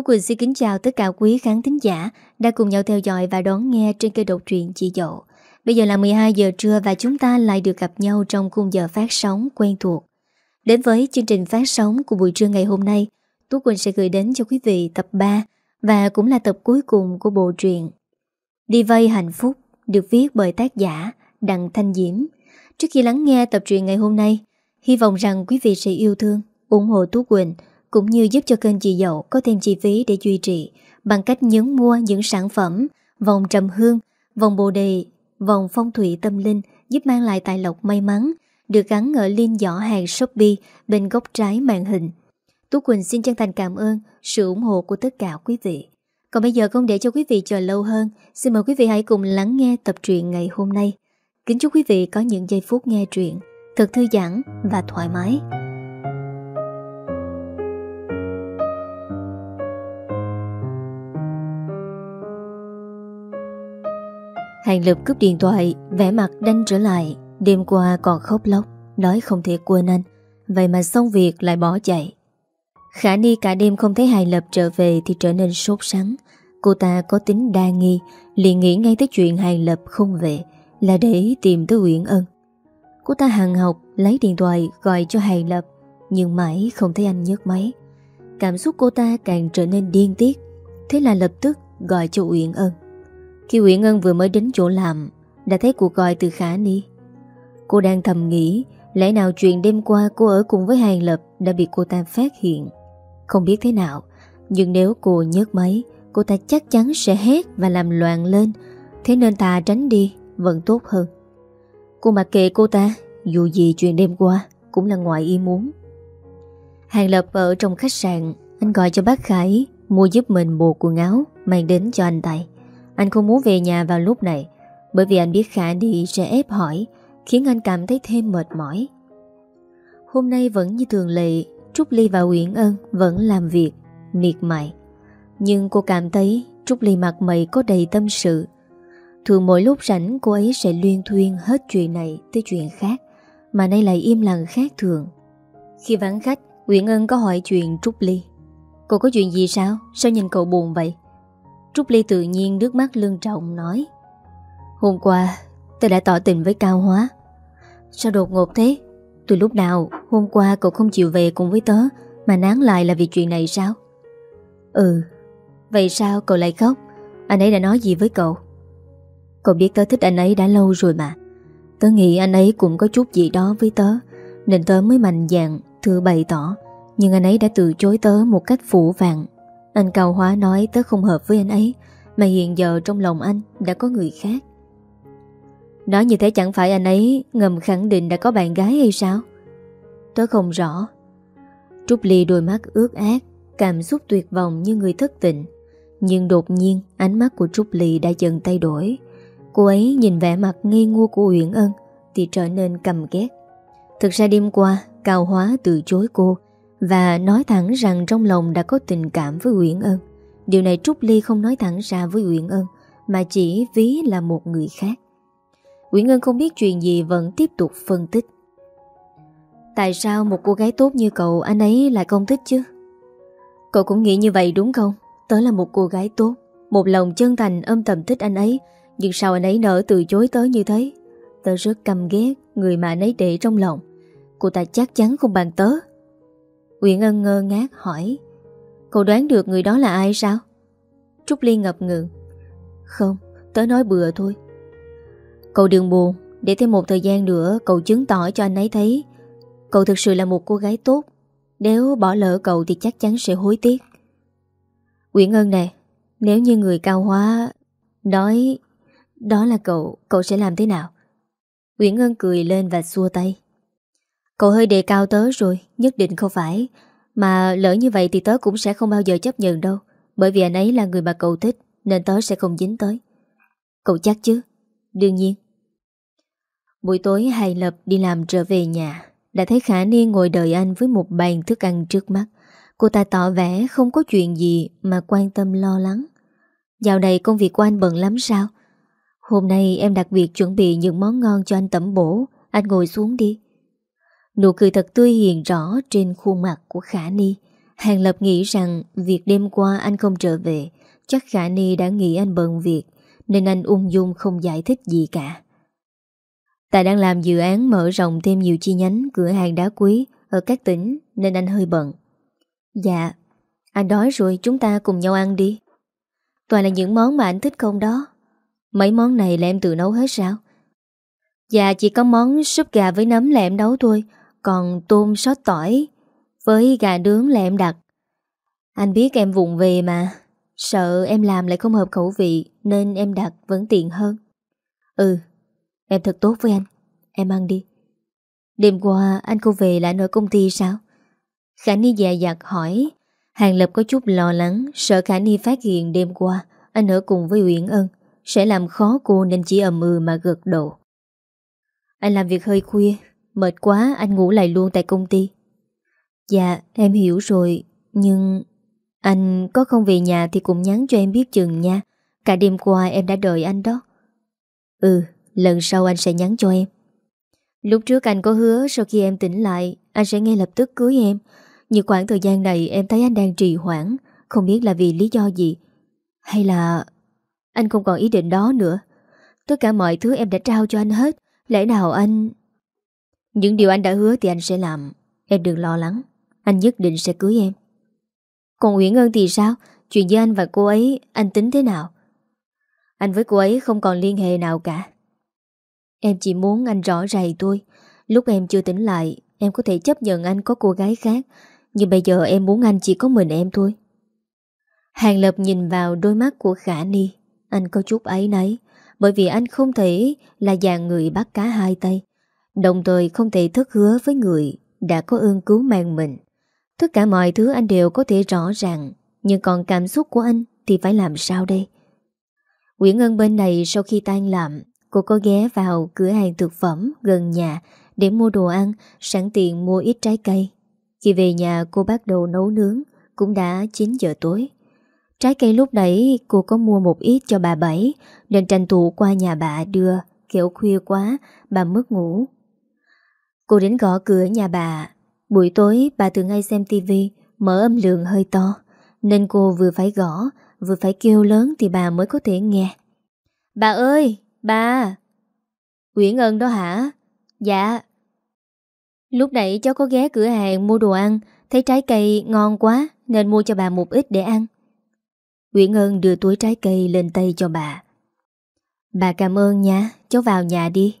Tú Quỳnh xin kính chào tất cả quý khán thính giả đã cùng nhau theo dõi và đón nghe trên kênh độc truyện Chị Dậu. Bây giờ là 12 giờ trưa và chúng ta lại được gặp nhau trong khung giờ phát sóng quen thuộc. Đến với chương trình phát sóng của buổi trưa ngày hôm nay, Tú Quỳnh sẽ gửi đến cho quý vị tập 3 và cũng là tập cuối cùng của bộ truyện Đi vay hạnh phúc được viết bởi tác giả Đặng Thanh Diễm. Trước khi lắng nghe tập truyện ngày hôm nay, hy vọng rằng quý vị sẽ yêu thương, ủng hộ Tú Quỳnh cũng như giúp cho kênh chị Dậu có thêm chi phí để duy trì bằng cách nhấn mua những sản phẩm vòng trầm hương, vòng bồ đề, vòng phong thủy tâm linh giúp mang lại tài lộc may mắn được gắn ở link giỏ hàng Shopee bên góc trái màn hình. Tú Quỳnh xin chân thành cảm ơn sự ủng hộ của tất cả quý vị. Còn bây giờ không để cho quý vị chờ lâu hơn, xin mời quý vị hãy cùng lắng nghe tập truyện ngày hôm nay. Kính chúc quý vị có những giây phút nghe truyện thật thư giãn và thoải mái. Hàng Lập cướp điện thoại, vẻ mặt đanh trở lại. Đêm qua còn khóc lóc, Nói không thể quên anh. Vậy mà xong việc lại bỏ chạy. Khả Ni cả đêm không thấy Hàng Lập trở về Thì trở nên sốt sắng. Cô ta có tính đa nghi, liền nghĩ ngay tới chuyện Hàng Lập không về, Là để tìm tới Uyển Ân. Cô ta hàng học, lấy điện thoại gọi cho Hàng Lập, Nhưng mãi không thấy anh nhấc máy. Cảm xúc cô ta càng trở nên điên tiết, Thế là lập tức gọi cho Uyển Ân khi Uyển ngân vừa mới đến chỗ làm, Đã thấy cuộc gọi từ Khả Ni. Cô đang thầm nghĩ, Lẽ nào chuyện đêm qua cô ở cùng với Hàng Lập Đã bị cô ta phát hiện? Không biết thế nào, Nhưng nếu cô nhớt máy, Cô ta chắc chắn sẽ hét và làm loạn lên. Thế nên ta tránh đi, Vẫn tốt hơn. Cô mặc kệ cô ta, Dù gì chuyện đêm qua Cũng là ngoài ý muốn. Hàng Lập ở trong khách sạn, Anh gọi cho bác Khải, Mua giúp mình bộ quần áo Mang đến cho anh tại anh không muốn về nhà vào lúc này, Bởi vì anh biết Khả đi sẽ ép hỏi, Khiến anh cảm thấy thêm mệt mỏi. Hôm nay vẫn như thường lệ, Trúc Ly và Uyển Ân vẫn làm việc, Miệt mài. Nhưng cô cảm thấy Trúc Ly mặt mày có đầy tâm sự. Thường mỗi lúc rảnh, cô ấy sẽ luyên thuyên hết chuyện này tới chuyện khác, Mà nay lại im lặng khác thường. Khi vắng khách, Uyển Ân có hỏi chuyện Trúc Ly. Cô có chuyện gì sao? Sao nhìn cậu buồn vậy? Trúc Ly tự nhiên nước mắt lưng trọng nói, Hôm qua tôi đã tỏ tình với Cao Hóa. Sao đột ngột thế? Từ lúc nào, hôm qua cậu không chịu về cùng với tớ, Mà nán lại là vì chuyện này sao? Ừ Vậy sao cậu lại khóc? Anh ấy đã nói gì với cậu? Cậu biết tớ thích anh ấy đã lâu rồi mà. Tớ nghĩ anh ấy cũng có chút gì đó với tớ, Nên tớ mới mạnh dạn, Thưa bày tỏ. Nhưng anh ấy đã từ chối tớ một cách phủ vàng anh Cao Hóa nói tớ không hợp với anh ấy, Mà hiện giờ trong lòng anh đã có người khác. Nói như thế chẳng phải anh ấy ngầm khẳng định đã có bạn gái hay sao? Tớ không rõ. Trúc Ly đôi mắt ướt át, Cảm xúc tuyệt vọng như người thất tình. Nhưng đột nhiên, ánh mắt của Trúc Ly đã dần thay đổi. Cô ấy nhìn vẻ mặt ngây ngô của Uyển Ân Thì trở nên cầm ghét. Thực ra đêm qua, Cao Hóa từ chối cô và nói thẳng rằng trong lòng đã có tình cảm với Uyển Ân. Điều này Trúc Ly không nói thẳng ra với Uyển Ân, mà chỉ ví là một người khác. Uyển Ân không biết chuyện gì vẫn tiếp tục phân tích. Tại sao một cô gái tốt như cậu anh ấy lại không thích chứ? Cậu cũng nghĩ như vậy đúng không? Tớ là một cô gái tốt, một lòng chân thành âm thầm thích anh ấy, nhưng sao anh ấy nỡ từ chối tớ như thế? Tớ rất căm ghét người mà anh ấy để trong lòng. Cô ta chắc chắn không bằng tớ. Uyển Ân ngơ ngác hỏi Cậu đoán được người đó là ai sao? Trúc Ly ngập ngừng Không, tớ nói bừa thôi. Cậu đừng buồn Để thêm một thời gian nữa Cậu chứng tỏ cho anh ấy thấy Cậu thực sự là một cô gái tốt. Nếu bỏ lỡ cậu thì chắc chắn sẽ hối tiếc. Uyển Ân nè Nếu như người cao hóa Nói Đó là cậu Cậu sẽ làm thế nào? Uyển Ân cười lên và xua tay Cậu hơi đề cao tớ rồi, Nhất định không phải. Mà lỡ như vậy thì tớ cũng sẽ không bao giờ chấp nhận đâu. Bởi vì anh ấy là người mà cậu thích, Nên tớ sẽ không dính tới. Cậu chắc chứ? Đương nhiên. Buổi tối hài Lập đi làm trở về nhà. Đã thấy Khả Niên ngồi đợi anh Với một bàn thức ăn trước mắt. Cô ta tỏ vẻ không có chuyện gì Mà quan tâm lo lắng. Dạo này công việc của anh bận lắm sao? Hôm nay em đặc biệt chuẩn bị những món ngon cho anh tẩm bổ. Anh ngồi xuống đi. Nụ cười thật tươi hiền rõ trên khuôn mặt của Khả Ni Hàng Lập nghĩ rằng việc đêm qua anh không trở về, chắc Khả Ni đã nghĩ anh bận việc, nên anh ung dung không giải thích gì cả. Tại đang làm dự án mở rộng thêm nhiều chi nhánh cửa hàng đá quý ở các tỉnh nên anh hơi bận. Dạ, anh đói rồi chúng ta cùng nhau ăn đi. Toàn là những món mà anh thích không đó. Mấy món này là em tự nấu hết sao? Dạ chỉ có món súp gà với nấm là em nấu thôi, còn tôm sót tỏi với gà nướng là em đặt. Anh biết em vụng về mà, sợ em làm lại không hợp khẩu vị nên em đặt vẫn tiện hơn. Ừ, Em thật tốt với anh Em ăn đi Đêm qua anh không về lại nơi công ty sao Khả Ni dè dặt hỏi Hàng Lập có chút lo lắng Sợ Khả Ni phát hiện đêm qua Anh ở cùng với Uyển Ân Sẽ làm khó cô nên chỉ ầm ừ mà gật đầu Anh làm việc hơi khuya Mệt quá, anh ngủ lại luôn tại công ty. Dạ em hiểu rồi, Nhưng Anh có không về nhà thì cũng nhắn cho em biết chừng nha. Cả đêm qua em đã đợi anh đó. Ừ Lần sau anh sẽ nhắn cho em. Lúc trước anh có hứa sau khi em tỉnh lại, Anh sẽ ngay lập tức cưới em. Nhưng khoảng thời gian này em thấy anh đang trì hoãn, Không biết là vì lý do gì. Hay là Anh không còn ý định đó nữa. Tất cả mọi thứ em đã trao cho anh hết. Lẽ nào anh những điều anh đã hứa thì anh sẽ làm. Em đừng lo lắng. Anh nhất định sẽ cưới em. Còn Nguyễn Ân thì sao? Chuyện với anh và cô ấy, anh tính thế nào? Anh với cô ấy không còn liên hệ nào cả. Em chỉ muốn anh rõ ràng thôi. Lúc em chưa tỉnh lại, Em có thể chấp nhận anh có cô gái khác. Nhưng bây giờ em muốn anh chỉ có mình em thôi. Hàng Lập nhìn vào đôi mắt của Khả Ni. Anh có chút ấy nấy Bởi vì anh không thể là dạng người bắt cá hai tay. Đồng thời không thể thất hứa với người Đã có ơn cứu mạng mình Tất cả mọi thứ anh đều có thể rõ ràng Nhưng còn cảm xúc của anh Thì phải làm sao đây Nguyễn Ngân bên này sau khi tan làm Cô có ghé vào cửa hàng thực phẩm gần nhà để mua đồ ăn, sẵn tiện mua ít trái cây. Khi về nhà cô bắt đầu nấu nướng, cũng đã 9 giờ tối. Trái cây lúc nãy cô có mua một ít cho bà Bảy, nên tranh thủ qua nhà bà đưa, kiểu khuya quá, bà mất ngủ. Cô đến gõ cửa nhà bà. Buổi tối bà thường hay xem tivi, mở âm lượng hơi to, nên cô vừa phải gõ, vừa phải kêu lớn thì bà mới có thể nghe. Bà ơi, bà! Nguyễn Ân đó hả? Dạ. Lúc nãy cháu có ghé cửa hàng mua đồ ăn Thấy trái cây ngon quá Nên mua cho bà một ít để ăn. Nguyễn Ân đưa túi trái cây lên tay cho bà. Bà cảm ơn nha Cháu vào nhà đi.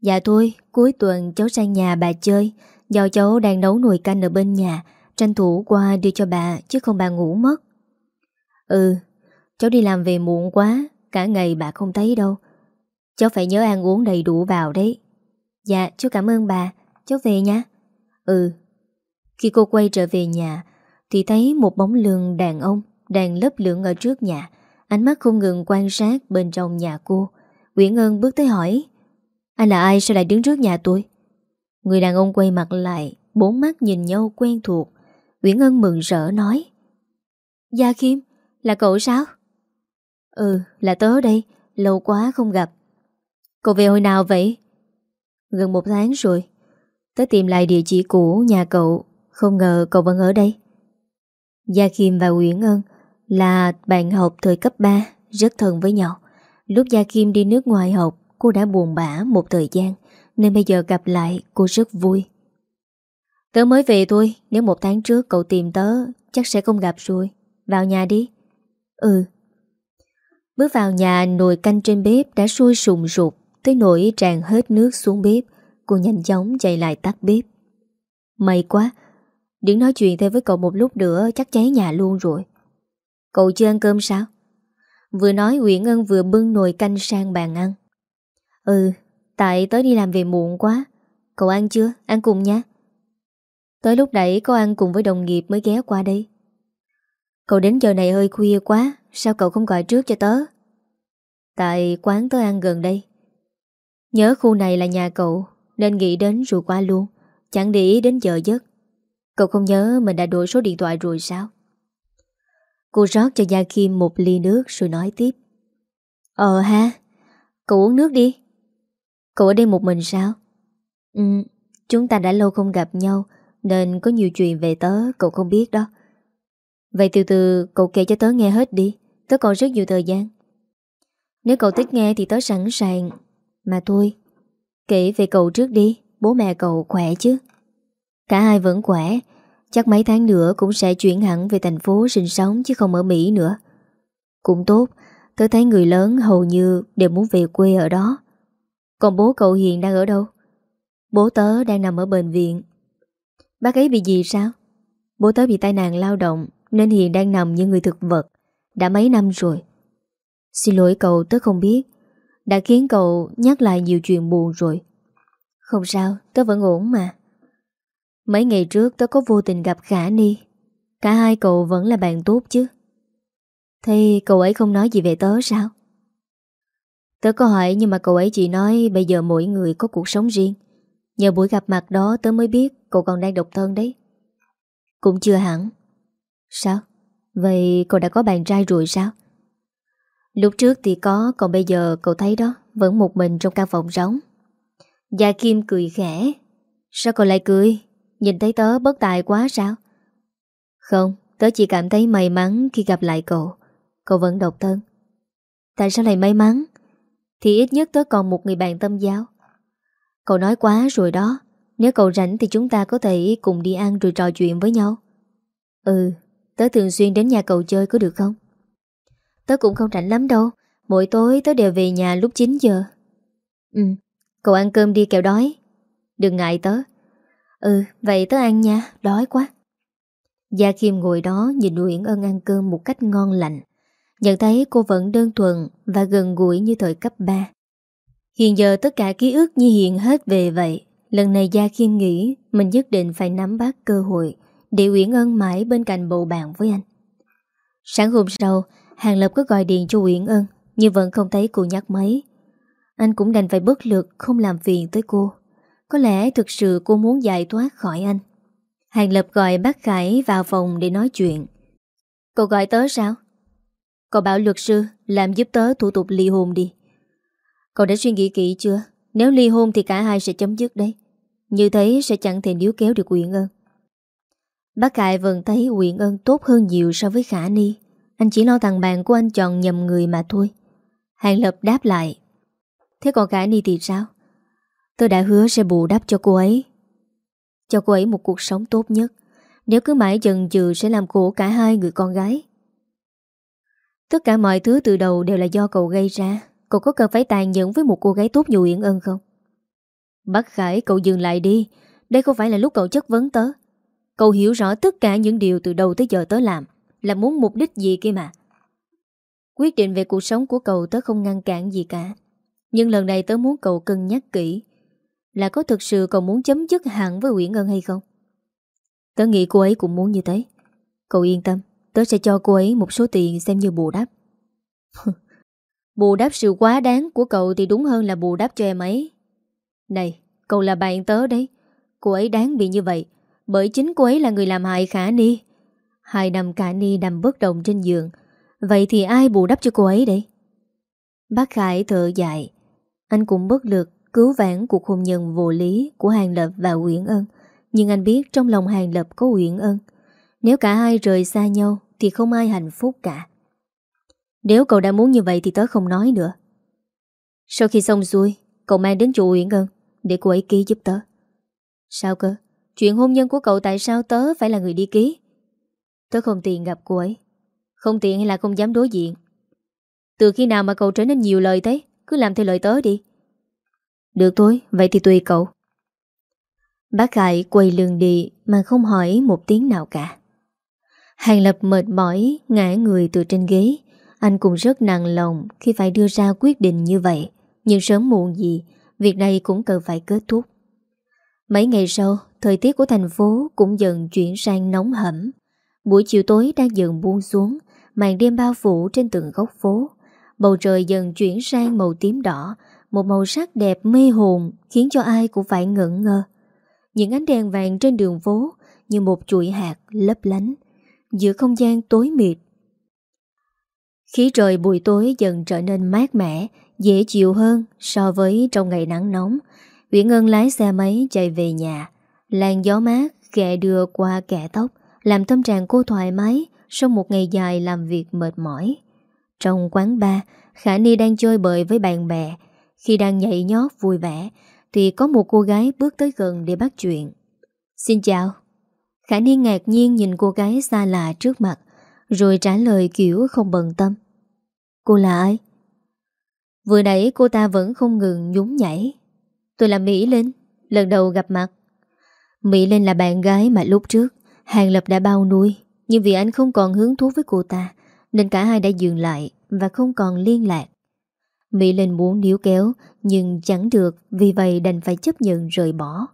Dạ thôi, cuối tuần cháu sang nhà bà chơi. Do cháu đang nấu nồi canh ở bên nhà, Tranh thủ qua đưa cho bà, Chứ không bà ngủ mất. Ừ Cháu đi làm về muộn quá, Cả ngày bà không thấy đâu. Cháu phải nhớ ăn uống đầy đủ vào đấy. Dạ chú cảm ơn bà. Cháu về nha. Ừ. Khi cô quay trở về nhà, Thì thấy một bóng lường đàn ông Đang lấp lưỡng ở trước nhà. Ánh mắt không ngừng quan sát bên trong nhà cô. Nguyễn ngân bước tới hỏi anh là ai? Sao lại đứng trước nhà tôi? Người đàn ông quay mặt lại, Bốn mắt nhìn nhau quen thuộc. Nguyễn Ân mừng rỡ nói, Gia Kim Là cậu sao? Ừ là tớ đây, Lâu quá không gặp. Cậu về hồi nào vậy? Gần một tháng rồi. Tớ tìm lại địa chỉ cũ nhà cậu, Không ngờ cậu vẫn ở đây. Gia Kim và Nguyễn Ân Là bạn học thời cấp 3 Rất thân với nhau. Lúc Gia Kim đi nước ngoài học Cô đã buồn bã một thời gian, Nên bây giờ gặp lại cô rất vui. Tớ mới về thôi, Nếu một tháng trước cậu tìm tớ, Chắc sẽ không gặp rồi. Vào nhà đi. Ừ. Bước vào nhà, nồi canh trên bếp đã sôi sùng rụt Tới nỗi tràn hết nước xuống bếp. Cô nhanh chóng chạy lại tắt bếp. May quá Đứng nói chuyện thêm với cậu một lúc nữa, Chắc cháy nhà luôn rồi. Cậu chưa ăn cơm sao? Vừa nói, Nguyễn Ân vừa bưng nồi canh sang bàn ăn. Ừ Tại tới đi làm về muộn quá. Cậu ăn chưa? Ăn cùng nha. Tới lúc nãy có ăn cùng với đồng nghiệp mới ghé qua đây. Cậu đến giờ này hơi khuya quá, Sao cậu không gọi trước cho tớ? Tại quán tớ ăn gần đây. Nhớ khu này là nhà cậu, Nên nghĩ đến rồi qua luôn. Chẳng để ý đến giờ giấc. Cậu không nhớ mình đã đổi số điện thoại rồi sao? Cô rót cho Gia Kim một ly nước rồi nói tiếp. Ờ ha, Cậu uống nước đi. Cậu ở đây một mình sao? Ừ Chúng ta đã lâu không gặp nhau, Nên có nhiều chuyện về tớ, cậu không biết đó. Vậy từ từ, cậu kể cho tớ nghe hết đi, Tớ còn rất nhiều thời gian. Nếu cậu thích nghe thì tớ sẵn sàng. Mà thôi, Kể về cậu trước đi, Bố mẹ cậu khỏe chứ? Cả hai vẫn khỏe, Chắc mấy tháng nữa cũng sẽ chuyển hẳn về thành phố sinh sống chứ không ở Mỹ nữa. Cũng tốt, Tớ thấy người lớn hầu như đều muốn về quê ở đó. Còn bố cậu Hiền đang ở đâu? Bố tớ đang nằm ở bệnh viện. Bác ấy bị gì sao? Bố tớ bị tai nạn lao động, Nên Hiền đang nằm như người thực vật, Đã mấy năm rồi. Xin lỗi cậu, tớ không biết. Đã khiến cậu nhắc lại nhiều chuyện buồn rồi. Không sao, Tớ vẫn ổn mà. Mấy ngày trước tớ có vô tình gặp Khả Ni. Cả hai cậu vẫn là bạn tốt chứ. Thế cậu ấy không nói gì về tớ sao? Tớ có hỏi nhưng mà cậu ấy chỉ nói bây giờ mỗi người có cuộc sống riêng. Nhờ buổi gặp mặt đó tớ mới biết cậu còn đang độc thân đấy. Cũng chưa hẳn. Sao? Vậy cậu đã có bạn trai rồi sao? Lúc trước thì có, còn bây giờ cậu thấy đó, vẫn một mình trong căn phòng rống. Gia Kim cười khẽ. Sao cậu lại cười? Nhìn thấy tớ bất tài quá sao? Không, tớ chỉ cảm thấy may mắn khi gặp lại cậu. Cậu vẫn độc thân Tại sao lại may mắn thì ít nhất tớ còn một người bạn tâm giáo. Cậu nói quá rồi đó, Nếu cậu rảnh thì chúng ta có thể cùng đi ăn rồi trò chuyện với nhau. Ừ Tớ thường xuyên đến nhà cậu chơi có được không? Tớ cũng không rảnh lắm đâu, Mỗi tối tớ đều về nhà lúc 9 giờ. Ừ Cậu ăn cơm đi kẹo đói. Đừng ngại tớ. Ừ vậy tớ ăn nha, Đói quá. Gia Kim ngồi đó nhìn Uyển Ân ăn cơm một cách ngon lành. Nhận thấy cô vẫn đơn thuần Và gần gũi như thời cấp 3 Hiện giờ tất cả ký ức như hiện hết về vậy. Lần này Gia khiêm nghĩ Mình nhất định phải nắm bắt cơ hội Để Uyển Ân mãi bên cạnh bầu bạn với anh. Sáng hôm sau, Hàng Lập có gọi điện cho Uyển Ân, Nhưng vẫn không thấy cô nhắc mấy Anh cũng đành phải bất lực Không làm phiền tới cô. Có lẽ thực sự cô muốn giải thoát khỏi anh. Hàng Lập gọi bác Khải vào phòng để nói chuyện. Cô gọi tớ sao? Cậu bảo luật sư, làm giúp tớ thủ tục ly hôn đi. Cậu đã suy nghĩ kỹ chưa? Nếu ly hôn thì cả hai sẽ chấm dứt đấy. Như thế sẽ chẳng thể níu kéo được Quyện Ân. Bác Cại vẫn thấy Quyện Ân tốt hơn nhiều so với Khả Ni. Anh chỉ lo thằng bạn của anh chọn nhầm người mà thôi. Hàng Lập đáp lại. Thế còn Khả Ni thì sao? Tôi đã hứa sẽ bù đắp cho cô ấy. Cho cô ấy một cuộc sống tốt nhất. Nếu cứ mãi dần chừ sẽ làm khổ cả hai người con gái. Tất cả mọi thứ từ đầu đều là do cậu gây ra. Cậu có cần phải tàn nhẫn với một cô gái tốt như Uyển Ân không? Bác Khải, cậu dừng lại đi. Đây không phải là lúc cậu chất vấn tớ. Cậu hiểu rõ tất cả những điều từ đầu tới giờ tớ làm, Là muốn mục đích gì kia mà. Quyết định về cuộc sống của cậu tớ không ngăn cản gì cả. Nhưng lần này tớ muốn cậu cân nhắc kỹ, Là có thực sự cậu muốn chấm dứt hẳn với Uyển Ân hay không? Tớ nghĩ cô ấy cũng muốn như thế. Cậu yên tâm. Tớ sẽ cho cô ấy một số tiền xem như bù đắp. Bù đắp sự quá đáng của cậu thì đúng hơn là bù đắp cho em ấy. Này, cậu là bạn tớ đấy. Cô ấy đáng bị như vậy Bởi chính cô ấy là người làm hại Khả Ni. Hai năm Khả Ni nằm bất động trên giường Vậy thì ai bù đắp cho cô ấy đấy Bác Khải thở dài. Anh cũng bất lực cứu vãn cuộc hôn nhân vô lý của Hàng Lập và Uyển Ân Nhưng anh biết trong lòng Hàng Lập có Uyển Ân. Nếu cả hai rời xa nhau thì không ai hạnh phúc cả. Nếu cậu đã muốn như vậy thì tớ không nói nữa. Sau khi xong xuôi, cậu mang đến chủ Uyển Ngân để cô ấy ký giúp tớ. Sao cơ? Chuyện hôn nhân của cậu tại sao tớ phải là người đi ký? Tớ không tiện gặp cô ấy. Không tiện hay là không dám đối diện? Từ khi nào mà cậu trở nên nhiều lời thế? Cứ làm theo lời tớ đi. Được thôi, vậy thì tùy cậu. Bác Khải quay lường đi mà không hỏi một tiếng nào cả. Hàng Lập mệt mỏi, ngã người từ trên ghế. Anh cũng rất nặng lòng khi phải đưa ra quyết định như vậy. Nhưng sớm muộn gì, Việc này cũng cần phải kết thúc. Mấy ngày sau, Thời tiết của thành phố cũng dần chuyển sang nóng hẩm Buổi chiều tối đang dần buông xuống, Màn đêm bao phủ trên từng góc phố. Bầu trời dần chuyển sang màu tím đỏ, Một màu sắc đẹp mê hồn Khiến cho ai cũng phải ngẩn ngơ. Những ánh đèn vàng trên đường phố Như một chuỗi hạt lấp lánh giữa không gian tối mịt. Khí trời buổi tối dần trở nên mát mẻ, dễ chịu hơn so với trong ngày nắng nóng. Nguyễn Ngân lái xe máy chạy về nhà. Làn gió mát kẹ đưa qua kẻ tóc, làm tâm trạng cô thoải mái, sau một ngày dài làm việc mệt mỏi. Trong quán bar, Khả Ni đang chơi bời với bạn bè. Khi đang nhảy nhót vui vẻ, thì có một cô gái bước tới gần để bắt chuyện. Xin chào. Khả Ni ngạc nhiên nhìn cô gái xa lạ trước mặt, rồi trả lời kiểu không bận tâm. Cô là ai? Vừa nãy cô ta vẫn không ngừng nhún nhảy. Tôi là Mỹ Linh, lần đầu gặp mặt. Mỹ Linh là bạn gái mà lúc trước Hàng Lập đã bao nuôi, nhưng vì anh không còn hứng thú với cô ta, nên cả hai đã dừng lại và không còn liên lạc. Mỹ Linh muốn níu kéo, nhưng chẳng được, vì vậy đành phải chấp nhận rời bỏ.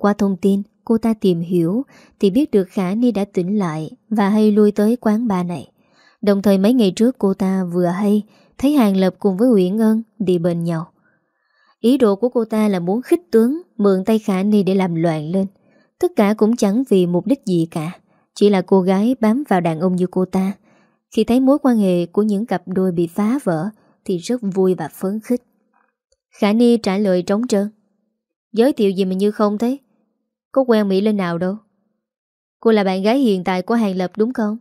Qua thông tin, cô ta tìm hiểu, thì biết được Khả Ni đã tỉnh lại và hay lui tới quán bar này. Đồng thời mấy ngày trước cô ta vừa hay thấy Hàng Lập cùng với Uyển Ân đi bên nhau. Ý đồ của cô ta là muốn khích tướng, mượn tay Khả Ni để làm loạn lên. Tất cả cũng chẳng vì mục đích gì cả Chỉ là cô gái bám vào đàn ông như cô ta Khi thấy mối quan hệ của những cặp đôi bị phá vỡ Thì rất vui và phấn khích Khả Ni trả lời trống trơn Giới thiệu gì mà như không thế có quen Mỹ linh nào đâu Cô là bạn gái hiện tại của Hàng Lập đúng không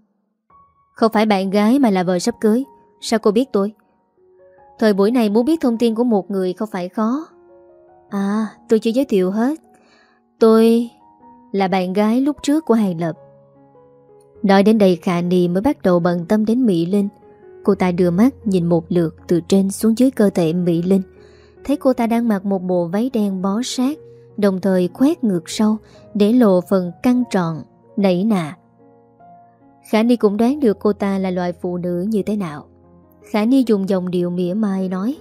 Không phải bạn gái mà là vợ sắp cưới Sao cô biết tôi Thời buổi này muốn biết thông tin của một người không phải khó À tôi chưa giới thiệu hết Tôi là bạn gái lúc trước của Hàng Lập. Nói đến đây Khả Nì mới bắt đầu bận tâm đến Mỹ Linh. Cô ta đưa mắt nhìn một lượt từ trên xuống dưới cơ thể Mỹ Linh. Thấy cô ta đang mặc một bộ váy đen bó sát, đồng thời khoét ngược sâu để lộ phần căng tròn, nảy nà. Khả Ni cũng đoán được cô ta là loại phụ nữ như thế nào. Khả Ni dùng dòng điệu mỉa mai nói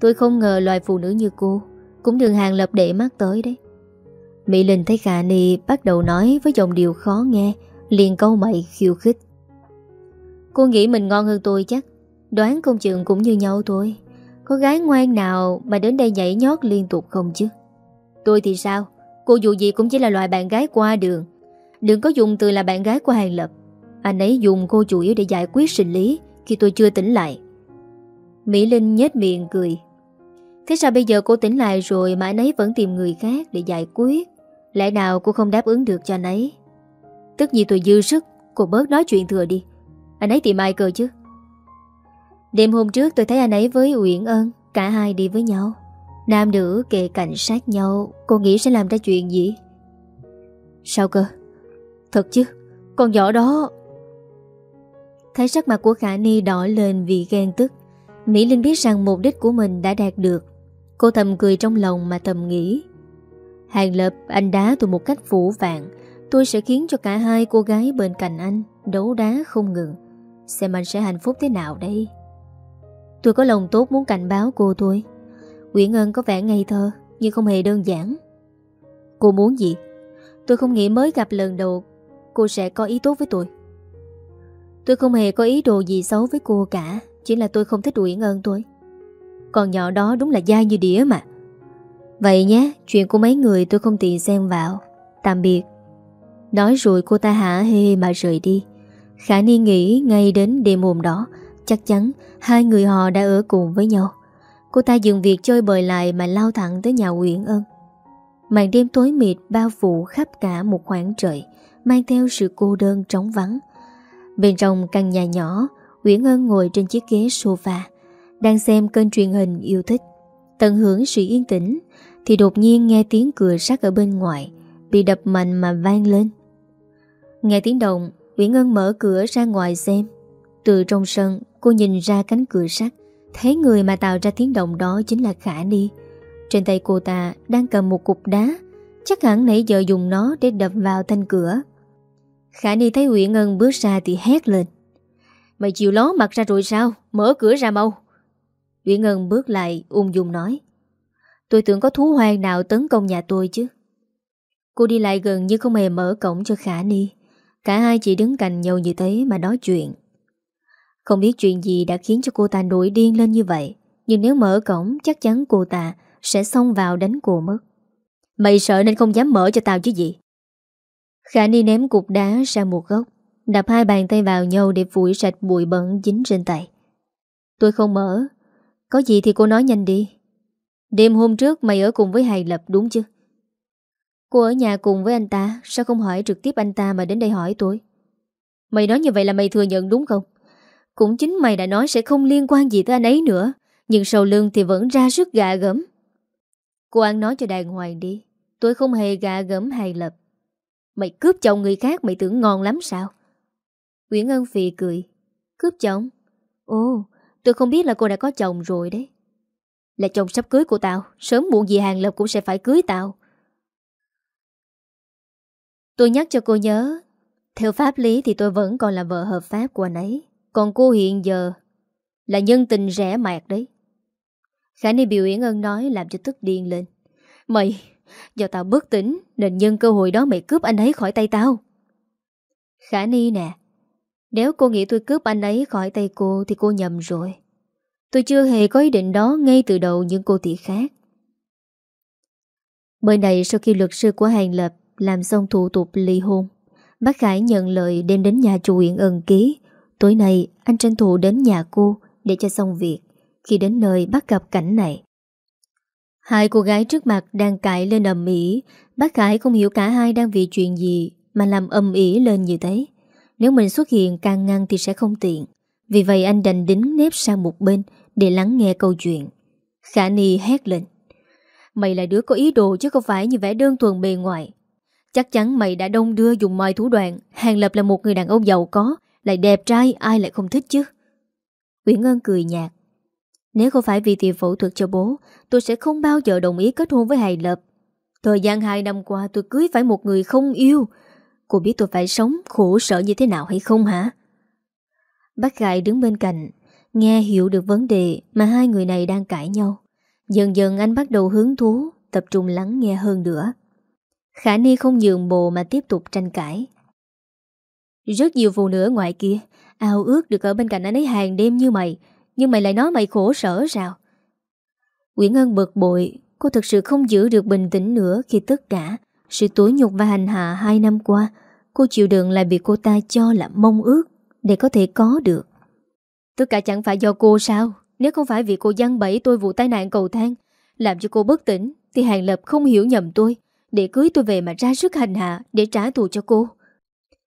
Tôi không ngờ loại phụ nữ như cô cũng được hàng lập để mắt tới đấy. Mỹ Linh thấy Khả Ni bắt đầu nói với giọng điệu khó nghe, liền câu mày khiêu khích. Cô nghĩ mình ngon hơn tôi chắc, đoán công trường cũng như nhau thôi. Có gái ngoan nào mà đến đây nhảy nhót liên tục không chứ? Tôi thì sao? Cô dù gì cũng chỉ là loại bạn gái qua đường. Đừng có dùng từ là bạn gái của Hàng Lập. Anh ấy dùng cô chủ yếu để giải quyết sinh lý, khi tôi chưa tỉnh lại. Mỹ Linh nhếch miệng cười. Thế sao bây giờ cô tỉnh lại rồi mà anh ấy vẫn tìm người khác để giải quyết? Lẽ nào cô không đáp ứng được cho anh ấy Tức gì tôi dư sức, Cô bớt nói chuyện thừa đi Anh ấy tìm ai cơ chứ Đêm hôm trước tôi thấy anh ấy với Uyển Ân, Cả hai đi với nhau Nam nữ kề cạnh sát nhau, Cô nghĩ sẽ làm ra chuyện gì? Sao cơ? Thật chứ, Con nhỏ đó. Thấy sắc mặt của Khả Ni đỏ lên vì ghen tức, Mỹ Linh biết rằng mục đích của mình đã đạt được. Cô thầm cười trong lòng mà thầm nghĩ. Hàng Lập, anh đá tôi một cách phủ vạn, Tôi sẽ khiến cho cả hai cô gái bên cạnh anh Đấu đá không ngừng. Xem anh sẽ hạnh phúc thế nào đây. Tôi có lòng tốt muốn cảnh báo cô thôi. Nguyễn Ân có vẻ ngây thơ Nhưng không hề đơn giản Cô muốn gì Tôi không nghĩ mới gặp lần đầu Cô sẽ có ý tốt với tôi Tôi không hề có ý đồ gì xấu với cô cả Chỉ là tôi không thích Nguyễn Ân thôi Còn nhỏ đó đúng là dai như đĩa mà Vậy nhé, chuyện của mấy người tôi không tiện xen vào. Tạm biệt. Nói rồi cô ta hả hê mà rời đi. Khả Ni nghĩ ngay đến đêm hôm đó, chắc chắn hai người họ đã ở cùng với nhau. Cô ta dừng việc chơi bời lại mà lao thẳng tới nhà Uyển Ân. Màn đêm tối mịt bao phủ khắp cả một khoảng trời, mang theo sự cô đơn trống vắng. Bên trong căn nhà nhỏ, Uyển Ân ngồi trên chiếc ghế sofa, đang xem kênh truyền hình yêu thích. Tận hưởng sự yên tĩnh Thì đột nhiên nghe tiếng cửa sắt ở bên ngoài Bị đập mạnh mà vang lên Nghe tiếng động Uyển Ân mở cửa ra ngoài xem Từ trong sân cô nhìn ra cánh cửa sắt Thấy người mà tạo ra tiếng động đó Chính là Khả Ni. Trên tay cô ta đang cầm một cục đá. Chắc hẳn nãy giờ dùng nó để đập vào thanh cửa. Khả Ni thấy Nguyễn Ngân bước ra thì hét lên. Mày chịu ló mặt ra rồi sao? Mở cửa ra mau. Nguyễn Ngân bước lại, ung dung nói. Tôi tưởng có thú hoang nào tấn công nhà tôi chứ. Cô đi lại gần như không hề mở cổng cho Khả Ni. Cả hai chỉ đứng cạnh nhau như thế mà nói chuyện. Không biết chuyện gì đã khiến cho cô ta nổi điên lên như vậy, Nhưng nếu mở cổng, chắc chắn cô ta sẽ xông vào đánh cô mất. Mày sợ nên không dám mở cho tao chứ gì? Khả Ni ném cục đá sang một góc Đập hai bàn tay vào nhau để phủi sạch bụi bẩn dính trên tay. Tôi không mở. Có gì thì cô nói nhanh đi. Đêm hôm trước mày ở cùng với Hài Lập đúng chứ? Cô ở nhà cùng với anh ta, Sao không hỏi trực tiếp anh ta mà đến đây hỏi tôi? Mày nói như vậy là mày thừa nhận đúng không? Cũng chính mày đã nói sẽ không liên quan gì tới anh ấy nữa, Nhưng sau lưng thì vẫn ra sức gạ gấm Cô ăn nói cho đàng hoàng đi, Tôi không hề gạ gấm hay lập. Mày cướp chồng người khác, mày tưởng ngon lắm sao? Nguyễn Ân Phi cười, Cướp chồng? Ồ, tôi không biết là cô đã có chồng rồi đấy. Là chồng sắp cưới của tao, Sớm muộn gì Hàng Lập cũng sẽ phải cưới tao. Tôi nhắc cho cô nhớ, Theo pháp lý thì tôi vẫn còn là vợ hợp pháp của anh ấy. Còn cô hiện giờ Là nhân tình rẻ mạt đấy. Khả Ni biểu Yến Ân nói Làm cho tức điên lên. Mày Do tao bất tỉnh Nên nhân cơ hội đó mày cướp anh ấy khỏi tay tao. Khả Ni nè, Nếu cô nghĩ tôi cướp anh ấy khỏi tay cô Thì cô nhầm rồi. Tôi chưa hề có ý định đó ngay từ đầu những cô tỷ khác. Bên này sau khi luật sư của Hàng Lập làm xong thủ tục ly hôn, Bác Khải nhận lời đem đến nhà chủ Uyển Ân ký. Tối nay, anh tranh thủ đến nhà cô Để cho xong việc, Khi đến nơi bắt gặp cảnh này. Hai cô gái trước mặt đang cãi lên ầm ĩ. Bác Khải không hiểu cả hai đang vì chuyện gì Mà làm âm ỉ lên như thế. Nếu mình xuất hiện càng ngăn thì sẽ không tiện. Vì vậy anh đành đính nếp sang một bên Để lắng nghe câu chuyện. Khả Ni hét lên. Mày là đứa có ý đồ chứ không phải như vẻ đơn thuần bề ngoài. Chắc chắn mày đã đông đưa dùng mọi thủ đoạn, Hàng Lập là một người đàn ông giàu có lại đẹp trai, ai lại không thích chứ? Nguyễn Ngân cười nhạt. Nếu không phải vì tiền phẫu thuật cho bố, Tôi sẽ không bao giờ đồng ý kết hôn với Hài Lập. Thời gian 2 năm qua, tôi cưới phải một người không yêu. Cô biết tôi phải sống khổ sở như thế nào hay không hả? Bác gái đứng bên cạnh, Nghe hiểu được vấn đề mà hai người này đang cãi nhau. Dần dần anh bắt đầu hứng thú, Tập trung lắng nghe hơn nữa. Khả Ni không nhường bộ mà tiếp tục tranh cãi. Rất nhiều phụ nữ ngoài kia, ao ước được ở bên cạnh anh ấy hàng đêm như mày, Nhưng mày lại nói mày khổ sở sao? Nguyễn Ngân bực bội, Cô thực sự không giữ được bình tĩnh nữa Khi tất cả Sự tối nhục và hành hạ hai năm qua, Cô chịu đựng lại bị cô ta cho là mong ước Để có thể có được. Tất cả chẳng phải do cô sao? Nếu không phải vì cô gian bẫy tôi vụ tai nạn cầu thang, Làm cho cô bất tỉnh, Thì Hàng Lập không hiểu nhầm tôi, để cưới tôi về mà ra sức hành hạ Để trả thù cho cô.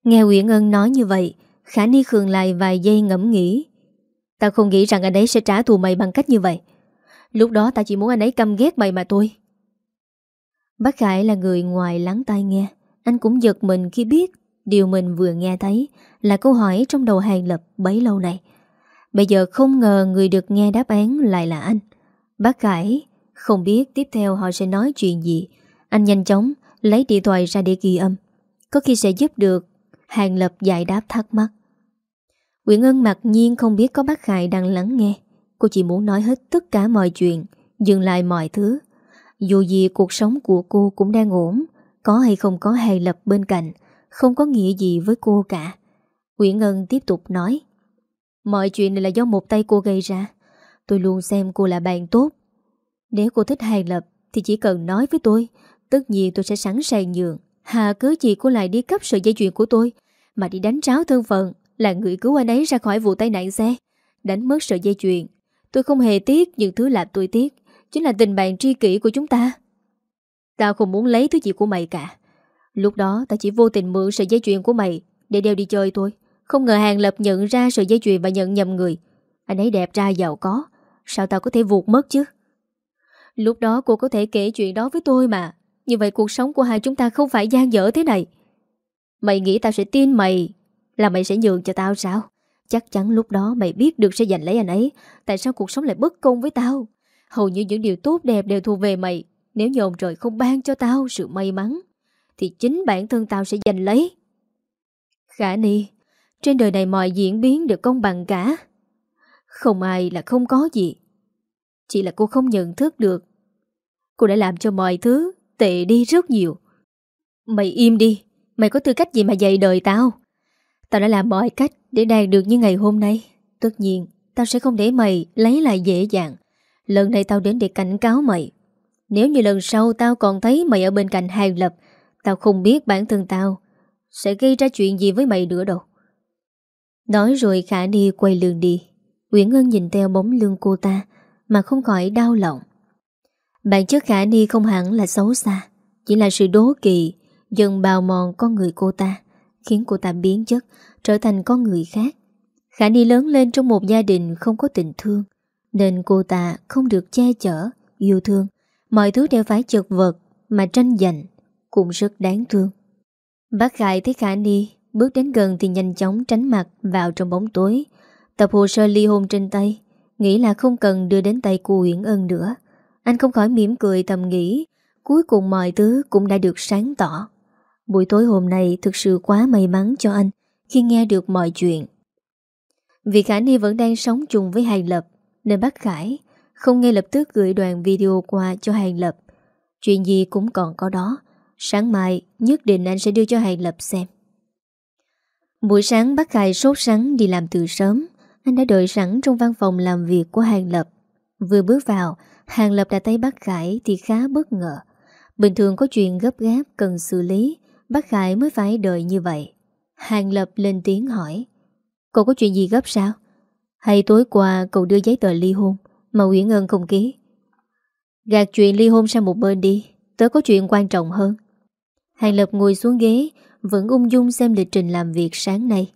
Nghe Nguyễn Ân nói như vậy, Khả Ni khường lại vài giây ngẫm nghĩ. Tao không nghĩ rằng anh ấy sẽ trả thù mày bằng cách như vậy. Lúc đó tao chỉ muốn anh ấy căm ghét mày mà thôi. Bác Khải là người ngoài lắng tai nghe. Anh cũng giật mình khi biết, Điều mình vừa nghe thấy Là câu hỏi trong đầu hàng lập bấy lâu này. Bây giờ không ngờ người được nghe đáp án lại là anh. Bác Khải không biết tiếp theo họ sẽ nói chuyện gì. Anh nhanh chóng lấy điện thoại ra để ghi âm. Có khi sẽ giúp được Hàng Lập giải đáp thắc mắc. Nguyễn Ân mặc nhiên không biết có bác Khải đang lắng nghe. Cô chỉ muốn nói hết tất cả mọi chuyện, Dừng lại mọi thứ. Dù gì cuộc sống của cô cũng đang ổn, Có hay không có Hàng Lập bên cạnh, Không có nghĩa gì với cô cả. Nguyễn Ân tiếp tục nói, Mọi chuyện này là do một tay cô gây ra. Tôi luôn xem cô là bạn tốt. Nếu cô thích Hàng Lập Thì chỉ cần nói với tôi, Tất nhiên tôi sẽ sẵn sàng nhường. Hà cứ gì cô lại đi cấp sợi dây chuyền của tôi, Mà đi đánh tráo thân phận Là người cứu anh ấy ra khỏi vụ tai nạn xe. Đánh mất sợi dây chuyền, Tôi không hề tiếc những thứ làm tôi tiếc, Chính là tình bạn tri kỷ của chúng ta. Tao không muốn lấy thứ gì của mày cả. Lúc đó, tao chỉ vô tình mượn sợi dây chuyền của mày Để đeo đi chơi thôi. Không ngờ Hàng Lập nhận ra sợi dây chuyền và nhận nhầm người. Anh ấy đẹp trai giàu có, Sao tao có thể vụt mất chứ? Lúc đó cô có thể kể chuyện đó với tôi mà như vậy cuộc sống của hai chúng ta không phải gian dở thế này. Mày nghĩ tao sẽ tin mày Là mày sẽ nhường cho tao sao? Chắc chắn lúc đó mày biết được sẽ giành lấy anh ấy. Tại sao cuộc sống lại bất công với tao? Hầu như những điều tốt đẹp đều thuộc về mày. Nếu như ông trời không ban cho tao sự may mắn, Thì chính bản thân tao sẽ giành lấy. Khả Ni, Trên đời này mọi diễn biến đều công bằng cả. Không ai là không có gì. Chỉ là cô không nhận thức được. Cô đã làm cho mọi thứ tệ đi rất nhiều. Mày im đi, mày có tư cách gì mà dạy đời tao? Tao đã làm mọi cách để đạt được như ngày hôm nay. Tất nhiên, tao sẽ không để mày lấy lại dễ dàng. Lần này tao đến để cảnh cáo mày. Nếu như lần sau tao còn thấy mày ở bên cạnh hàng lập, tao không biết bản thân tao sẽ gây ra chuyện gì với mày nữa đâu. Nói rồi Khả đi quay lường đi. Nguyễn Ngân nhìn theo bóng lưng cô ta mà không khỏi đau lòng. Bản chất Khả Ni không hẳn là xấu xa, Chỉ là sự đố kỵ, Dần bào mòn con người cô ta, Khiến cô ta biến chất, Trở thành con người khác. Khả Ni lớn lên trong một gia đình không có tình thương, Nên cô ta không được che chở, Yêu thương. Mọi thứ đều phải chật vật Mà tranh giành, Cũng rất đáng thương. Bác Khải thấy Khả Ni Bước đến gần thì nhanh chóng tránh mặt Vào trong bóng tối. Tập hồ sơ ly hôn trên tay, Nghĩ là không cần đưa đến tay cô Uyển Ân nữa. Anh không khỏi mỉm cười thầm nghĩ, Cuối cùng mọi thứ cũng đã được sáng tỏ. Buổi tối hôm nay thực sự quá may mắn cho anh Khi nghe được mọi chuyện. Vì Khả Ni vẫn đang sống chung với Hàng Lập, Nên bác Khải Không ngay lập tức gửi đoạn video qua cho Hàng Lập. Chuyện gì cũng còn có đó, Sáng mai nhất định anh sẽ đưa cho Hàng Lập xem. Buổi sáng bác Khải sốt sắng đi làm từ sớm, Anh đã đợi sẵn trong văn phòng làm việc của Hàng Lập. Vừa bước vào Hàng Lập đã thấy bác Khải thì khá bất ngờ. Bình thường có chuyện gấp gáp cần xử lý, Bác Khải mới phải đợi như vậy. Hàng Lập lên tiếng hỏi, Cậu có chuyện gì gấp sao? Hay tối qua cậu đưa giấy tờ ly hôn Mà Nguyễn Ân không ký? Gạt chuyện ly hôn sang một bên đi, Tớ có chuyện quan trọng hơn. Hàng Lập ngồi xuống ghế, Vẫn ung dung xem lịch trình làm việc sáng nay.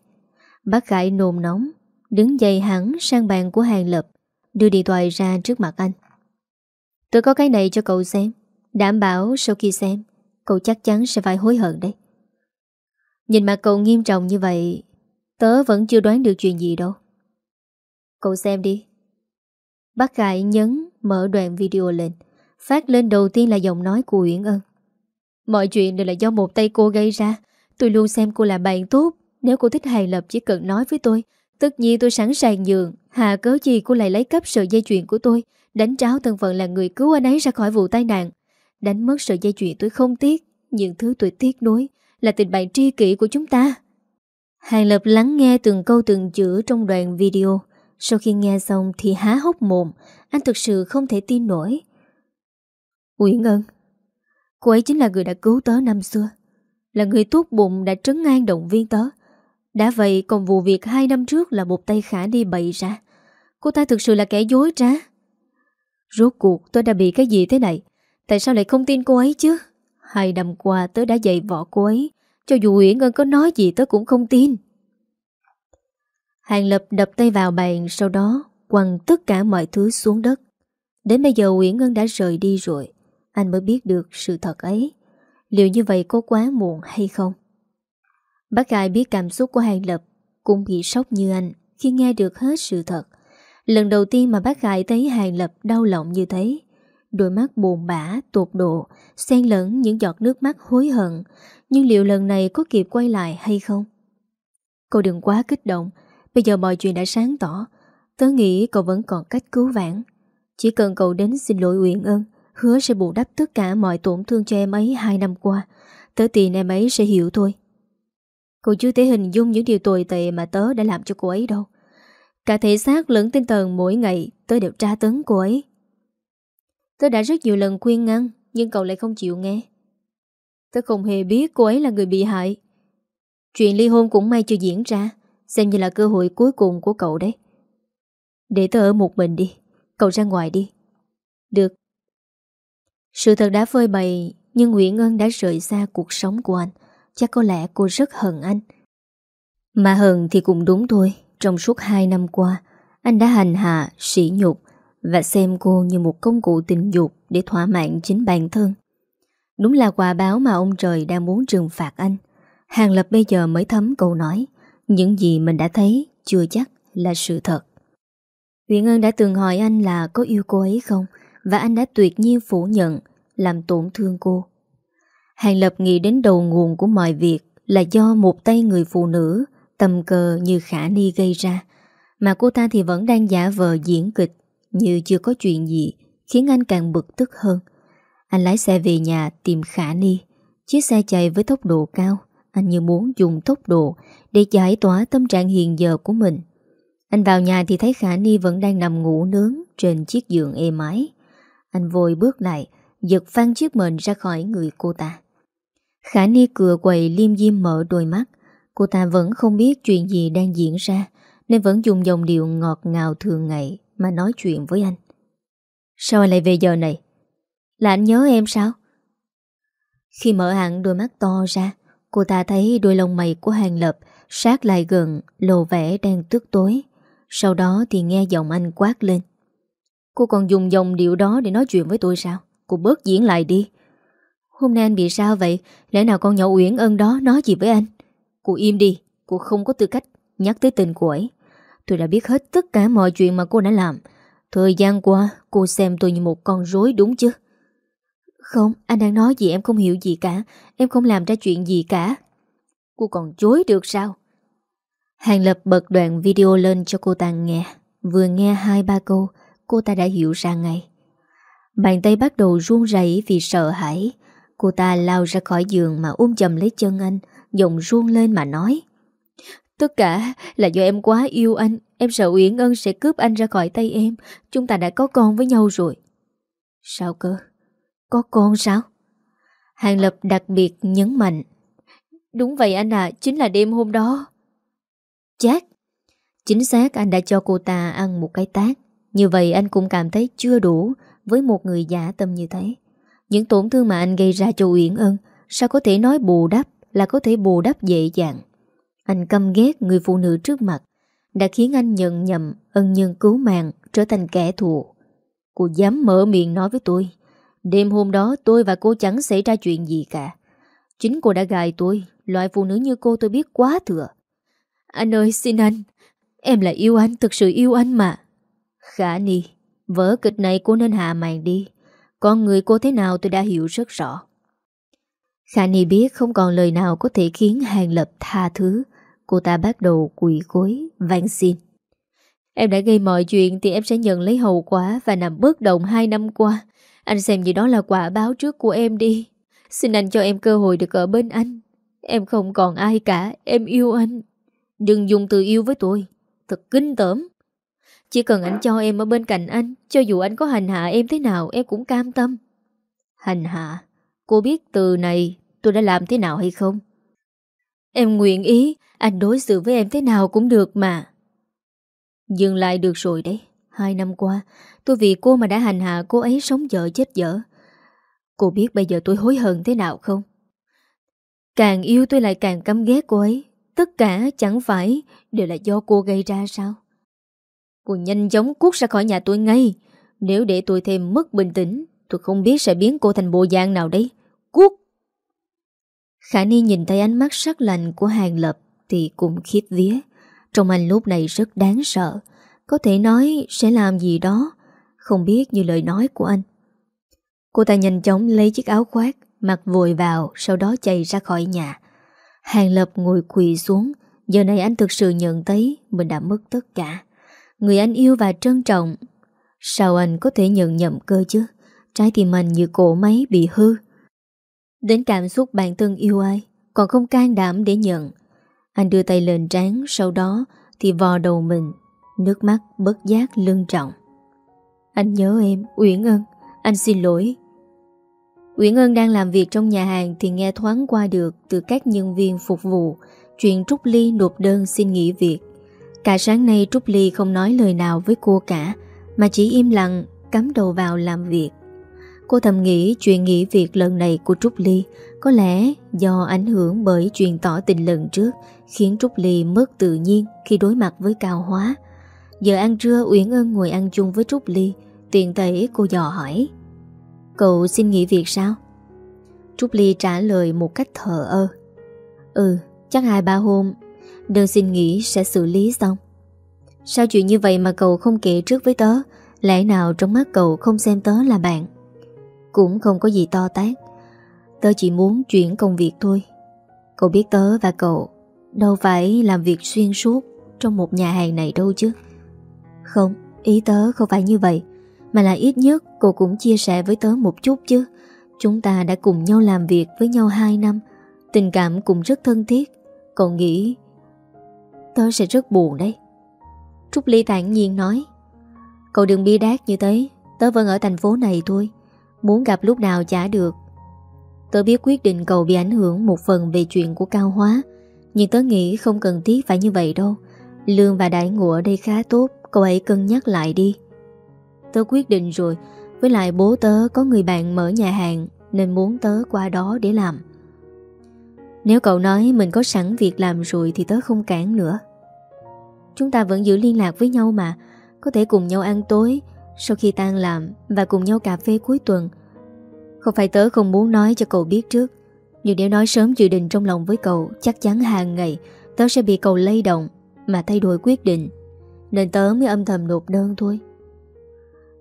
Bác Khải nồn nóng, Đứng dậy hẳn sang bàn của Hàng Lập, Đưa điện thoại ra trước mặt anh tôi có cái này cho cậu xem. Đảm bảo sau khi xem, Cậu chắc chắn sẽ phải hối hận đấy. Nhìn mặt cậu nghiêm trọng như vậy, Tớ vẫn chưa đoán được chuyện gì đâu. Cậu xem đi. Bác Khải nhấn Mở đoạn video lên, Phát lên đầu tiên là giọng nói của Uyển Ân. Mọi chuyện đều là do một tay cô gây ra. Tôi luôn xem cô là bạn tốt. Nếu cô thích hài lập chỉ cần nói với tôi, Tất nhiên tôi sẵn sàng nhường. Hà cớ gì cô lại lấy cắp sợi dây chuyện của tôi? Đánh tráo thân phận là người cứu anh ấy ra khỏi vụ tai nạn. Đánh mất sợi dây chuyện tôi không tiếc những thứ tôi tiếc nối Là tình bạn tri kỷ của chúng ta. Hàng Lập lắng nghe từng câu từng chữ trong đoạn video. Sau khi nghe xong thì há hốc mồm, Anh thực sự không thể tin nổi. Uyển Ngân, Cô ấy chính là người đã cứu tớ năm xưa, Là người tốt bụng đã trấn an động viên tớ. Đã vậy còn vụ việc hai năm trước là một tay khả đi bậy ra. Cô ta thực sự là kẻ dối trá. Rốt cuộc tôi đã bị cái gì thế này? Tại sao lại không tin cô ấy chứ? Hai năm qua tớ đã dạy võ cô ấy, Cho dù Uyển Ngân có nói gì tớ cũng không tin. Hàng Lập đập tay vào bàn, Sau đó quăng tất cả mọi thứ xuống đất. Đến bây giờ Uyển Ngân đã rời đi rồi, Anh mới biết được sự thật ấy. Liệu như vậy có quá muộn hay không? Bác Khai biết cảm xúc của Hàng Lập Cũng bị sốc như anh Khi nghe được hết sự thật. Lần đầu tiên mà bác khải thấy Hàng Lập đau lòng như thế. Đôi mắt buồn bã, tột độ xen lẫn những giọt nước mắt hối hận. Nhưng liệu lần này có kịp quay lại hay không? Cậu đừng quá kích động. Bây giờ mọi chuyện đã sáng tỏ. Tớ nghĩ cậu vẫn còn cách cứu vãn. Chỉ cần cậu đến xin lỗi Uyển ơn Hứa sẽ bù đắp tất cả mọi tổn thương cho em ấy hai năm qua. Tớ tin em ấy sẽ hiểu thôi. Cậu chưa thể hình dung những điều tồi tệ mà tớ đã làm cho cô ấy đâu. Cả thể xác lẫn tinh thần mỗi ngày Tớ đều tra tấn cô ấy. Tớ đã rất nhiều lần khuyên ngăn, Nhưng cậu lại không chịu nghe. Tớ không hề biết cô ấy là người bị hại. Chuyện ly hôn cũng may chưa diễn ra, Xem như là cơ hội cuối cùng của cậu đấy. Để tớ ở một mình đi, Cậu ra ngoài đi. Được. Sự thật đã phơi bày, Nhưng Nguyễn Ngân đã rời xa cuộc sống của anh. Chắc có lẽ cô rất hận anh. Mà hận thì cũng đúng thôi. Trong suốt 2 năm qua Anh đã hành hạ, sỉ nhục và xem cô như một công cụ tình dục để thỏa mãn chính bản thân. Đúng là quà báo mà ông trời đang muốn trừng phạt anh. Hàng Lập bây giờ mới thấm câu nói, những gì mình đã thấy chưa chắc là sự thật. huyện Ân đã từng hỏi anh là có yêu cô ấy không, và anh đã tuyệt nhiên phủ nhận, làm tổn thương cô. Hàng Lập nghĩ đến đầu nguồn của mọi việc là do một tay người phụ nữ tầm cờ như Khả Ni gây ra, mà cô ta thì vẫn đang giả vờ diễn kịch như chưa có chuyện gì Khiến anh càng bực tức hơn. Anh lái xe về nhà tìm Khả Ni Chiếc xe chạy với tốc độ cao. Anh như muốn dùng tốc độ Để giải tỏa tâm trạng hiện giờ của mình. Anh vào nhà thì thấy Khả Ni Vẫn đang nằm ngủ nướng Trên chiếc giường êm ái. Anh vội bước lại Giật phăng chiếc mền ra khỏi người cô ta. Khả Ni cửa quầy liêm diêm mở đôi mắt. Cô ta vẫn không biết chuyện gì đang diễn ra Nên vẫn dùng dòng điệu ngọt ngào thường ngày mà nói chuyện với anh. Sao anh lại về giờ này? Là anh nhớ em sao? Khi mở hẳn đôi mắt to ra, cô ta thấy đôi lông mày của Hàng Lập Sát lại gần Lộ vẻ đang tức tối Sau đó thì nghe giọng anh quát lên Cô còn dùng dòng điệu đó để nói chuyện với tôi sao Cô bớt diễn lại đi Hôm nay anh bị sao vậy Lẽ nào con nhỏ Uyển Ân đó nói gì với anh Cô im đi, Cô không có tư cách nhắc tới tình của ấy. Tôi đã biết hết tất cả mọi chuyện mà cô đã làm. Thời gian qua, Cô xem tôi như một con rối đúng chứ? Không, anh đang nói gì em không hiểu gì cả. Em không làm ra chuyện gì cả. Cô còn chối được sao? Hàng Lập bật đoạn video lên cho cô ta nghe. Vừa nghe hai ba câu, Cô ta đã hiểu ra ngay. Bàn tay bắt đầu run rẩy vì sợ hãi. Cô ta lao ra khỏi giường mà ôm chầm lấy chân anh. Giọng run lên mà nói. Tất cả là do em quá yêu anh, Em sợ Uyển Ân sẽ cướp anh ra khỏi tay em. Chúng ta đã có con với nhau rồi. Sao cơ? Có con sao? Hàng Lập đặc biệt nhấn mạnh. Đúng vậy anh à Chính là đêm hôm đó. Chát Chính xác anh đã cho cô ta ăn một cái tác Như vậy anh cũng cảm thấy chưa đủ Với một người giả tâm như thế. Những tổn thương mà anh gây ra cho Uyển Ân, Sao có thể nói bù đắp? Là có thể bù đắp dễ dàng. Anh căm ghét người phụ nữ trước mặt Đã khiến anh nhận nhầm Ân nhân cứu mạng trở thành kẻ thù. Cô dám mở miệng nói với tôi Đêm hôm đó tôi và cô chẳng xảy ra chuyện gì cả. Chính cô đã gài tôi Loại phụ nữ như cô tôi biết quá thừa. Anh ơi xin anh Em là yêu anh, thực sự yêu anh mà. Khả Ni Vở kịch này cô nên hạ màn đi. Con người cô thế nào tôi đã hiểu rất rõ. Khả biết không còn lời nào có thể khiến Hàng Lập tha thứ Cô ta bắt đầu quỷ gối, van xin Em đã gây mọi chuyện thì em sẽ nhận lấy hậu quả và nằm bất động hai năm qua. Anh xem gì đó là quả báo trước của em đi. Xin anh cho em cơ hội được ở bên anh. Em không còn ai cả, em yêu anh. Đừng dùng từ yêu với tôi, thật kinh tởm. Chỉ cần anh cho em ở bên cạnh anh, cho dù anh có hành hạ em thế nào em cũng cam tâm. Hành hạ? Cô biết từ này tôi đã làm thế nào hay không? Em nguyện ý, anh đối xử với em thế nào cũng được mà. Dừng lại được rồi đấy. Hai năm qua, tôi vì cô mà đã hành hạ cô ấy sống dở chết dở. Cô biết bây giờ tôi hối hận thế nào không? Càng yêu tôi lại càng căm ghét cô ấy. Tất cả chẳng phải đều là do cô gây ra sao? Cô nhanh chóng cút ra khỏi nhà tôi ngay. Nếu để tôi thêm mất bình tĩnh, tôi không biết sẽ biến cô thành bộ dạng nào đấy. Cút! Khả Ni nhìn thấy ánh mắt sắc lạnh của Hàng Lập thì cũng khiếp vía. Trong anh lúc này rất đáng sợ. Có thể nói sẽ làm gì đó. Không biết như lời nói của anh. Cô ta nhanh chóng lấy chiếc áo khoác, Mặc vội vào, Sau đó chạy ra khỏi nhà. Hàng Lập ngồi quỳ xuống. Giờ này anh thực sự nhận thấy Mình đã mất tất cả. Người anh yêu và trân trọng, Sao anh có thể nhận nhầm cơ chứ? Trái tim anh như cổ máy bị hư. Đến cảm xúc bản thân yêu ai, Còn không can đảm để nhận. Anh đưa tay lên trán, Sau đó thì vò đầu mình. Nước mắt bất giác lưng trọng. Anh nhớ em, Uyển Ân. Anh xin lỗi. Uyển Ân đang làm việc trong nhà hàng Thì nghe thoáng qua được Từ các nhân viên phục vụ. Chuyện Trúc Ly nộp đơn xin nghỉ việc. Cả sáng nay Trúc Ly không nói lời nào với cô cả, Mà chỉ im lặng, Cắm đầu vào làm việc. Cô thầm nghĩ chuyện nghỉ việc lần này của Trúc Ly có lẽ do ảnh hưởng bởi chuyện tỏ tình lần trước khiến Trúc Ly mất tự nhiên khi đối mặt với Cao Hóa. Giờ ăn trưa Uyển Ân ngồi ăn chung với Trúc Ly, tiện thể cô dò hỏi. Cậu xin nghỉ việc sao? Trúc Ly trả lời một cách thờ ơ. Ừ, chắc hai ba hôm, đơn xin nghỉ sẽ xử lý xong. Sao chuyện như vậy mà cậu không kể trước với tớ? Lẽ nào trong mắt cậu không xem tớ là bạn? Cũng không có gì to tát. Tớ chỉ muốn chuyển công việc thôi. Cậu biết tớ và cậu Đâu phải làm việc xuyên suốt Trong một nhà hàng này đâu chứ? Không, ý tớ không phải như vậy Mà là ít nhất cậu cũng chia sẻ với tớ một chút chứ. Chúng ta đã cùng nhau làm việc với nhau 2 năm Tình cảm cũng rất thân thiết. Cậu nghĩ Tớ sẽ rất buồn đấy. Trúc Ly thản nhiên nói Cậu đừng bi đát như thế Tớ vẫn ở thành phố này thôi. Muốn gặp lúc nào chả được. Tớ biết quyết định cậu bị ảnh hưởng một phần về chuyện của Cao Hóa, Nhưng tớ nghĩ không cần thiết phải như vậy đâu. Lương và đại ngũ ở đây khá tốt, Cậu ấy cân nhắc lại đi. Tớ quyết định rồi, Với lại bố tớ có người bạn mở nhà hàng, Nên muốn tớ qua đó để làm. Nếu cậu nói mình có sẵn việc làm rồi Thì tớ không cản nữa. Chúng ta vẫn giữ liên lạc với nhau mà, Có thể cùng nhau ăn tối sau khi tan làm Và cùng nhau cà phê cuối tuần, Không phải tớ không muốn nói cho cậu biết trước, Nhưng nếu nói sớm dự định trong lòng với cậu, Chắc chắn hàng ngày Tớ sẽ bị cậu lay động Mà thay đổi quyết định, Nên tớ mới âm thầm nộp đơn thôi.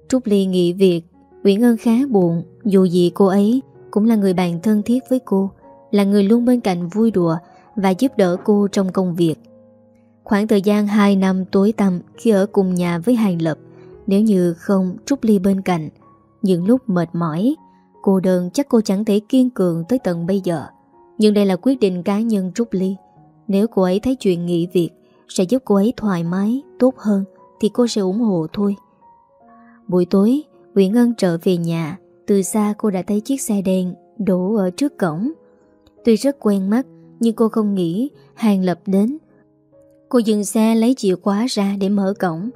Trúc Ly nghỉ việc, Nguyễn Ân khá buồn, Dù gì cô ấy cũng là người bạn thân thiết với cô, Là người luôn bên cạnh vui đùa Và giúp đỡ cô trong công việc. Khoảng thời gian 2 năm tối tăm Khi ở cùng nhà với Hàng Lập nếu như không Trúc Ly bên cạnh Những lúc mệt mỏi Cô đơn chắc cô chẳng thể kiên cường tới tận bây giờ. Nhưng đây là quyết định cá nhân Trúc Ly. Nếu cô ấy thấy chuyện nghỉ việc Sẽ giúp cô ấy thoải mái, tốt hơn Thì cô sẽ ủng hộ thôi. Buổi tối Nguyễn Ân trở về nhà. Từ xa cô đã thấy chiếc xe đen Đổ ở trước cổng. Tuy rất quen mắt Nhưng cô không nghĩ Hàng Lập đến. Cô dừng xe lấy chìa khóa ra để mở cổng.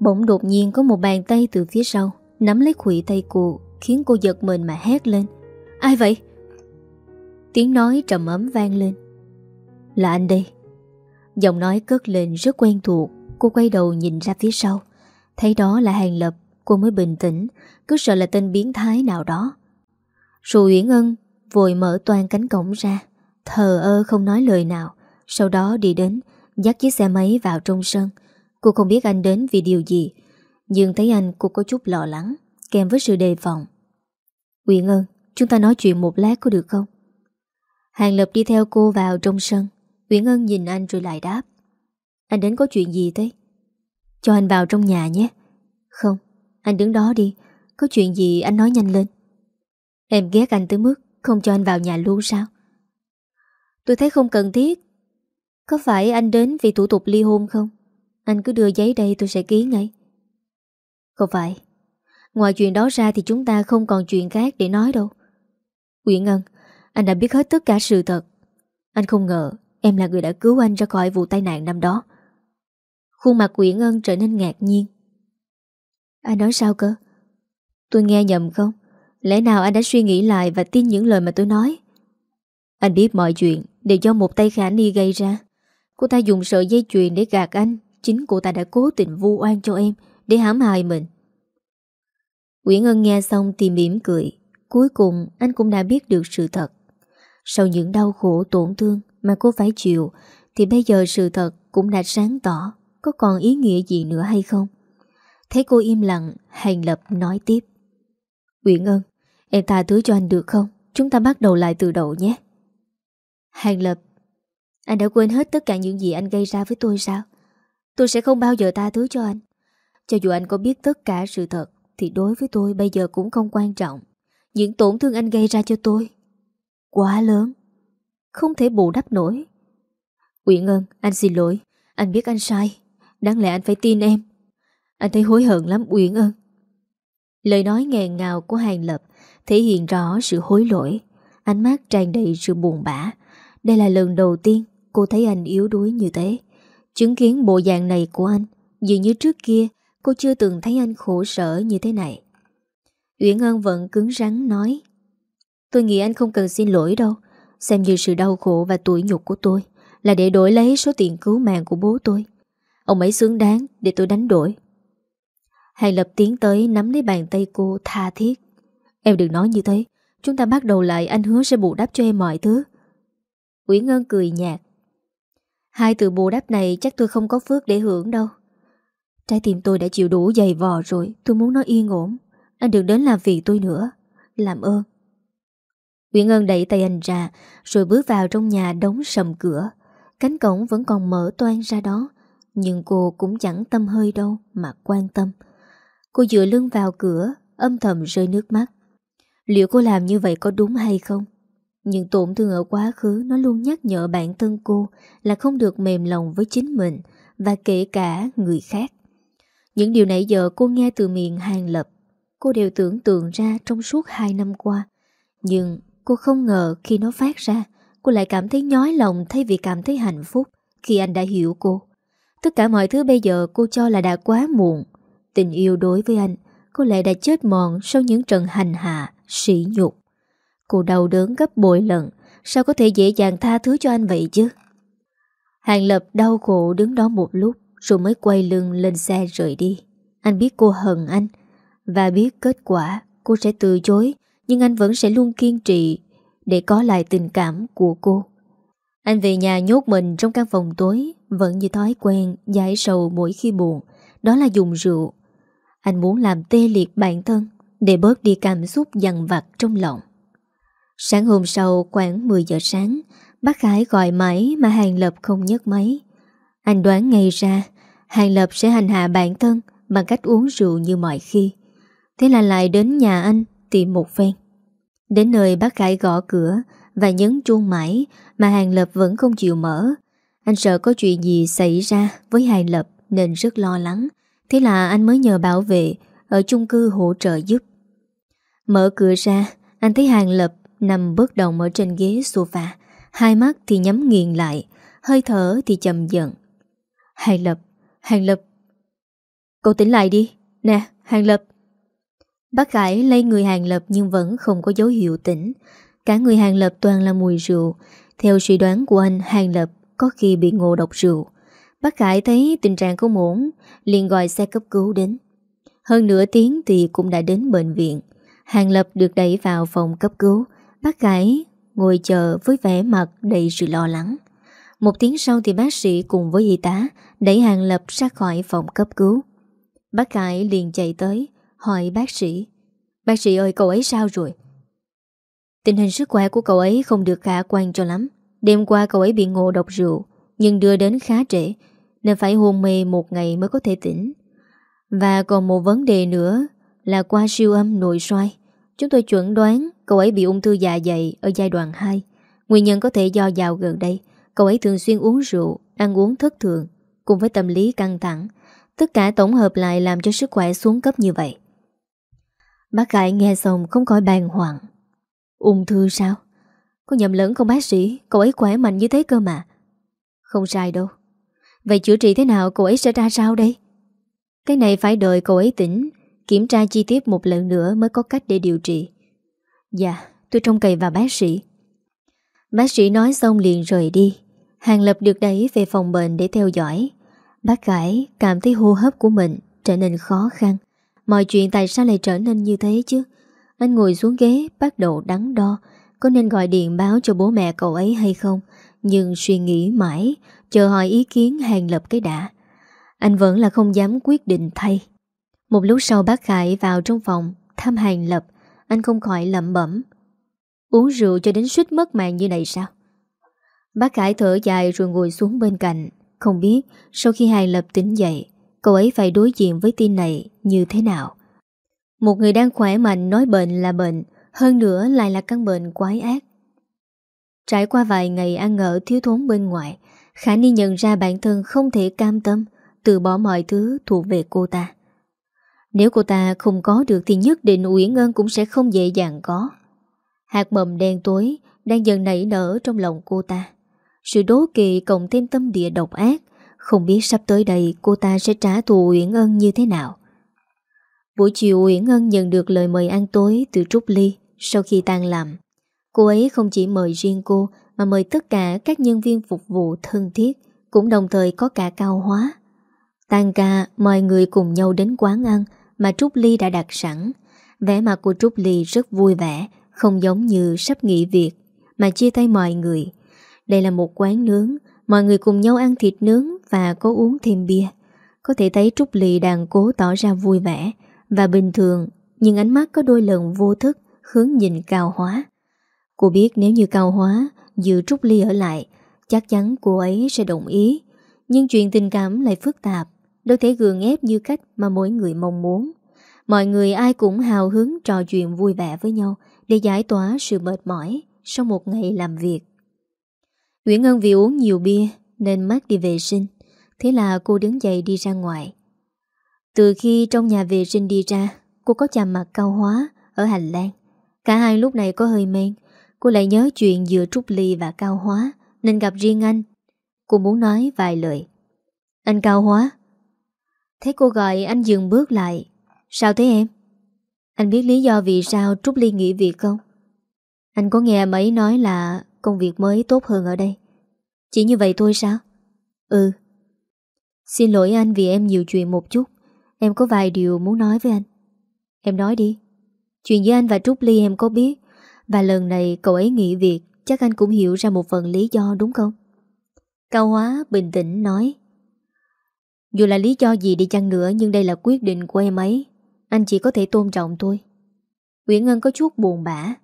Bỗng đột nhiên có một bàn tay từ phía sau, Nắm lấy khủy tay cô, Khiến cô giật mình mà hét lên. Ai vậy? Tiếng nói trầm ấm vang lên. Là anh đây. Giọng nói cất lên rất quen thuộc, Cô quay đầu nhìn ra phía sau. Thấy đó là Hàng Lập, Cô mới bình tĩnh, Cứ sợ là tên biến thái nào đó. Rồi Uyển Ân vội mở toàn cánh cổng ra, Thờ ơ không nói lời nào, Sau đó đi đến, Dắt chiếc xe máy vào trong sân. Cô không biết anh đến vì điều gì, Nhưng thấy anh cô có chút lo lắng, Kèm với sự đề phòng. Uyển ơn Chúng ta nói chuyện một lát có được không? Hàng Lập đi theo cô vào trong sân. Uyển ơn nhìn anh rồi lại đáp. Anh đến có chuyện gì thế? Cho anh vào trong nhà nhé. Không, anh đứng đó đi. Có chuyện gì anh nói nhanh lên. Em ghét anh tới mức Không cho anh vào nhà luôn sao? Tôi thấy không cần thiết. Có phải anh đến vì thủ tục ly hôn không? Anh cứ đưa giấy đây tôi sẽ ký ngay Không phải Ngoài chuyện đó ra thì chúng ta không còn chuyện khác để nói đâu Nguyễn Ngân, Anh đã biết hết tất cả sự thật Anh không ngờ em là người đã cứu anh ra khỏi vụ tai nạn năm đó Khuôn mặt Nguyễn Ngân trở nên ngạc nhiên anh nói sao cơ? Tôi nghe nhầm không? Lẽ nào anh đã suy nghĩ lại và tin những lời mà tôi nói? Anh biết mọi chuyện đều do một tay khả ni gây ra. Cô ta dùng sợi dây chuyền để gạt anh. Chính cô ta đã cố tình vu oan cho em để hãm hại mình. Nguyễn Ân nghe xong thì mỉm cười. Cuối cùng, anh cũng đã biết được sự thật. Sau những đau khổ tổn thương mà cô phải chịu, thì bây giờ sự thật cũng đã sáng tỏ có còn ý nghĩa gì nữa hay không? Thấy cô im lặng Hành Lập nói tiếp Nguyễn Ân Em tha thứ cho anh được không Chúng ta bắt đầu lại từ đầu nhé Hành Lập, Anh đã quên hết tất cả những gì anh gây ra với tôi sao Tôi sẽ không bao giờ tha thứ cho anh. Cho dù anh có biết tất cả sự thật, Thì đối với tôi bây giờ cũng không quan trọng. Những tổn thương anh gây ra cho tôi, Quá lớn, Không thể bù đắp nổi. Uyển Ân anh xin lỗi. Anh biết anh sai. Đáng lẽ anh phải tin em. Anh thấy hối hận lắm Uyển ơn Lời nói nghẹn ngào của Hàng Lập Thể hiện rõ sự hối lỗi. Ánh mắt tràn đầy sự buồn bã. Đây là lần đầu tiên cô thấy anh yếu đuối như thế. Chứng kiến bộ dạng này của anh, Dường như trước kia Cô chưa từng thấy anh khổ sở như thế này Uyển Ân vẫn cứng rắn nói, Tôi nghĩ anh không cần xin lỗi đâu Xem như sự đau khổ và tuổi nhục của tôi Là để đổi lấy số tiền cứu mạng của bố tôi Ông ấy xứng đáng để tôi đánh đổi Hàng Lập tiến tới nắm lấy bàn tay cô tha thiết. Em đừng nói như thế. Chúng ta bắt đầu lại, anh hứa sẽ bù đắp cho em mọi thứ. Uyển Ngân cười nhạt. Hai từ bù đắp này chắc tôi không có phước để hưởng đâu. Trái tim tôi đã chịu đủ dày vò rồi. Tôi muốn nó yên ổn. Anh đừng đến làm việc tôi nữa. Làm ơn. Nguyễn Ngân đẩy tay anh ra, Rồi bước vào trong nhà đóng sầm cửa Cánh cổng vẫn còn mở toan ra đó, Nhưng cô cũng chẳng tâm hơi đâu Mà quan tâm Cô dựa lưng vào cửa, Âm thầm rơi nước mắt Liệu cô làm như vậy có đúng hay không nhưng tổn thương ở quá khứ Nó luôn nhắc nhở bản thân cô Là không được mềm lòng với chính mình Và kể cả người khác. Những điều nãy giờ cô nghe từ miệng hàng lập, Cô đều tưởng tượng ra Trong suốt 2 năm qua. Nhưng cô không ngờ khi nó phát ra, Cô lại cảm thấy nhói lòng Thay vì cảm thấy hạnh phúc Khi anh đã hiểu cô. Tất cả mọi thứ bây giờ cô cho là đã quá muộn. Tình yêu đối với anh, Có lẽ đã chết mòn sau những trận hành hạ, Sỉ nhục. Cô đau đớn gấp bội lần. Sao có thể dễ dàng tha thứ cho anh vậy chứ? Hàng Lập đau khổ đứng đó một lúc, Rồi mới quay lưng lên xe rời đi. Anh biết cô hận anh, Và biết kết quả cô sẽ từ chối, Nhưng anh vẫn sẽ luôn kiên trì Để có lại tình cảm của cô. Anh về nhà nhốt mình trong căn phòng tối, Vẫn như thói quen Giải sầu mỗi khi buồn. Đó là dùng rượu. Anh muốn làm tê liệt bản thân, Để bớt đi cảm xúc dằn vặt trong lòng. Sáng hôm sau khoảng 10 giờ sáng, Bác Khải gọi máy mà Hàng Lập không nhấc máy. Anh đoán ngay ra, Hàng Lập sẽ hành hạ bản thân Bằng cách uống rượu như mọi khi. Thế là lại đến nhà anh Tìm một phen. Đến nơi bác Khải gõ cửa Và nhấn chuông mãi Mà Hàng Lập vẫn không chịu mở. Anh sợ có chuyện gì xảy ra với Hàng Lập Nên rất lo lắng. Thế là anh mới nhờ bảo vệ Ở chung cư hỗ trợ giúp. Mở cửa ra, Anh thấy Hàng Lập nằm bất động ở trên ghế sofa. Hai mắt thì nhắm nghiền lại, Hơi thở thì chậm giận Hàng Lập Hàng Lập. Cậu tỉnh lại đi. Nè, Hàng Lập. Bác Khải lấy người Hàng Lập nhưng vẫn không có dấu hiệu tỉnh. Cả người Hàng Lập toàn là mùi rượu. Theo suy đoán của anh, Hàng Lập có khi bị ngộ độc rượu. Bác Khải thấy tình trạng không ổn, liền gọi xe cấp cứu đến. Hơn nửa tiếng thì cũng đã đến bệnh viện. Hàng Lập được đẩy vào phòng cấp cứu. Bác Khải ngồi chờ với vẻ mặt đầy sự lo lắng. Một tiếng sau thì bác sĩ cùng với y tá đẩy Hàng Lập ra khỏi phòng cấp cứu. Bác Khải liền chạy tới, hỏi bác sĩ. Bác sĩ ơi cậu ấy sao rồi? Tình hình sức khỏe của cậu ấy không được khả quan cho lắm. Đêm qua cậu ấy bị ngộ độc rượu, nhưng đưa đến khá trễ, nên phải hôn mê một ngày mới có thể tỉnh. Và còn một vấn đề nữa là qua siêu âm nội soi. Chúng tôi chuẩn đoán cậu ấy bị ung thư dạ dày ở giai đoạn 2. Nguyên nhân có thể do dạo gần đây, cậu ấy thường xuyên uống rượu, ăn uống thất thường, cùng với tâm lý căng thẳng. Tất cả tổng hợp lại làm cho sức khỏe xuống cấp như vậy. Bác Khải nghe xong không khỏi bàng hoàng. Ung thư sao? Có nhầm lẫn không bác sĩ? Cậu ấy khỏe mạnh như thế cơ mà. Không sai đâu. Vậy chữa trị thế nào cậu ấy sẽ ra sao đây? Cái này phải đợi cậu ấy tỉnh Kiểm tra chi tiết một lần nữa mới có cách để điều trị Dạ tôi trông cậy vào bác sĩ. Bác sĩ nói xong liền rời đi. Hàng Lập được đẩy về phòng bệnh để theo dõi. Bác khải cảm thấy hô hấp của mình trở nên khó khăn. Mọi chuyện tại sao lại trở nên như thế chứ? Anh ngồi xuống ghế, bắt đầu đắn đo Có nên gọi điện báo cho bố mẹ cậu ấy hay không. Nhưng suy nghĩ mãi, Chờ hỏi ý kiến Hàng Lập cái đã. Anh vẫn là không dám quyết định thay. Một lúc sau bác Khải vào trong phòng Thăm hàng lập. Anh không khỏi lẩm bẩm. Uống rượu cho đến suýt mất mạng như này sao? Bác Khải thở dài rồi ngồi xuống bên cạnh. Không biết sau khi Hài lập tỉnh dậy, Cậu ấy phải đối diện với tin này như thế nào? Một người đang khỏe mạnh nói bệnh là bệnh, Hơn nữa lại là căn bệnh quái ác. Trải qua vài ngày ăn ngỡ thiếu thốn bên ngoài, Khả Ni nhận ra bản thân không thể cam tâm, Từ bỏ mọi thứ thuộc về cô ta nếu cô ta không có được thì nhất định Uyển Ngân cũng sẽ không dễ dàng có. Hạt mầm đen tối đang dần nảy nở trong lòng cô ta. Sự đố kỵ cộng thêm tâm địa độc ác, không biết sắp tới đây cô ta sẽ trả thù Uyển Ngân như thế nào. Buổi chiều Uyển Ngân nhận được lời mời ăn tối từ Trúc Ly sau khi tan làm. Cô ấy không chỉ mời riêng cô mà mời tất cả các nhân viên phục vụ thân thiết, cũng đồng thời có cả cao hóa. Tan ca, mọi người cùng nhau đến quán ăn mà Trúc Ly đã đặt sẵn. Vẻ mặt của Trúc Ly rất vui vẻ, không giống như sắp nghỉ việc, mà chia tay mọi người. Đây là một quán nướng, mọi người cùng nhau ăn thịt nướng và có uống thêm bia. Có thể thấy Trúc Ly đang cố tỏ ra vui vẻ và bình thường, nhưng ánh mắt có đôi lần vô thức hướng nhìn cao hóa. Cô biết nếu như cao hóa giữ Trúc Ly ở lại, chắc chắn cô ấy sẽ đồng ý. Nhưng chuyện tình cảm lại phức tạp đâu thể gượng ép như cách mà mỗi người mong muốn. Mọi người ai cũng hào hứng trò chuyện vui vẻ với nhau để giải tỏa sự mệt mỏi sau một ngày làm việc. Nguyễn Ngân vì uống nhiều bia nên mát đi vệ sinh, thế là cô đứng dậy đi ra ngoài. Từ khi trong nhà vệ sinh đi ra, cô có chạm mặt cao hóa ở hành lang. Cả hai lúc này có hơi men, cô lại nhớ chuyện giữa Trúc Ly và Cao Hóa nên gặp riêng anh. Cô muốn nói vài lời. Anh Cao Hóa, Thấy cô gọi, anh dừng bước lại. Sao thế em? Anh biết lý do vì sao Trúc Ly nghỉ việc không? Anh có nghe mấy nói là Công việc mới tốt hơn ở đây. Chỉ như vậy thôi sao? Ừ. Xin lỗi anh vì em nhiều chuyện một chút. Em có vài điều muốn nói với anh. Em nói đi. Chuyện với anh và Trúc Ly em có biết. Và lần này cậu ấy nghỉ việc, Chắc anh cũng hiểu ra một phần lý do đúng không? Cao Hóa bình tĩnh nói. Dù là lý do gì đi chăng nữa, Nhưng đây là quyết định của em ấy. Anh chỉ có thể tôn trọng tôi Nguyễn Ngân có chút buồn bã.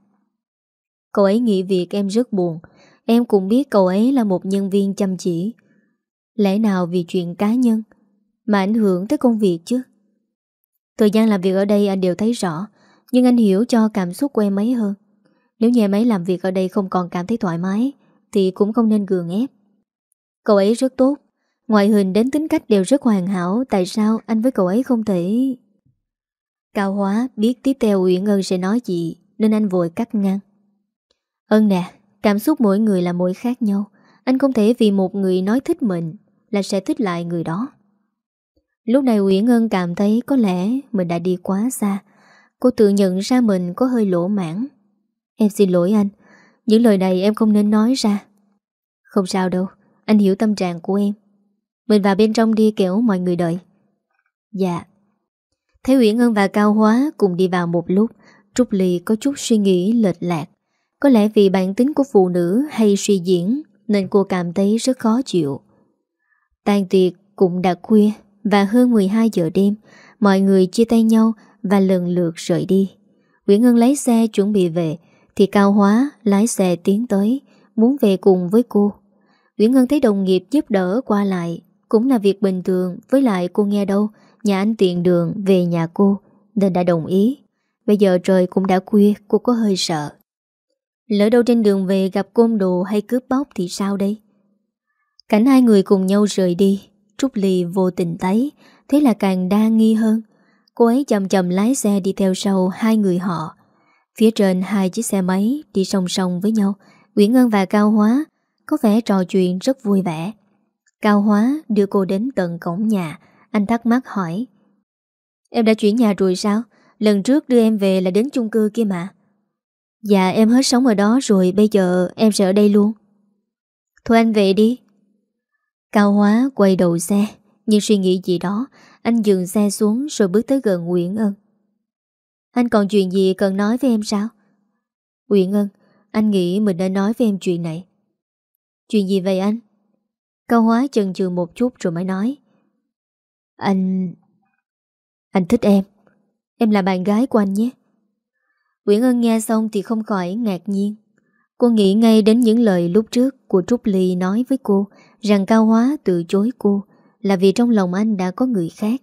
Cậu ấy nghĩ việc em rất buồn. Em cũng biết cậu ấy là một nhân viên chăm chỉ. Lẽ nào vì chuyện cá nhân Mà ảnh hưởng tới công việc chứ? Thời gian làm việc ở đây anh đều thấy rõ, Nhưng anh hiểu cho cảm xúc của em ấy hơn. Nếu nhà máy làm việc ở đây không còn cảm thấy thoải mái, Thì cũng không nên gường ép. Cậu ấy rất tốt. Ngoại hình đến tính cách đều rất hoàn hảo, Tại sao anh với cậu ấy không thể? Cao Hóa biết tiếp theo Uyển Ân sẽ nói gì, Nên anh vội cắt ngang. Ân nè, Cảm xúc mỗi người là mỗi khác nhau. Anh không thể vì một người nói thích mình Là sẽ thích lại người đó. Lúc này Uyển Ân cảm thấy Có lẽ mình đã đi quá xa. Cô tự nhận ra mình có hơi lỗ mãn. Em xin lỗi anh, Những lời này em không nên nói ra. Không sao đâu, Anh hiểu tâm trạng của em. Mình vào bên trong đi kéo mọi người đợi. Dạ. Thấy Uyển Ân và Cao Hóa cùng đi vào một lúc, Trúc Ly có chút suy nghĩ lệch lạc. Có lẽ vì bản tính của phụ nữ hay suy diễn, Nên cô cảm thấy rất khó chịu. Tàn tiệc cũng đã khuya, Và hơn 12 giờ đêm, Mọi người chia tay nhau Và lần lượt rời đi. Nguyễn Ngân lấy xe chuẩn bị về, Thì Cao Hóa lái xe tiến tới, Muốn về cùng với cô. Nguyễn Ngân thấy đồng nghiệp giúp đỡ qua lại cũng là việc bình thường, Với lại cô nghe đâu, Nhà anh tiện đường về nhà cô, Nên đã đồng ý. Bây giờ trời cũng đã khuya, cô có hơi sợ. Lỡ đâu trên đường về gặp côn đồ hay cướp bóc thì sao đây? Cảnh hai người cùng nhau rời đi, Trúc Ly vô tình thấy, Thế là càng đa nghi hơn. Cô ấy chậm chậm lái xe đi theo sau hai người họ. Phía trên hai chiếc xe máy đi song song với nhau, Nguyễn Ngân và Cao Hóa, có vẻ trò chuyện rất vui vẻ. Cao Hóa đưa cô đến tận cổng nhà anh thắc mắc hỏi, Em đã chuyển nhà rồi sao? Lần trước đưa em về là đến chung cư kia mà Dạ em hết sống ở đó rồi, Bây giờ em sẽ ở đây luôn Thôi anh về đi Cao Hóa quay đầu xe, Nhưng suy nghĩ gì đó, Anh dừng xe xuống rồi bước tới gần Nguyễn Ân Anh còn chuyện gì cần nói với em sao? Nguyễn Ân, Anh nghĩ mình đã nói với em chuyện này Chuyện gì vậy anh? Cao Hóa chần chừ một chút rồi mới nói anh... Anh thích em Em là bạn gái của anh nhé Nguyễn Ân nghe xong thì không khỏi ngạc nhiên Cô nghĩ ngay đến những lời lúc trước của Trúc Ly nói với cô rằng Cao Hóa từ chối cô là vì trong lòng anh đã có người khác.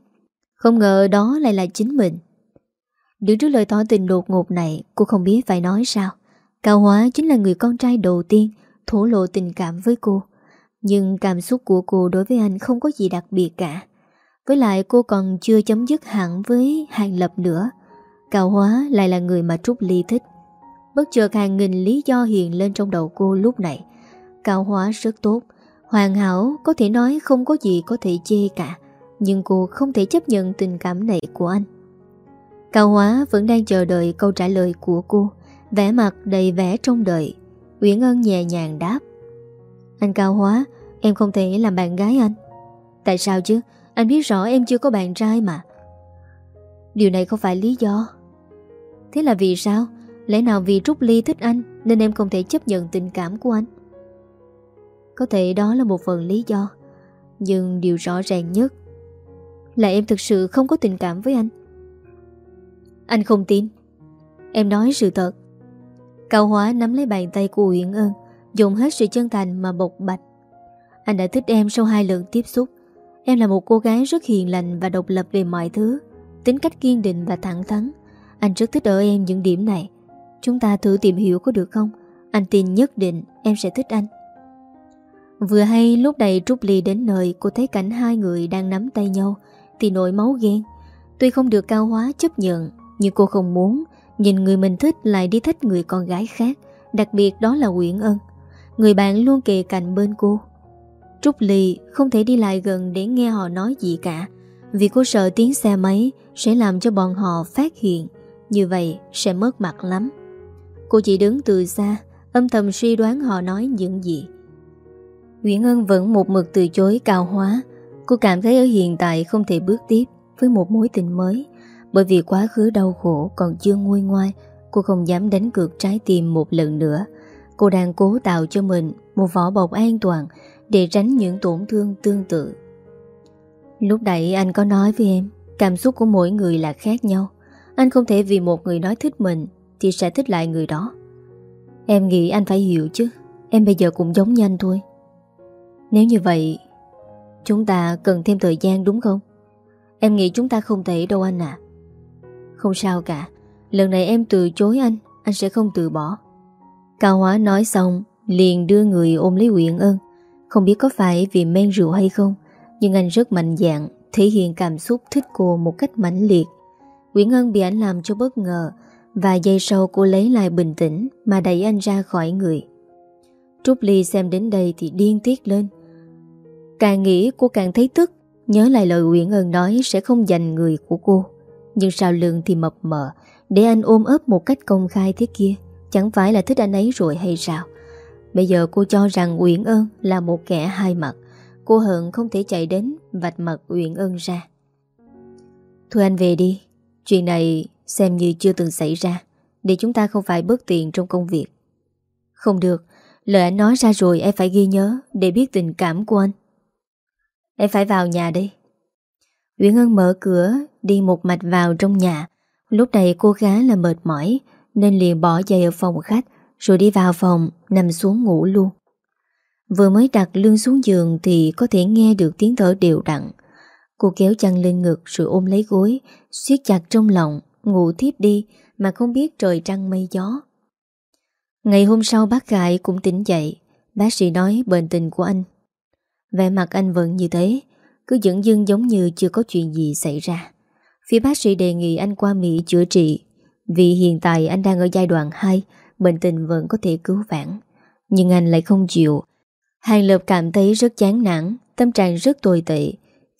Không ngờ đó lại là chính mình. Đứng trước lời tỏ tình đột ngột này, cô không biết phải nói sao. Cao Hóa chính là người con trai đầu tiên thổ lộ tình cảm với cô. Nhưng cảm xúc của cô đối với anh không có gì đặc biệt cả. Với lại cô còn chưa chấm dứt hẳn với Hàng Lập nữa. Cao Hóa lại là người mà Trúc Ly thích. Bất chợt hàng nghìn lý do hiện lên trong đầu cô lúc này. Cao Hóa rất tốt. Hoàn hảo có thể nói không có gì có thể chê cả. Nhưng cô không thể chấp nhận tình cảm này của anh. Cao Hóa vẫn đang chờ đợi câu trả lời của cô. Vẻ mặt đầy vẻ trong đợi. Uyển Ân nhẹ nhàng đáp. Anh Cao Hóa, Em không thể làm bạn gái anh. Tại sao chứ? Anh biết rõ em chưa có bạn trai mà. Điều này không phải lý do. Thế là vì sao? Lẽ nào vì Trúc Ly thích anh Nên em không thể chấp nhận tình cảm của anh? Có thể đó là một phần lý do, Nhưng điều rõ ràng nhất Là em thực sự không có tình cảm với anh. Anh không tin. Em nói sự thật. Cao Hóa nắm lấy bàn tay của Uyển Ân Dùng hết sự chân thành mà bộc bạch. Anh đã thích em sau hai lần tiếp xúc. Em là một cô gái rất hiền lành và độc lập về mọi thứ. Tính cách kiên định và thẳng thắn. Anh rất thích ở em những điểm này. Chúng ta thử tìm hiểu có được không? Anh tin nhất định em sẽ thích anh. Vừa hay lúc này Trúc Ly đến nơi, Cô thấy cảnh hai người đang nắm tay nhau, Thì nổi máu ghen. Tuy không được cao hóa chấp nhận, Nhưng cô không muốn Nhìn người mình thích lại đi thích người con gái khác, Đặc biệt đó là Nguyễn Ân. Người bạn luôn kề cạnh bên cô. Trúc Ly không thể đi lại gần để nghe họ nói gì cả, Vì cô sợ tiếng xe máy sẽ làm cho bọn họ phát hiện, Như vậy sẽ mất mặt lắm. Cô chỉ đứng từ xa, Âm thầm suy đoán họ nói những gì. Nguyễn Ân vẫn một mực từ chối cao hóa. Cô cảm thấy ở hiện tại không thể bước tiếp Với một mối tình mới, Bởi vì quá khứ đau khổ còn chưa nguôi ngoai, Cô không dám đánh cược trái tim một lần nữa. Cô đang cố tạo cho mình Một vỏ bọc an toàn Để tránh những tổn thương tương tự. Lúc nãy anh có nói với em, Cảm xúc của mỗi người là khác nhau. Anh không thể vì một người nói thích mình Thì sẽ thích lại người đó. Em nghĩ anh phải hiểu chứ, Em bây giờ cũng giống như anh thôi. Nếu như vậy, Chúng ta cần thêm thời gian đúng không? Em nghĩ chúng ta không thể đâu anh à Không sao cả, Lần này em từ chối anh Anh sẽ không từ bỏ. Cao Hóa nói xong Liền đưa người ôm lấy Quyện Ân, Không biết có phải vì men rượu hay không Nhưng anh rất mạnh dạn Thể hiện cảm xúc thích cô một cách mãnh liệt. Quyển Ân bị anh làm cho bất ngờ. Và giây sau cô lấy lại bình tĩnh Mà đẩy anh ra khỏi người. Trúc Ly xem đến đây thì điên tiết lên. Càng nghĩ cô càng thấy tức Nhớ lại lời Nguyễn Ân nói Sẽ không giành người của cô. Nhưng sao lương thì mập mờ Để anh ôm ấp một cách công khai thế kia. Chẳng phải là thích anh ấy rồi hay sao? Bây giờ cô cho rằng Uyển Ân là một kẻ hai mặt. Cô hận không thể chạy đến Vạch mặt Uyển Ân ra. Thôi anh về đi. Chuyện này xem như chưa từng xảy ra, Để chúng ta không phải bớt tiền trong công việc. Không được. Lời anh nói ra rồi em phải ghi nhớ Để biết tình cảm của anh. Em phải vào nhà đi Uyển Ân mở cửa, Đi một mạch vào trong nhà. Lúc này cô khá là mệt mỏi. Nên liền bỏ giày ở phòng khách, Rồi đi vào phòng, nằm xuống ngủ luôn. Vừa mới đặt lưng xuống giường Thì có thể nghe được tiếng thở đều đặn. Cô kéo chăn lên ngực Rồi ôm lấy gối, siết chặt trong lòng, Ngủ tiếp đi Mà không biết trời trăng mây gió. Ngày hôm sau bác gại cũng tỉnh dậy. Bác sĩ nói bệnh tình của anh. Vẻ mặt anh vẫn như thế, Cứ dẫn dưng giống như chưa có chuyện gì xảy ra. Phía bác sĩ đề nghị anh qua Mỹ chữa trị. Vì hiện tại anh đang ở giai đoạn 2 Bệnh tình vẫn có thể cứu vãn. Nhưng anh lại không chịu. Hàng Lập cảm thấy rất chán nản, Tâm trạng rất tồi tệ,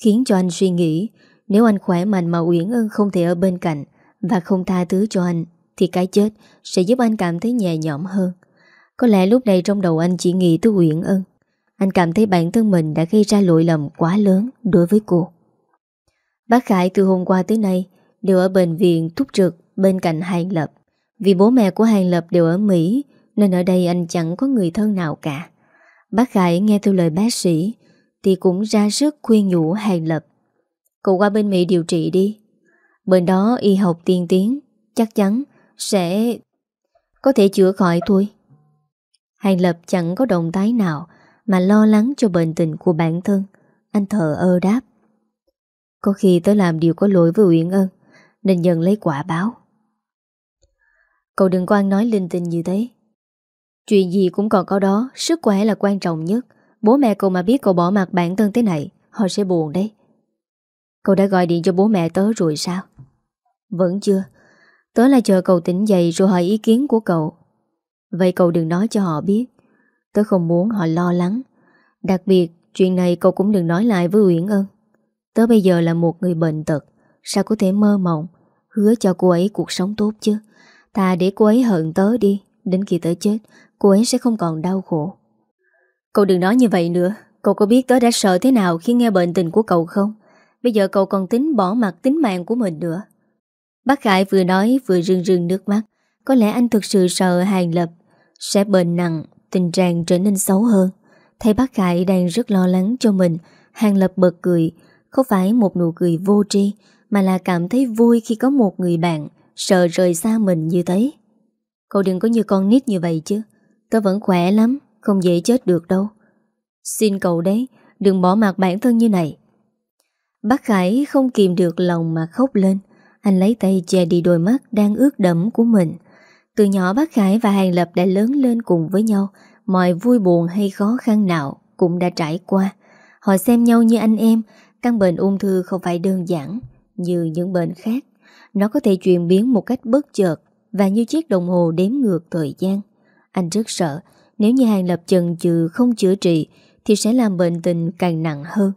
Khiến cho anh suy nghĩ, Nếu anh khỏe mạnh mà Uyển Ân không thể ở bên cạnh Và không tha thứ cho anh, Thì cái chết sẽ giúp anh cảm thấy nhẹ nhõm hơn. Có lẽ lúc này trong đầu anh chỉ nghĩ tới Uyển Ân. Anh cảm thấy bản thân mình đã gây ra lỗi lầm quá lớn đối với cô. Bác Khải từ hôm qua tới nay Đều ở bệnh viện thúc trực bên cạnh Hàng Lập. Vì bố mẹ của Hàng Lập đều ở Mỹ, Nên ở đây anh chẳng có người thân nào cả. Bác Khải nghe theo lời bác sĩ, Thì cũng ra sức khuyên nhủ Hàng Lập. Cậu qua bên Mỹ điều trị đi. Bên đó y học tiên tiến, Chắc chắn sẽ Có thể chữa khỏi thôi. Hàng Lập chẳng có động thái nào Mà lo lắng cho bệnh tình của bản thân. Anh thờ ơ đáp. Có khi tớ làm điều có lỗi với Uyển Ân, Nên dần lấy quả báo. Cậu đừng quan nói linh tinh như thế. Chuyện gì cũng còn có đó, Sức khỏe là quan trọng nhất. Bố mẹ cậu mà biết cậu bỏ mặt bản thân thế này, Họ sẽ buồn đấy. Cậu đã gọi điện cho bố mẹ tớ rồi sao? Vẫn chưa. Tớ là chờ cậu tỉnh dậy rồi hỏi ý kiến của cậu. Vậy cậu đừng nói cho họ biết. Tớ không muốn họ lo lắng. Đặc biệt, chuyện này cậu cũng đừng nói lại với Uyển Ân. Tớ bây giờ là một người bệnh tật, Sao có thể mơ mộng, Hứa cho cô ấy cuộc sống tốt chứ? Ta để cô ấy hận tớ đi, Đến khi tớ chết, Cô ấy sẽ không còn đau khổ. Cậu đừng nói như vậy nữa. Cậu có biết tớ đã sợ thế nào khi nghe bệnh tình của cậu không? Bây giờ cậu còn tính bỏ mặt tính mạng của mình nữa. Bác Khải vừa nói vừa rưng rưng nước mắt. Có lẽ anh thực sự sợ Hàng Lập Sẽ bệnh nặng, Tình trạng trở nên xấu hơn. Thấy bác Khải đang rất lo lắng cho mình, Hàng Lập bật cười. Không phải một nụ cười vô tri Mà là cảm thấy vui khi có một người bạn Sợ rời xa mình như thế. Cậu đừng có như con nít như vậy chứ. Tớ vẫn khỏe lắm, Không dễ chết được đâu. Xin cậu đấy, Đừng bỏ mặt bản thân như này. Bác Khải không kìm được lòng mà khóc lên. Anh lấy tay che đi đôi mắt Đang ướt đẫm của mình. Từ nhỏ bác Khải và Hàng Lập đã lớn lên cùng với nhau. Mọi vui buồn hay khó khăn nào Cũng đã trải qua. Họ xem nhau như anh em, Căn bệnh ung thư không phải đơn giản Như những bệnh khác. Nó có thể chuyển biến một cách bất chợt Và như chiếc đồng hồ đếm ngược thời gian. Anh rất sợ, Nếu như Hàng Lập chần chừ không chữa trị Thì sẽ làm bệnh tình càng nặng hơn.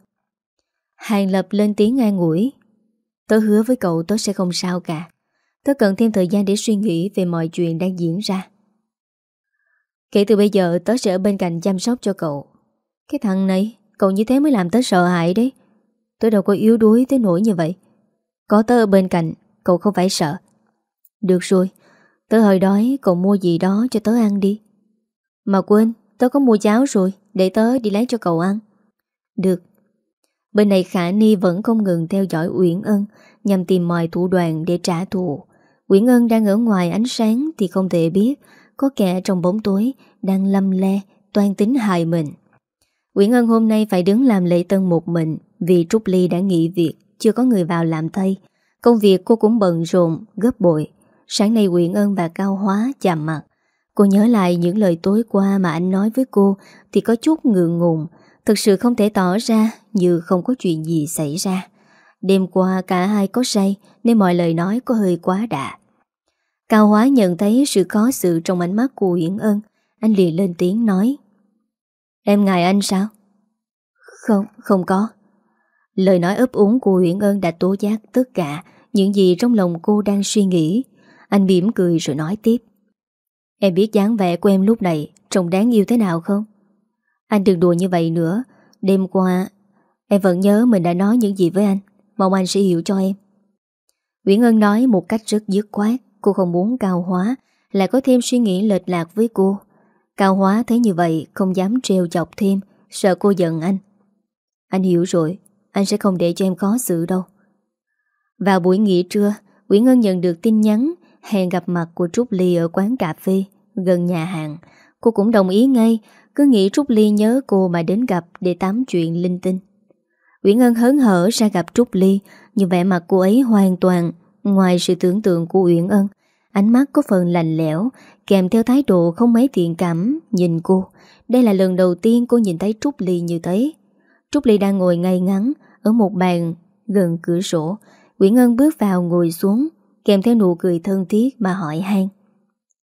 Hàng Lập lên tiếng an ủi. Tớ hứa với cậu tớ sẽ không sao cả. Tớ cần thêm thời gian để suy nghĩ Về mọi chuyện đang diễn ra. Kể từ bây giờ tớ sẽ ở bên cạnh chăm sóc cho cậu. Cái thằng này, Cậu như thế mới làm tớ sợ hãi đấy. Tớ đâu có yếu đuối tới nỗi như vậy. Có tớ ở bên cạnh Cậu không phải sợ. Được rồi, Tớ hơi đói, cậu mua gì đó cho tớ ăn đi. Mà quên, Tớ có mua cháo rồi, Để tớ đi lấy cho cậu ăn. Được. Bên này Khả Ni vẫn không ngừng theo dõi Uyển Ân, Nhằm tìm mọi thủ đoạn để trả thù. Uyển Ân đang ở ngoài ánh sáng Thì không thể biết, Có kẻ trong bóng tối Đang lâm le, Toan tính hại mình. Uyển Ân hôm nay phải đứng làm lễ tân một mình Vì Trúc Ly đã nghỉ việc, Chưa có người vào làm thay. Công việc cô cũng bận rộn, gấp bội. Sáng nay Uyển Ân và Cao Hóa chạm mặt. Cô nhớ lại những lời tối qua mà anh nói với cô Thì có chút ngượng ngùng. Thực sự không thể tỏ ra Như không có chuyện gì xảy ra. Đêm qua cả hai có say Nên mọi lời nói có hơi quá đà. Cao Hóa nhận thấy sự khó xử Trong ánh mắt của Uyển Ân. Anh liền lên tiếng nói Em ngại anh sao? Không, không có. Lời nói ấp úng của Uyển Ân đã tố giác tất cả Những gì trong lòng cô đang suy nghĩ. Anh mỉm cười rồi nói tiếp. Em biết dáng vẻ của em lúc này Trông đáng yêu thế nào không? Anh đừng đùa như vậy nữa. Đêm qua, Em vẫn nhớ mình đã nói những gì với anh. Mong anh sẽ hiểu cho em. Nguyễn Ân nói một cách rất dứt khoát. Cô không muốn cao hóa, Lại có thêm suy nghĩ lệch lạc với cô. Cao hóa thấy như vậy, Không dám treo chọc thêm, Sợ cô giận anh. Anh hiểu rồi. Anh sẽ không để cho em khó xử đâu. Vào buổi nghỉ trưa Nguyễn Ngân nhận được tin nhắn, Hẹn gặp mặt của Trúc Ly ở quán cà phê Gần nhà hàng. Cô cũng đồng ý ngay, Cứ nghĩ Trúc Ly nhớ cô mà đến gặp Để tám chuyện linh tinh. Nguyễn Ngân hớn hở ra gặp Trúc Ly, Nhưng vẻ mặt cô ấy hoàn toàn Ngoài sự tưởng tượng của Uyển Ân. Ánh mắt có phần lạnh lẽo, Kèm theo thái độ không mấy thiện cảm Nhìn cô. Đây là lần đầu tiên cô nhìn thấy Trúc Ly như thế. Trúc Ly đang ngồi ngay ngắn Ở một bàn gần cửa sổ. Nguyễn Ngân bước vào ngồi xuống, Kèm theo nụ cười thân thiết mà hỏi han.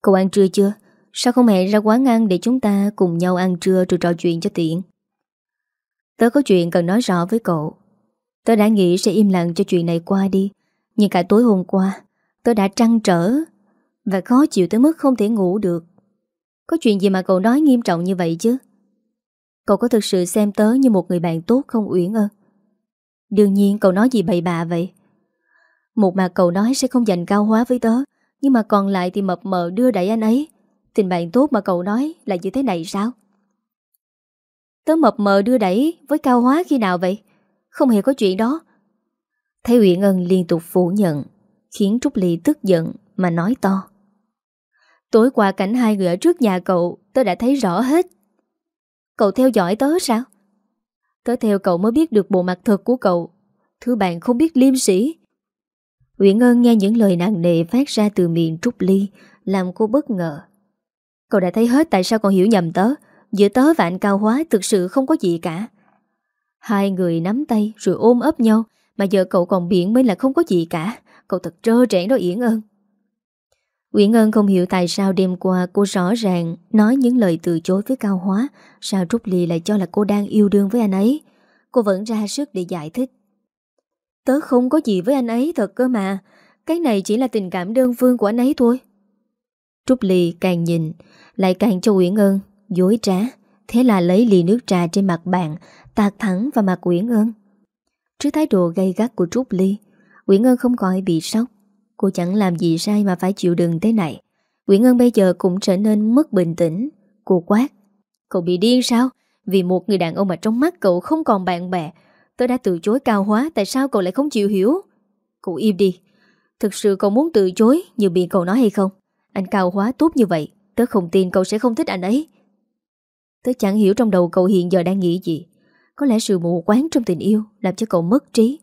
Cậu ăn trưa chưa? Sao không hẹn ra quán ăn để chúng ta cùng nhau ăn trưa rồi trò chuyện cho tiện? Tớ có chuyện cần nói rõ với cậu. Tớ đã nghĩ sẽ im lặng cho chuyện này qua đi, Nhưng cả tối hôm qua, Tớ đã trăn trở Và khó chịu tới mức không thể ngủ được. Có chuyện gì mà cậu nói nghiêm trọng như vậy chứ? Cậu có thực sự xem tớ như một người bạn tốt không Uyển ơn Đương nhiên cậu nói gì bậy bạ vậy? Một mà cậu nói sẽ không dành cao hóa với tớ, Nhưng mà còn lại thì mập mờ đưa đẩy anh ấy. Tình bạn tốt mà cậu nói là như thế này sao? Tớ mập mờ đưa đẩy với cao hóa khi nào vậy? Không hề có chuyện đó. Thấy Uyển Ân liên tục phủ nhận, Khiến Trúc Ly tức giận Mà nói to. Tối qua cảnh hai người ở trước nhà cậu, Tớ đã thấy rõ hết. Cậu theo dõi tớ sao? Tớ theo cậu mới biết được bộ mặt thật của cậu. Thứ bạn không biết liêm sĩ Uyển Ân nghe những lời nặng nề phát ra từ miệng Trúc Ly, Làm cô bất ngờ. Cậu đã thấy hết tại sao còn hiểu nhầm tớ. Giữa tớ và anh Cao Hóa thực sự không có gì cả. Hai người nắm tay rồi ôm ấp nhau, Mà giờ cậu còn biển mới là không có gì cả. Cậu thật trơ trẽn đó Yển Ân. Uyển Ân không hiểu tại sao đêm qua cô rõ ràng nói những lời từ chối với Cao Hóa, Sao Trúc Ly lại cho là cô đang yêu đương với anh ấy. Cô vẫn ra sức để giải thích. Tớ không có gì với anh ấy thật cơ mà, Cái này chỉ là tình cảm đơn phương của anh ấy thôi. Trúc Ly càng nhìn, Lại càng cho Uyển Ân Dối trá. Thế là lấy ly nước trà trên mặt bạn, Tạt thẳng vào mặt Uyển Ân Trước thái độ gây gắt của Trúc Ly Uyển Ân không khỏi bị sốc. Cô chẳng làm gì sai mà phải chịu đựng thế này. Nguyễn Ngân bây giờ cũng trở nên mất bình tĩnh. Cô quát, Cậu bị điên sao? Vì một người đàn ông mà trong mắt cậu không còn bạn bè. Tớ đã từ chối cao hóa, Tại sao cậu lại không chịu hiểu? Cậu im đi. Thực sự cậu muốn từ chối, như bị cậu nói hay không? Anh cao hóa tốt như vậy, Tớ không tin cậu sẽ không thích anh ấy. Tớ chẳng hiểu trong đầu cậu hiện giờ đang nghĩ gì. Có lẽ sự mù quáng trong tình yêu Làm cho cậu mất trí.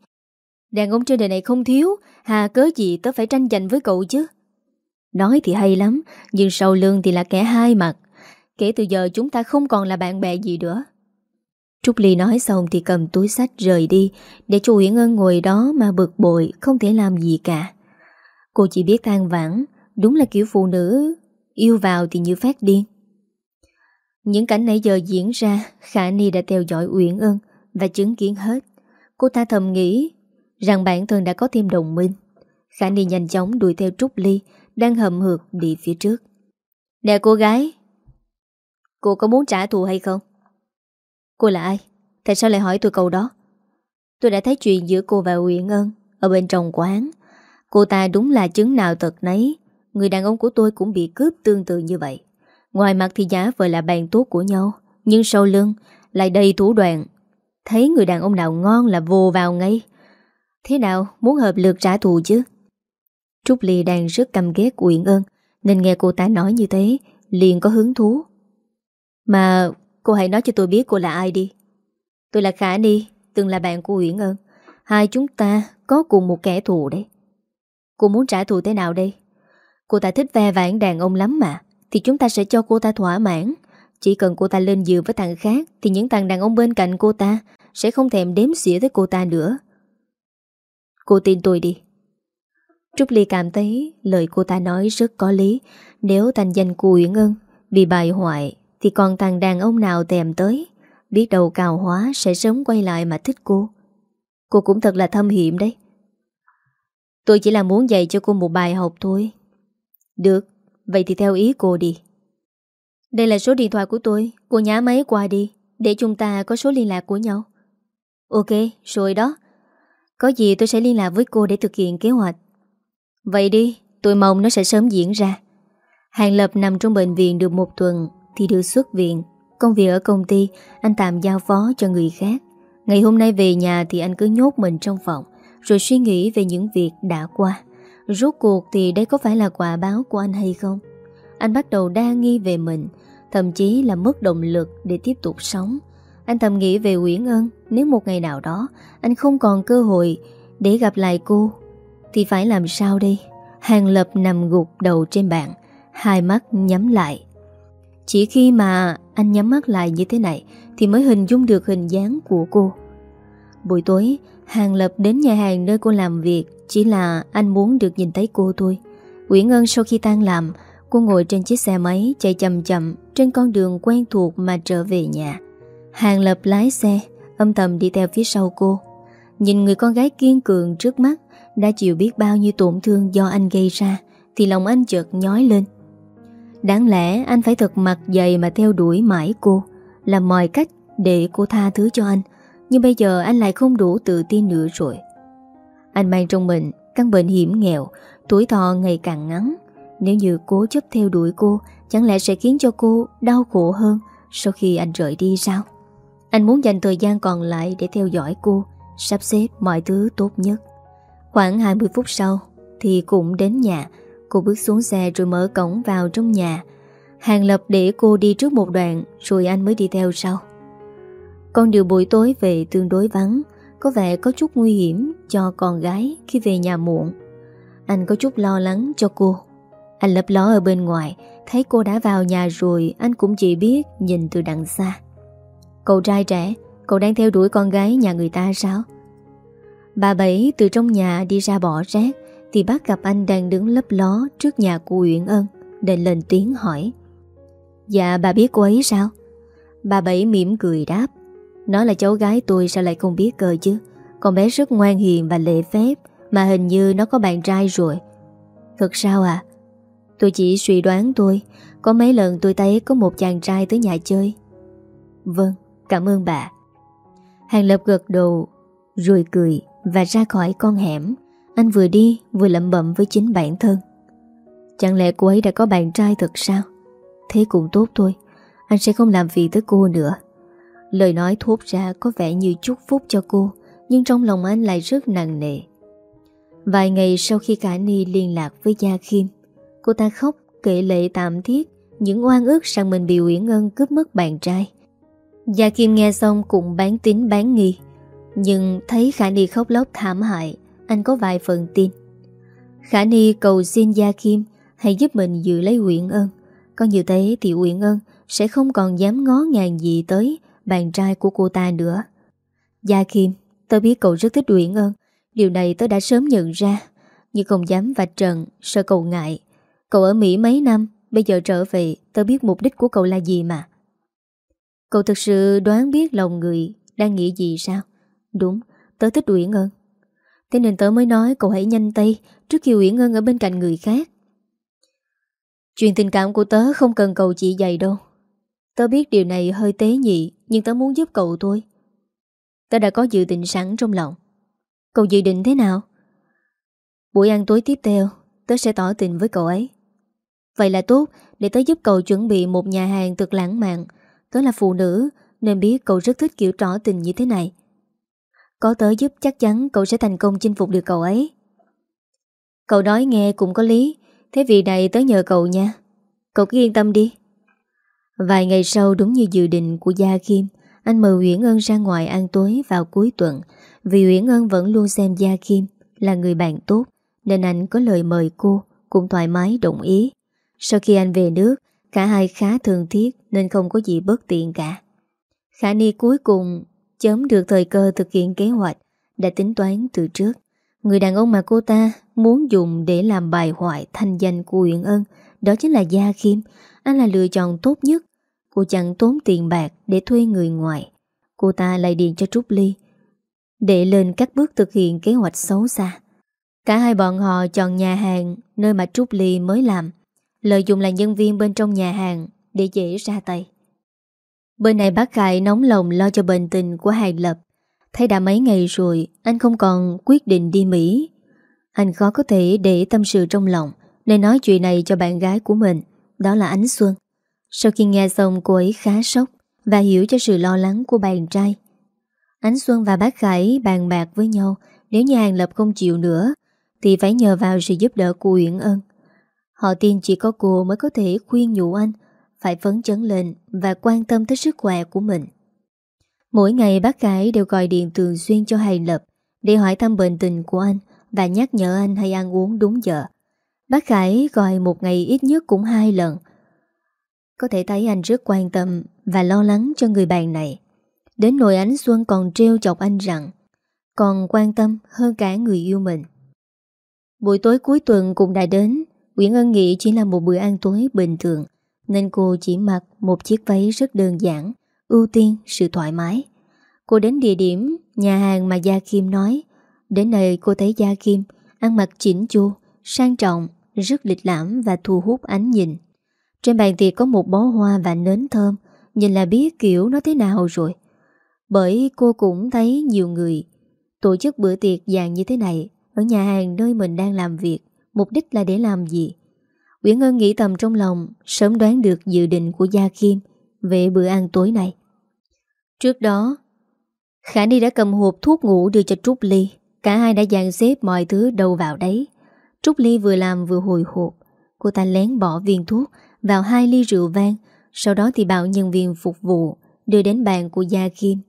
Đàn ông trên đời này không thiếu Hà cớ gì tớ phải tranh giành với cậu chứ? Nói thì hay lắm, Nhưng sau lưng thì là kẻ hai mặt. Kể từ giờ chúng ta không còn là bạn bè gì nữa. Trúc Ly nói xong thì cầm túi sách rời đi, Để cho Uyển Ân ngồi đó mà bực bội, Không thể làm gì cả. Cô chỉ biết than vãn, Đúng là kiểu phụ nữ, Yêu vào thì như phát điên. Những cảnh nãy giờ diễn ra, Khả Ni đã theo dõi Uyển Ân Và chứng kiến hết. Cô ta thầm nghĩ Rằng bản thân đã có thêm đồng minh. Khả Ni nhanh chóng đuổi theo Trúc Ly Đang hầm hượt đi phía trước. Nè cô gái Cô có muốn trả thù hay không? Cô là ai? Tại sao lại hỏi tôi câu đó? Tôi đã thấy chuyện giữa cô và Uyển Ân Ở bên trong quán. Cô ta đúng là chứng nào tật nấy. Người đàn ông của tôi cũng bị cướp tương tự như vậy. Ngoài mặt thì giả vờ là bạn tốt của nhau Nhưng sau lưng Lại đầy thủ đoạn. Thấy người đàn ông nào ngon là vô vào ngay Thế nào? Muốn hợp lực trả thù chứ? Trúc Ly đang rất căm ghét Uyển Ân, Nên nghe cô ta nói như thế, Liền có hứng thú. Mà cô hãy nói cho tôi biết cô là ai đi. Tôi là Khả Ni, Từng là bạn của Uyển Ân. Hai chúng ta có cùng một kẻ thù đấy. Cô muốn trả thù thế nào đây? Cô ta thích ve vãn đàn ông lắm mà, Thì chúng ta sẽ cho cô ta thỏa mãn. Chỉ cần cô ta lên giường với thằng khác, Thì những thằng đàn ông bên cạnh cô ta Sẽ không thèm đếm xỉa tới cô ta nữa. Cô tin tôi đi. Trúc Ly cảm thấy lời cô ta nói rất có lý. Nếu thành danh của Uyển Ân Bị bại hoại Thì còn thằng đàn ông nào tèm tới? Biết đầu cào hóa sẽ sớm quay lại mà thích cô. Cô cũng thật là thâm hiểm đấy. Tôi chỉ là muốn dạy cho cô một bài học thôi. Được Vậy thì theo ý cô đi. Đây là số điện thoại của tôi. Cô nhá máy qua đi Để chúng ta có số liên lạc của nhau. Ok, rồi đó. Có gì tôi sẽ liên lạc với cô để thực hiện kế hoạch. Vậy đi, tôi mong nó sẽ sớm diễn ra. Hàng Lập nằm trong bệnh viện được một tuần Thì được xuất viện. Công việc ở công ty Anh tạm giao phó cho người khác. Ngày hôm nay về nhà thì anh cứ nhốt mình trong phòng Rồi suy nghĩ về những việc đã qua. Rốt cuộc thì đây có phải là quả báo của anh hay không? Anh bắt đầu đa nghi về mình Thậm chí là mất động lực để tiếp tục sống. Anh thầm nghĩ về Uyển Ân, Nếu một ngày nào đó Anh không còn cơ hội để gặp lại cô, Thì phải làm sao đây? Hàng Lập nằm gục đầu trên bàn, Hai mắt nhắm lại. Chỉ khi mà anh nhắm mắt lại như thế này Thì mới hình dung được hình dáng của cô. Buổi tối, Hàng Lập đến nhà hàng nơi cô làm việc, Chỉ là anh muốn được nhìn thấy cô thôi. Nguyễn Ân sau khi tan làm, Cô ngồi trên chiếc xe máy chạy chậm chậm Trên con đường quen thuộc mà trở về nhà. Hàng Lập lái xe, Âm thầm đi theo phía sau cô. Nhìn người con gái kiên cường trước mắt, Đã chịu biết bao nhiêu tổn thương do anh gây ra, Thì lòng anh chợt nhói lên. Đáng lẽ anh phải thật mặt dày mà theo đuổi mãi cô, Làm mọi cách để cô tha thứ cho anh, Nhưng bây giờ anh lại không đủ tự tin nữa rồi. Anh mang trong mình căn bệnh hiểm nghèo, Tuổi thọ ngày càng ngắn. Nếu như cố chấp theo đuổi cô, Chẳng lẽ sẽ khiến cho cô đau khổ hơn Sau khi anh rời đi sao? Anh muốn dành thời gian còn lại để theo dõi cô, Sắp xếp mọi thứ tốt nhất. Khoảng 20 phút sau Thì cũng đến nhà, Cô bước xuống xe rồi mở cổng vào trong nhà. Hàng Lập để cô đi trước một đoạn Rồi anh mới đi theo sau. Con đường buổi tối về tương đối vắng, Có vẻ có chút nguy hiểm Cho con gái khi về nhà muộn. Anh có chút lo lắng cho cô. Anh lấp ló ở bên ngoài, Thấy cô đã vào nhà rồi, Anh cũng chỉ biết nhìn từ đằng xa. Cậu trai trẻ, Cậu đang theo đuổi con gái nhà người ta sao? Bà Bảy từ trong nhà đi ra bỏ rác, thì bác gặp anh đang đứng lấp ló trước nhà của Uyển Ân Để lên tiếng hỏi. Dạ bà biết cô ấy sao? Bà Bảy mỉm cười đáp. Nó là cháu gái tôi sao lại không biết cơ chứ? Con bé rất ngoan hiền và lệ phép, Mà hình như nó có bạn trai rồi. Thật sao à? Tôi chỉ suy đoán tôi Có mấy lần tôi thấy có một chàng trai tới nhà chơi. Vâng. Cảm ơn bà. Hàng Lập gật đầu, Rồi cười Và ra khỏi con hẻm. Anh vừa đi, vừa lẩm bẩm với chính bản thân. Chẳng lẽ cô ấy đã có bạn trai thật sao? Thế cũng tốt thôi, Anh sẽ không làm việc tới cô nữa. Lời nói thốt ra có vẻ như chúc phúc cho cô, Nhưng trong lòng anh lại rất nặng nề. Vài ngày sau khi cả Ni liên lạc với Gia Khiêm Cô ta khóc kể lệ tạm thiết Những oan ức rằng mình bị Uyển Ngân cướp mất bạn trai. Gia Kim nghe xong cũng bán tín bán nghi Nhưng thấy Khả Ni khóc lóc thảm hại anh có vài phần tin. Khả Ni cầu xin Gia Kim hãy giúp mình giữ lấy Uyển Ân. Có như thế thì Uyển Ân sẽ không còn dám ngó ngàng gì tới bạn trai của cô ta nữa. Gia Kim, tôi biết cậu rất thích Uyển Ân. Điều này tôi đã sớm nhận ra. Nhưng không dám vạch trần, sợ cậu ngại. Cậu ở Mỹ mấy năm, bây giờ trở về, tôi biết mục đích của cậu là gì mà. Cậu thực sự đoán biết lòng người đang nghĩ gì sao? Đúng, tớ thích Uyển ngân. Thế nên tớ mới nói cậu hãy nhanh tay Trước khi Uyển Ngân ở bên cạnh người khác. Chuyện tình cảm của tớ không cần cậu chỉ dạy đâu. Tớ biết điều này hơi tế nhị Nhưng tớ muốn giúp cậu thôi. Tớ đã có dự định sẵn trong lòng. Cậu dự định thế nào? Buổi ăn tối tiếp theo Tớ sẽ tỏ tình với cậu ấy. Vậy là tốt Để tớ giúp cậu chuẩn bị một nhà hàng thật lãng mạn Tớ là phụ nữ, Nên biết cậu rất thích kiểu trỏ tình như thế này. Có tớ giúp chắc chắn cậu sẽ thành công chinh phục được cậu ấy. Cậu nói nghe cũng có lý, Thế vì này tớ nhờ cậu nha. Cậu cứ yên tâm đi. Vài ngày sau đúng như dự định của Gia Kim, Anh mời Uyển Ân ra ngoài ăn tối vào cuối tuần. Vì Uyển Ân vẫn luôn xem Gia Kim là người bạn tốt, Nên anh có lời mời cô Cũng thoải mái, đồng ý. Sau khi anh về nước, Cả hai khá thường thiết. Nên không có gì bất tiện cả. Khả Ni cuối cùng chấm được thời cơ thực hiện kế hoạch Đã tính toán từ trước. Người đàn ông mà cô ta muốn dùng để làm bài hoại thanh danh của Uyển Ân Đó chính là Gia Kim Anh là lựa chọn tốt nhất. Cô chẳng tốn tiền bạc để thuê người ngoài. Cô ta lại điện cho Trúc Ly Để lên các bước thực hiện kế hoạch xấu xa. Cả hai bọn họ chọn nhà hàng Nơi mà Trúc Ly mới làm. Lợi dụng là nhân viên bên trong nhà hàng để dễ ra tay. Bên này bác Khải nóng lòng lo cho bệnh tình của Hài Lập. Thấy đã mấy ngày rồi, Anh không còn quyết định đi Mỹ. Anh khó có thể để tâm sự trong lòng, Nên nói chuyện này cho bạn gái của mình, Đó là Ánh Xuân. Sau khi nghe xong, cô ấy khá sốc Và hiểu cho sự lo lắng của bạn trai. Ánh Xuân và bác Khải bàn bạc với nhau, Nếu như Hàng Lập không chịu nữa, Thì phải nhờ vào sự giúp đỡ của Uyển Ân. Họ tin chỉ có cô mới có thể khuyên nhủ anh phải phấn chấn lên Và quan tâm tới sức khỏe của mình Mỗi ngày bác Khải đều gọi điện thường xuyên cho Hài Lập để hỏi thăm bệnh tình của anh và nhắc nhở anh hay ăn uống đúng giờ. Bác Khải gọi một ngày ít nhất cũng hai lần. Có thể thấy anh rất quan tâm và lo lắng cho người bạn này. Đến nỗi ánh xuân còn treo chọc anh rằng còn quan tâm hơn cả người yêu mình. Buổi tối cuối tuần cũng đã đến, Nguyễn Ân nghĩ chỉ là một bữa ăn tối bình thường, nên cô chỉ mặc một chiếc váy rất đơn giản, ưu tiên sự thoải mái. Cô đến địa điểm nhà hàng mà Gia Kim nói. Đến nơi cô thấy Gia Kim ăn mặc chỉnh chu, sang trọng, rất lịch lãm và thu hút ánh nhìn. Trên bàn tiệc có một bó hoa và nến thơm, nhìn là biết kiểu nó thế nào rồi. Bởi cô cũng thấy nhiều người tổ chức bữa tiệc dạng như thế này ở nhà hàng nơi mình đang làm việc, mục đích là để làm gì? Nguyễn Ngân nghĩ tầm trong lòng, sớm đoán được dự định của Gia Kim về bữa ăn tối này. Trước đó, Khả Ni đã cầm hộp thuốc ngủ đưa cho Trúc Ly. Cả hai đã dàn xếp mọi thứ đầu vào đấy. Trúc Ly vừa làm vừa hồi hộp. Cô ta lén bỏ viên thuốc vào hai ly rượu vang. Sau đó thì bảo nhân viên phục vụ đưa đến bàn của Gia Kim.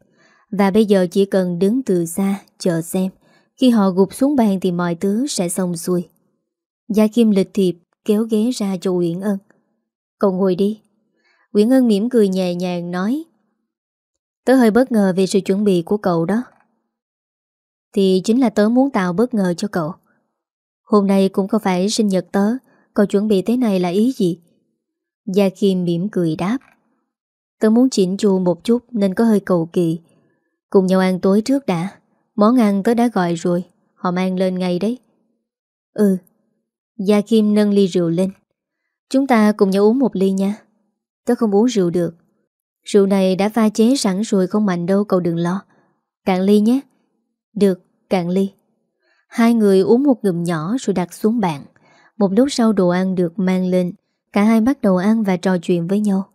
Và bây giờ chỉ cần đứng từ xa chờ xem. Khi họ gục xuống bàn thì mọi thứ sẽ xong xuôi. Gia Kim lịch thiệp kéo ghế ra cho Uyển Ân. Cậu ngồi đi. Uyển Ân mỉm cười nhẹ nhàng nói, Tớ hơi bất ngờ về sự chuẩn bị của cậu đó. Thì chính là tớ muốn tạo bất ngờ cho cậu. Hôm nay cũng không phải sinh nhật tớ, Cậu chuẩn bị thế này là ý gì? Gia Kim mỉm cười đáp, Tớ muốn chỉnh chu một chút Nên có hơi cầu kỳ. Cùng nhau ăn tối trước đã, Món ăn tớ đã gọi rồi, Họ mang lên ngay đấy. Ừ. Gia Kim nâng ly rượu lên. Chúng ta cùng nhau uống một ly nha. Tớ không uống rượu được. Rượu này đã pha chế sẵn rồi không mạnh đâu cậu đừng lo. Cạn ly nhé. Được, cạn ly. Hai người uống một ngụm nhỏ rồi đặt xuống bàn. Một lúc sau đồ ăn được mang lên Cả hai bắt đầu ăn và trò chuyện với nhau.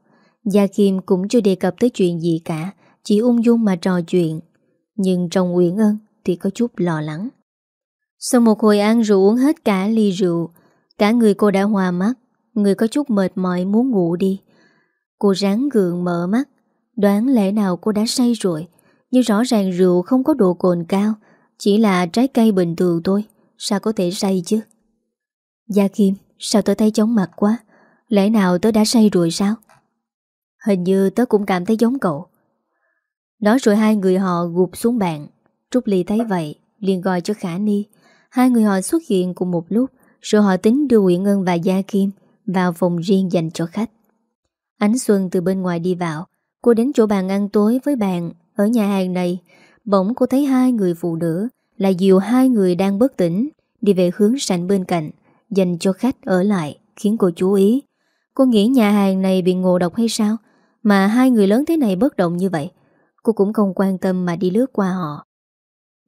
Gia Kim cũng chưa đề cập tới chuyện gì cả Chỉ ung dung mà trò chuyện. Nhưng trong Nguyễn Ân thì có chút lo lắng. Sau một hồi ăn rượu uống hết cả ly rượu, Cả người cô đã hòa mắt, Người có chút mệt mỏi muốn ngủ đi. Cô ráng gượng mở mắt, Đoán lẽ nào cô đã say rồi, Nhưng rõ ràng rượu không có độ cồn cao, Chỉ là trái cây bình thường thôi, Sao có thể say chứ? Gia Kim, Sao tớ thấy chóng mặt quá, Lẽ nào tớ đã say rồi sao? Hình như tớ cũng cảm thấy giống cậu. Nói rồi hai người họ gục xuống bàn, Trúc Ly thấy vậy, liền gọi cho Khả Ni Hai người họ xuất hiện cùng một lúc, Rồi họ tính đưa Nguyễn Ngân và Gia Kim Vào phòng riêng dành cho khách. Ánh Xuân từ bên ngoài đi vào, Cô đến chỗ bàn ăn tối với bạn Ở nhà hàng này. Bỗng cô thấy hai người phụ nữ Là dìu hai người đang bất tỉnh Đi về hướng sảnh bên cạnh, Dành cho khách ở lại, Khiến cô chú ý. Cô nghĩ nhà hàng này bị ngộ độc hay sao? Mà hai người lớn thế này bất động như vậy, Cô cũng không quan tâm mà đi lướt qua họ.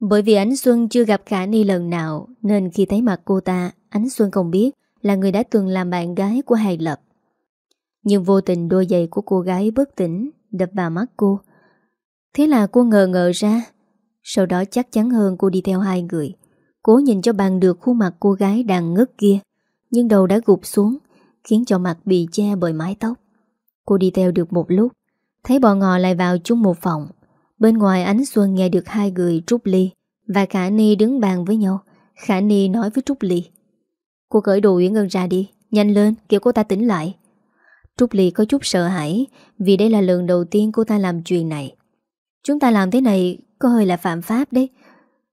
Bởi vì Ánh Xuân chưa gặp Khả Ni lần nào, Nên khi thấy mặt cô ta, Ánh Xuân không biết là người đã từng làm bạn gái của Hài Lập. Nhưng vô tình đôi giày của cô gái bất tỉnh Đập vào mắt cô. Thế là cô ngờ ngờ ra, Sau đó chắc chắn hơn cô đi theo hai người, Cố nhìn cho bằng được khuôn mặt cô gái đang ngất kia, Nhưng đầu đã gục xuống, Khiến cho mặt bị che bởi mái tóc. Cô đi theo được một lúc, Thấy bọn họ lại vào chung một phòng. Bên ngoài ánh xuân nghe được hai người Trúc Ly Và Khả Ni đứng bàn với nhau. Khả Ni nói với Trúc Ly, Cô cởi đồ Uyển Ngân ra đi, Nhanh lên kêu cô ta tỉnh lại. Trúc Ly có chút sợ hãi Vì đây là lần đầu tiên cô ta làm chuyện này. Chúng ta làm thế này Có hơi là phạm pháp đấy.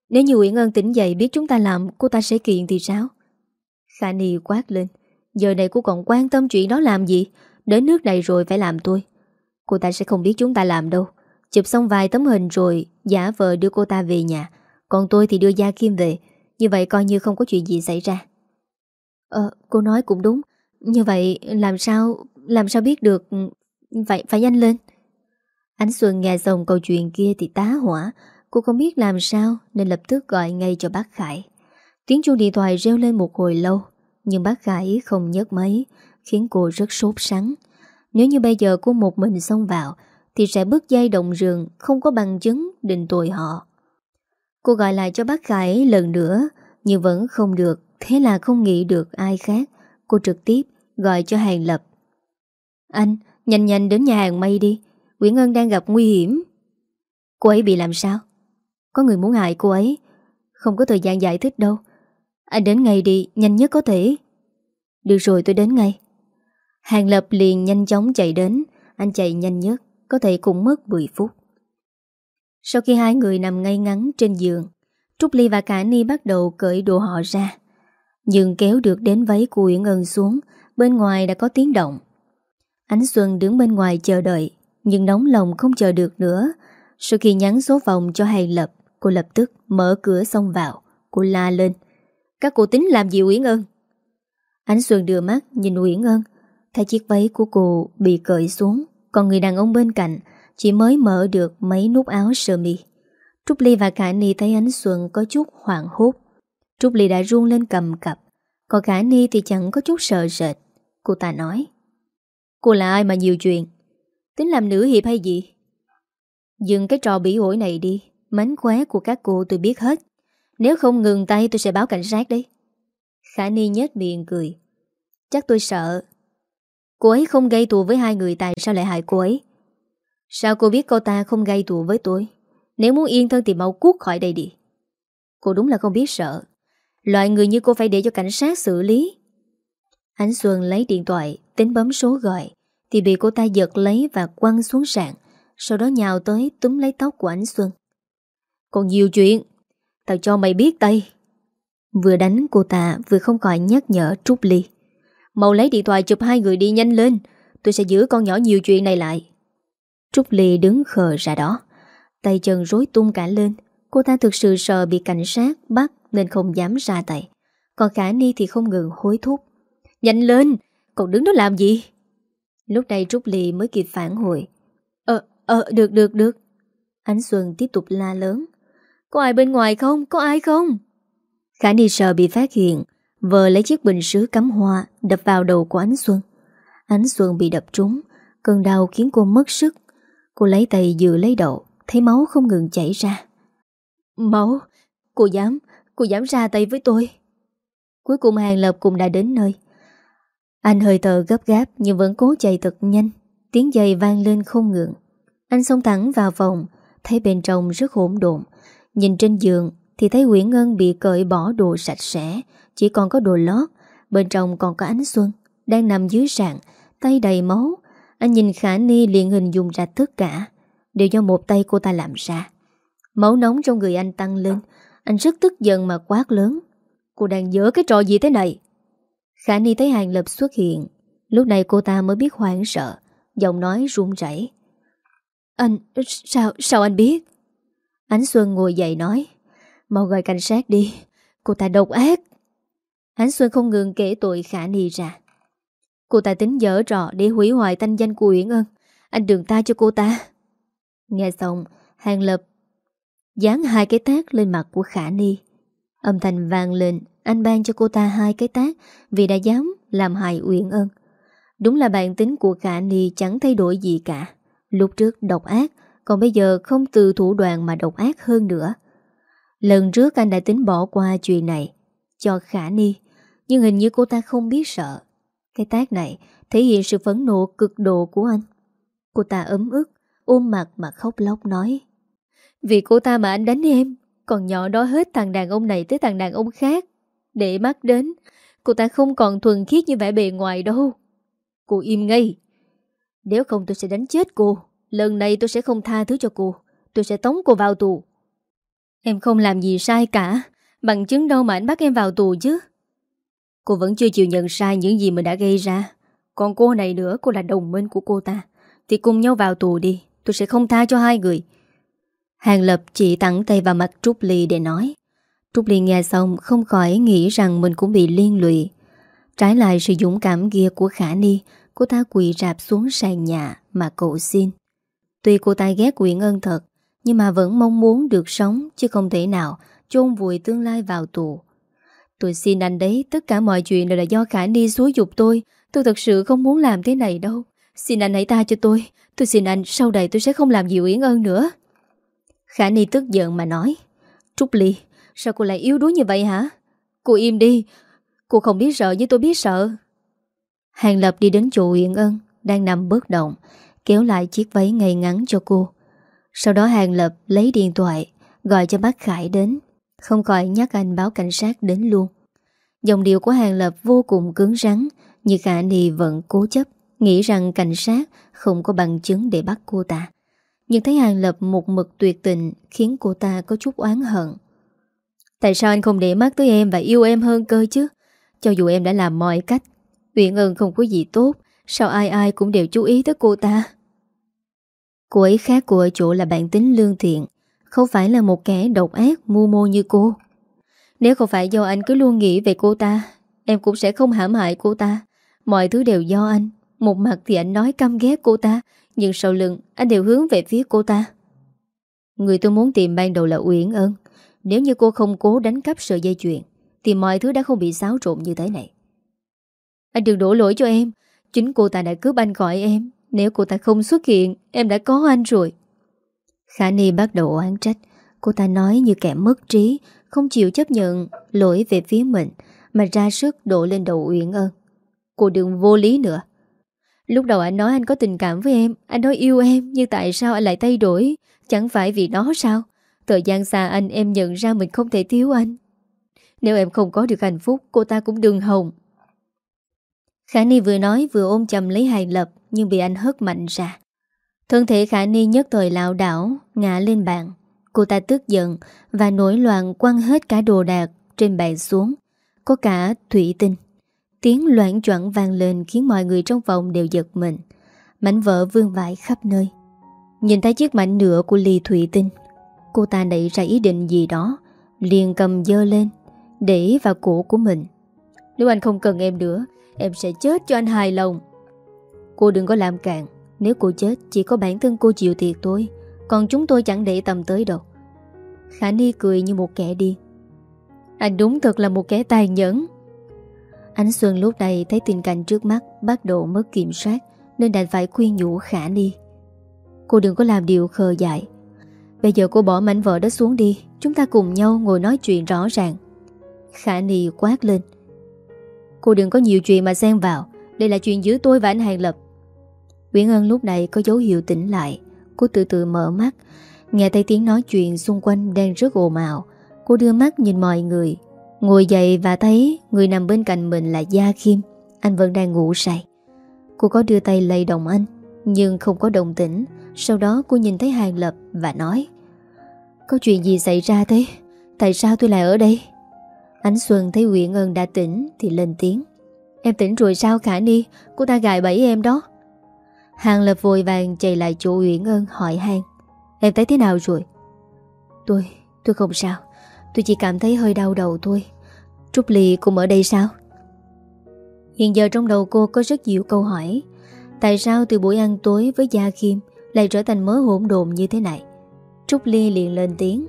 Nếu như Uyển Ngân tỉnh dậy biết chúng ta làm, Cô ta sẽ kiện thì sao? Khả Ni quát lên, Giờ này cô còn quan tâm chuyện đó làm gì? Đến nước này rồi phải làm tôi. Cô ta sẽ không biết chúng ta làm đâu. Chụp xong vài tấm hình rồi Giả vờ đưa cô ta về nhà. Còn tôi thì đưa Gia Kim về. Như vậy coi như không có chuyện gì xảy ra. Ờ cô nói cũng đúng. Như vậy làm sao Làm sao biết được Phải, phải nhanh lên? Ánh Xuân nghe xong câu chuyện kia thì tá hỏa. Cô không biết làm sao Nên lập tức gọi ngay cho bác Khải. Tiếng chuông điện thoại reo lên một hồi lâu Nhưng bác Khải không nhấc máy Khiến cô rất sốt sắng. Nếu như bây giờ cô một mình xông vào thì sẽ bước dây động rường Không có bằng chứng định tội họ. Cô gọi lại cho bác Khải lần nữa Nhưng vẫn không được Thế là không nghĩ được ai khác. Cô trực tiếp gọi cho Hàng Lập. Anh, nhanh nhanh đến nhà hàng mây đi Nguyễn Ngân đang gặp nguy hiểm. Cô ấy bị làm sao? Có người muốn hại cô ấy Không có thời gian giải thích đâu. Anh đến ngay đi, nhanh nhất có thể. Được rồi tôi đến ngay. Hàng Lập liền nhanh chóng chạy đến Anh chạy nhanh nhất. Có thể cũng mất 10 phút. Sau khi hai người nằm ngay ngắn trên giường, Trúc Ly và Cả Ni bắt đầu cởi đồ họ ra, Nhưng kéo được đến váy của Uyển Ân xuống, Bên ngoài đã có tiếng động. Ánh Xuân đứng bên ngoài chờ đợi, Nhưng nóng lòng không chờ được nữa. Sau khi nhắn số phòng cho Hàng Lập, Cô lập tức mở cửa xông vào. Cô la lên, Các cô tính làm gì Uyển Ân? Ánh Xuân đưa mắt nhìn Uyển Ân, Thấy chiếc váy của cô bị cởi xuống. Còn người đàn ông bên cạnh Chỉ mới mở được mấy nút áo sơ mi. Trúc Ly và Khả Ni thấy ánh Xuân có chút hoảng hốt. Trúc Ly đã run lên cầm cặp Còn Khả Ni thì chẳng có chút sợ sệt Cô ta nói, Cô là ai mà nhiều chuyện? Tính làm nữ hiệp hay gì? Dừng cái trò bỉ ổi này đi. Mánh khóe của các cô tôi biết hết. Nếu không ngừng tay tôi sẽ báo cảnh sát đấy. Khả Ni nhếch miệng cười. Chắc tôi sợ. Cô ấy không gây tù với hai người, tại sao lại hại cô ấy? Sao cô biết cô ta không gây tù với tôi? Nếu muốn yên thân thì mau cút khỏi đây đi. Cô đúng là không biết sợ. Loại người như cô phải để cho cảnh sát xử lý. Ánh Xuân lấy điện thoại, Tính bấm số gọi, Thì bị cô ta giật lấy và quăng xuống sàn, Sau đó nhào tới túm lấy tóc của Ánh Xuân. Còn nhiều chuyện, Tao cho mày biết đây. Vừa đánh cô ta, vừa không khỏi nhắc nhở Trúc Ly. Mau lấy điện thoại chụp hai người đi nhanh lên. Tôi sẽ giữ con nhỏ nhiều chuyện này lại. Trúc Ly đứng khờ ra đó. Tay chân rối tung cả lên. Cô ta thực sự sợ bị cảnh sát bắt Nên không dám ra tay. Còn Khả Ni thì không ngừng hối thúc. Nhanh lên, còn đứng đó làm gì? Lúc này Trúc Ly mới kịp phản hồi. Ờ, ờ, được, được, được. Ánh Xuân tiếp tục la lớn. Có ai bên ngoài không, có ai không? Khả Ni sợ bị phát hiện. Vợ lấy chiếc bình sứ cắm hoa Đập vào đầu của Ánh Xuân. Ánh Xuân bị đập trúng Cơn đau khiến cô mất sức. Cô lấy tay dự lấy đầu Thấy máu không ngừng chảy ra. Máu? Cô dám Cô dám ra tay với tôi. Cuối cùng Hàng Lập cũng đã đến nơi. Anh hơi thở gấp gáp Nhưng vẫn cố chạy thật nhanh. Tiếng giày vang lên không ngừng. Anh xông thẳng vào phòng Thấy bên trong rất hỗn độn. Nhìn trên giường Thì thấy Nguyễn Ngân bị cởi bỏ đồ sạch sẽ chỉ còn có đồ lót Bên trong còn có ánh xuân Đang nằm dưới sàn Tay đầy máu. Anh nhìn Khả Ni liền hình dung ra tất cả Đều do một tay cô ta làm ra. Máu nóng trong người anh tăng lên Anh rất tức giận mà quát lớn. Cô đang dở cái trò gì thế này? Khả Ni thấy Hàng Lập xuất hiện Lúc này cô ta mới biết hoảng sợ Giọng nói run rẩy. Anh, sao, sao anh biết? Ánh Xuân ngồi dậy nói Mau gọi cảnh sát đi Cô ta độc ác. Hán Xuân không ngừng kể tội Khả Ni ra. Cô ta tính dở trò để hủy hoại thanh danh của Uyển Ân. Anh đừng ta cho cô ta. Nghe xong, Hàng Lập Dán hai cái tác lên mặt của Khả Ni. Âm thanh vang lên, Anh ban cho cô ta hai cái tác Vì đã dám làm hại Uyển Ân. Đúng là bản tính của Khả Ni chẳng thay đổi gì cả. Lúc trước độc ác, Còn bây giờ không từ thủ đoạn mà độc ác hơn nữa. Lần trước anh đã tính bỏ qua chuyện này Cho Khả Ni. Nhưng hình như cô ta không biết sợ. Cái tác này thể hiện sự phẫn nộ cực độ của anh. Cô ta ấm ức, Ôm mặt mà khóc lóc nói. Vì cô ta mà anh đánh em, Còn nhỏ đó hết thằng đàn ông này tới thằng đàn ông khác. Để mắt đến, Cô ta không còn thuần khiết như vẻ bề ngoài đâu. Cô im ngay. Nếu không tôi sẽ đánh chết cô. Lần này tôi sẽ không tha thứ cho cô. Tôi sẽ tống cô vào tù. Em không làm gì sai cả. Bằng chứng đâu mà anh bắt em vào tù chứ? Cô vẫn chưa chịu nhận sai những gì mình đã gây ra. Còn cô này nữa, cô là đồng minh của cô ta. Thì cùng nhau vào tù đi, Tôi sẽ không tha cho hai người. Hàng Lập chỉ tặng tay vào mặt Trúc Ly để nói. Trúc Ly nghe xong không khỏi nghĩ rằng mình cũng bị liên lụy. Trái lại sự dũng cảm kia của Khả Ni, Cô ta quỳ rạp xuống sàn nhà mà cầu xin. Tuy cô ta ghét quyển Ân thật, Nhưng mà vẫn mong muốn được sống Chứ không thể nào chôn vùi tương lai vào tù. Tôi xin anh đấy, Tất cả mọi chuyện đều là do Khả Ni xúi dục tôi. Tôi thật sự không muốn làm thế này đâu. Xin anh hãy tha cho tôi. Tôi xin anh, sau đây tôi sẽ không làm gì Uyển Ân nữa. Khả Ni tức giận mà nói, Trúc Ly, Sao cô lại yếu đuối như vậy hả? Cô im đi. Cô không biết sợ như tôi biết sợ. Hàng Lập đi đến chỗ Uyển Ân, Đang nằm bất động, Kéo lại chiếc váy ngay ngắn cho cô. Sau đó Hàng Lập lấy điện thoại, Gọi cho bác Khải đến. Không gọi nhắc anh báo cảnh sát đến luôn. Dòng điệu của Hàng Lập vô cùng cứng rắn Nhưng Khả nì vẫn cố chấp, Nghĩ rằng cảnh sát không có bằng chứng để bắt cô ta. Nhưng thấy Hàng Lập một mực tuyệt tình, Khiến cô ta có chút oán hận. Tại sao anh không để mắt tới em Và yêu em hơn cơ chứ? Cho dù em đã làm mọi cách, Uyển ơn không có gì tốt, Sao ai ai cũng đều chú ý tới cô ta? Cô ấy khác của chỗ là bạn tính lương thiện không phải là một kẻ độc ác, Mưu mô như cô. Nếu không phải do anh cứ luôn nghĩ về cô ta, Em cũng sẽ không hãm hại cô ta. Mọi thứ đều do anh. Một mặt thì anh nói căm ghét cô ta, Nhưng sau lưng anh đều hướng về phía cô ta. Người tôi muốn tìm ban đầu là Uyển ân. Nếu như cô không cố đánh cắp sợi dây chuyền, Thì mọi thứ đã không bị xáo trộn như thế này. Anh đừng đổ lỗi cho em. Chính cô ta đã cướp anh khỏi em. Nếu cô ta không xuất hiện, Em đã có anh rồi. Khả Ni bắt đầu oán trách. Cô ta nói như kẻ mất trí, Không chịu chấp nhận lỗi về phía mình, Mà ra sức đổ lên đầu Uyển ơn Cô đừng vô lý nữa. Lúc đầu anh nói anh có tình cảm với em, Anh nói yêu em, Nhưng tại sao anh lại thay đổi? Chẳng phải vì nó sao? Thời gian xa anh em nhận ra mình không thể thiếu anh. Nếu em không có được hạnh phúc, Cô ta cũng đừng hồng. Khả Ni vừa nói vừa ôm chầm lấy Hài Lập, Nhưng bị anh hất mạnh ra. Thân thể Khả Ni nhất thời lão đảo, Ngã lên bàn. Cô ta tức giận Và nổi loạn quăng hết cả đồ đạc trên bàn xuống. Có cả thủy tinh. Tiếng loạn choạng vang lên Khiến mọi người trong phòng đều giật mình. Mảnh vỡ vương vãi khắp nơi. Nhìn thấy chiếc mảnh nửa của ly thủy tinh, Cô ta nảy ra ý định gì đó, Liền cầm dơ lên, Để vào cổ của mình. Nếu anh không cần em nữa, Em sẽ chết cho anh hài lòng. Cô đừng có làm cạn nếu cô chết, chỉ có bản thân cô chịu thiệt thôi. Còn chúng tôi chẳng để tầm tới đâu. Khả Ni cười như một kẻ điên. Anh đúng thật là một kẻ tài nhẫn. Ánh Xuân lúc này thấy tình cảnh trước mắt Bắt đầu mất kiểm soát, Nên đành phải khuyên nhủ Khả Ni. Cô đừng có làm điều khờ dại. Bây giờ cô bỏ mảnh vợ đó xuống đi, Chúng ta cùng nhau ngồi nói chuyện rõ ràng. Khả Ni quát lên. Cô đừng có nhiều chuyện mà xen vào, Đây là chuyện giữa tôi và anh Hàng Lập. Nguyễn Ân lúc này có dấu hiệu tỉnh lại. Cô từ từ mở mắt, Nghe thấy tiếng nói chuyện xung quanh đang rất ồn ào. Cô đưa mắt nhìn mọi người, Ngồi dậy và thấy Người nằm bên cạnh mình là Gia Khiêm. Anh vẫn đang ngủ say. Cô có đưa tay lay đồng anh, Nhưng không có đồng tĩnh. Sau đó cô nhìn thấy Hàng Lập và nói, Có chuyện gì xảy ra thế? Tại sao tôi lại ở đây? Ánh Xuân thấy Nguyễn Ân đã tỉnh Thì lên tiếng, Em tỉnh rồi sao Khả Ni? Cô ta gài bẫy em đó. Hàng Lập vội vàng chạy lại chỗ Uyển Ân hỏi Hàng Em thấy thế nào rồi? Tôi, tôi không sao. Tôi chỉ cảm thấy hơi đau đầu thôi. Trúc Ly cũng ở đây sao? Hiện giờ trong đầu cô có rất nhiều câu hỏi. Tại sao từ buổi ăn tối với Gia Khiêm Lại trở thành mớ hỗn độn như thế này? Trúc Ly liền lên tiếng.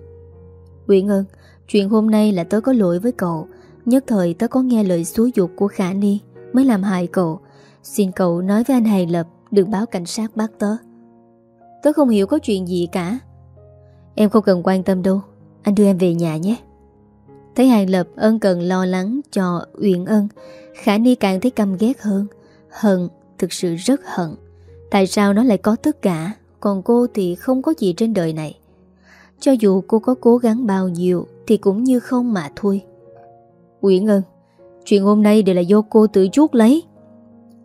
Uyển Ân, Chuyện hôm nay là tớ có lỗi với cậu. Nhất thời tớ có nghe lời xúi dục của Khả Ni Mới làm hại cậu. Xin cậu nói với anh Hài Lập. Đừng báo cảnh sát bắt tớ. Tớ không hiểu có chuyện gì cả. Em không cần quan tâm đâu. Anh đưa em về nhà nhé. Thấy Hàng Lập ân cần lo lắng cho Uyển Ân Khả Ni càng thấy căm ghét hơn. Hận, thực sự rất hận. Tại sao nó lại có tất cả? Còn cô thì không có gì trên đời này. Cho dù cô có cố gắng bao nhiêu Thì cũng như không mà thôi. Uyển Ân Chuyện hôm nay đều là do cô tự chuốt lấy.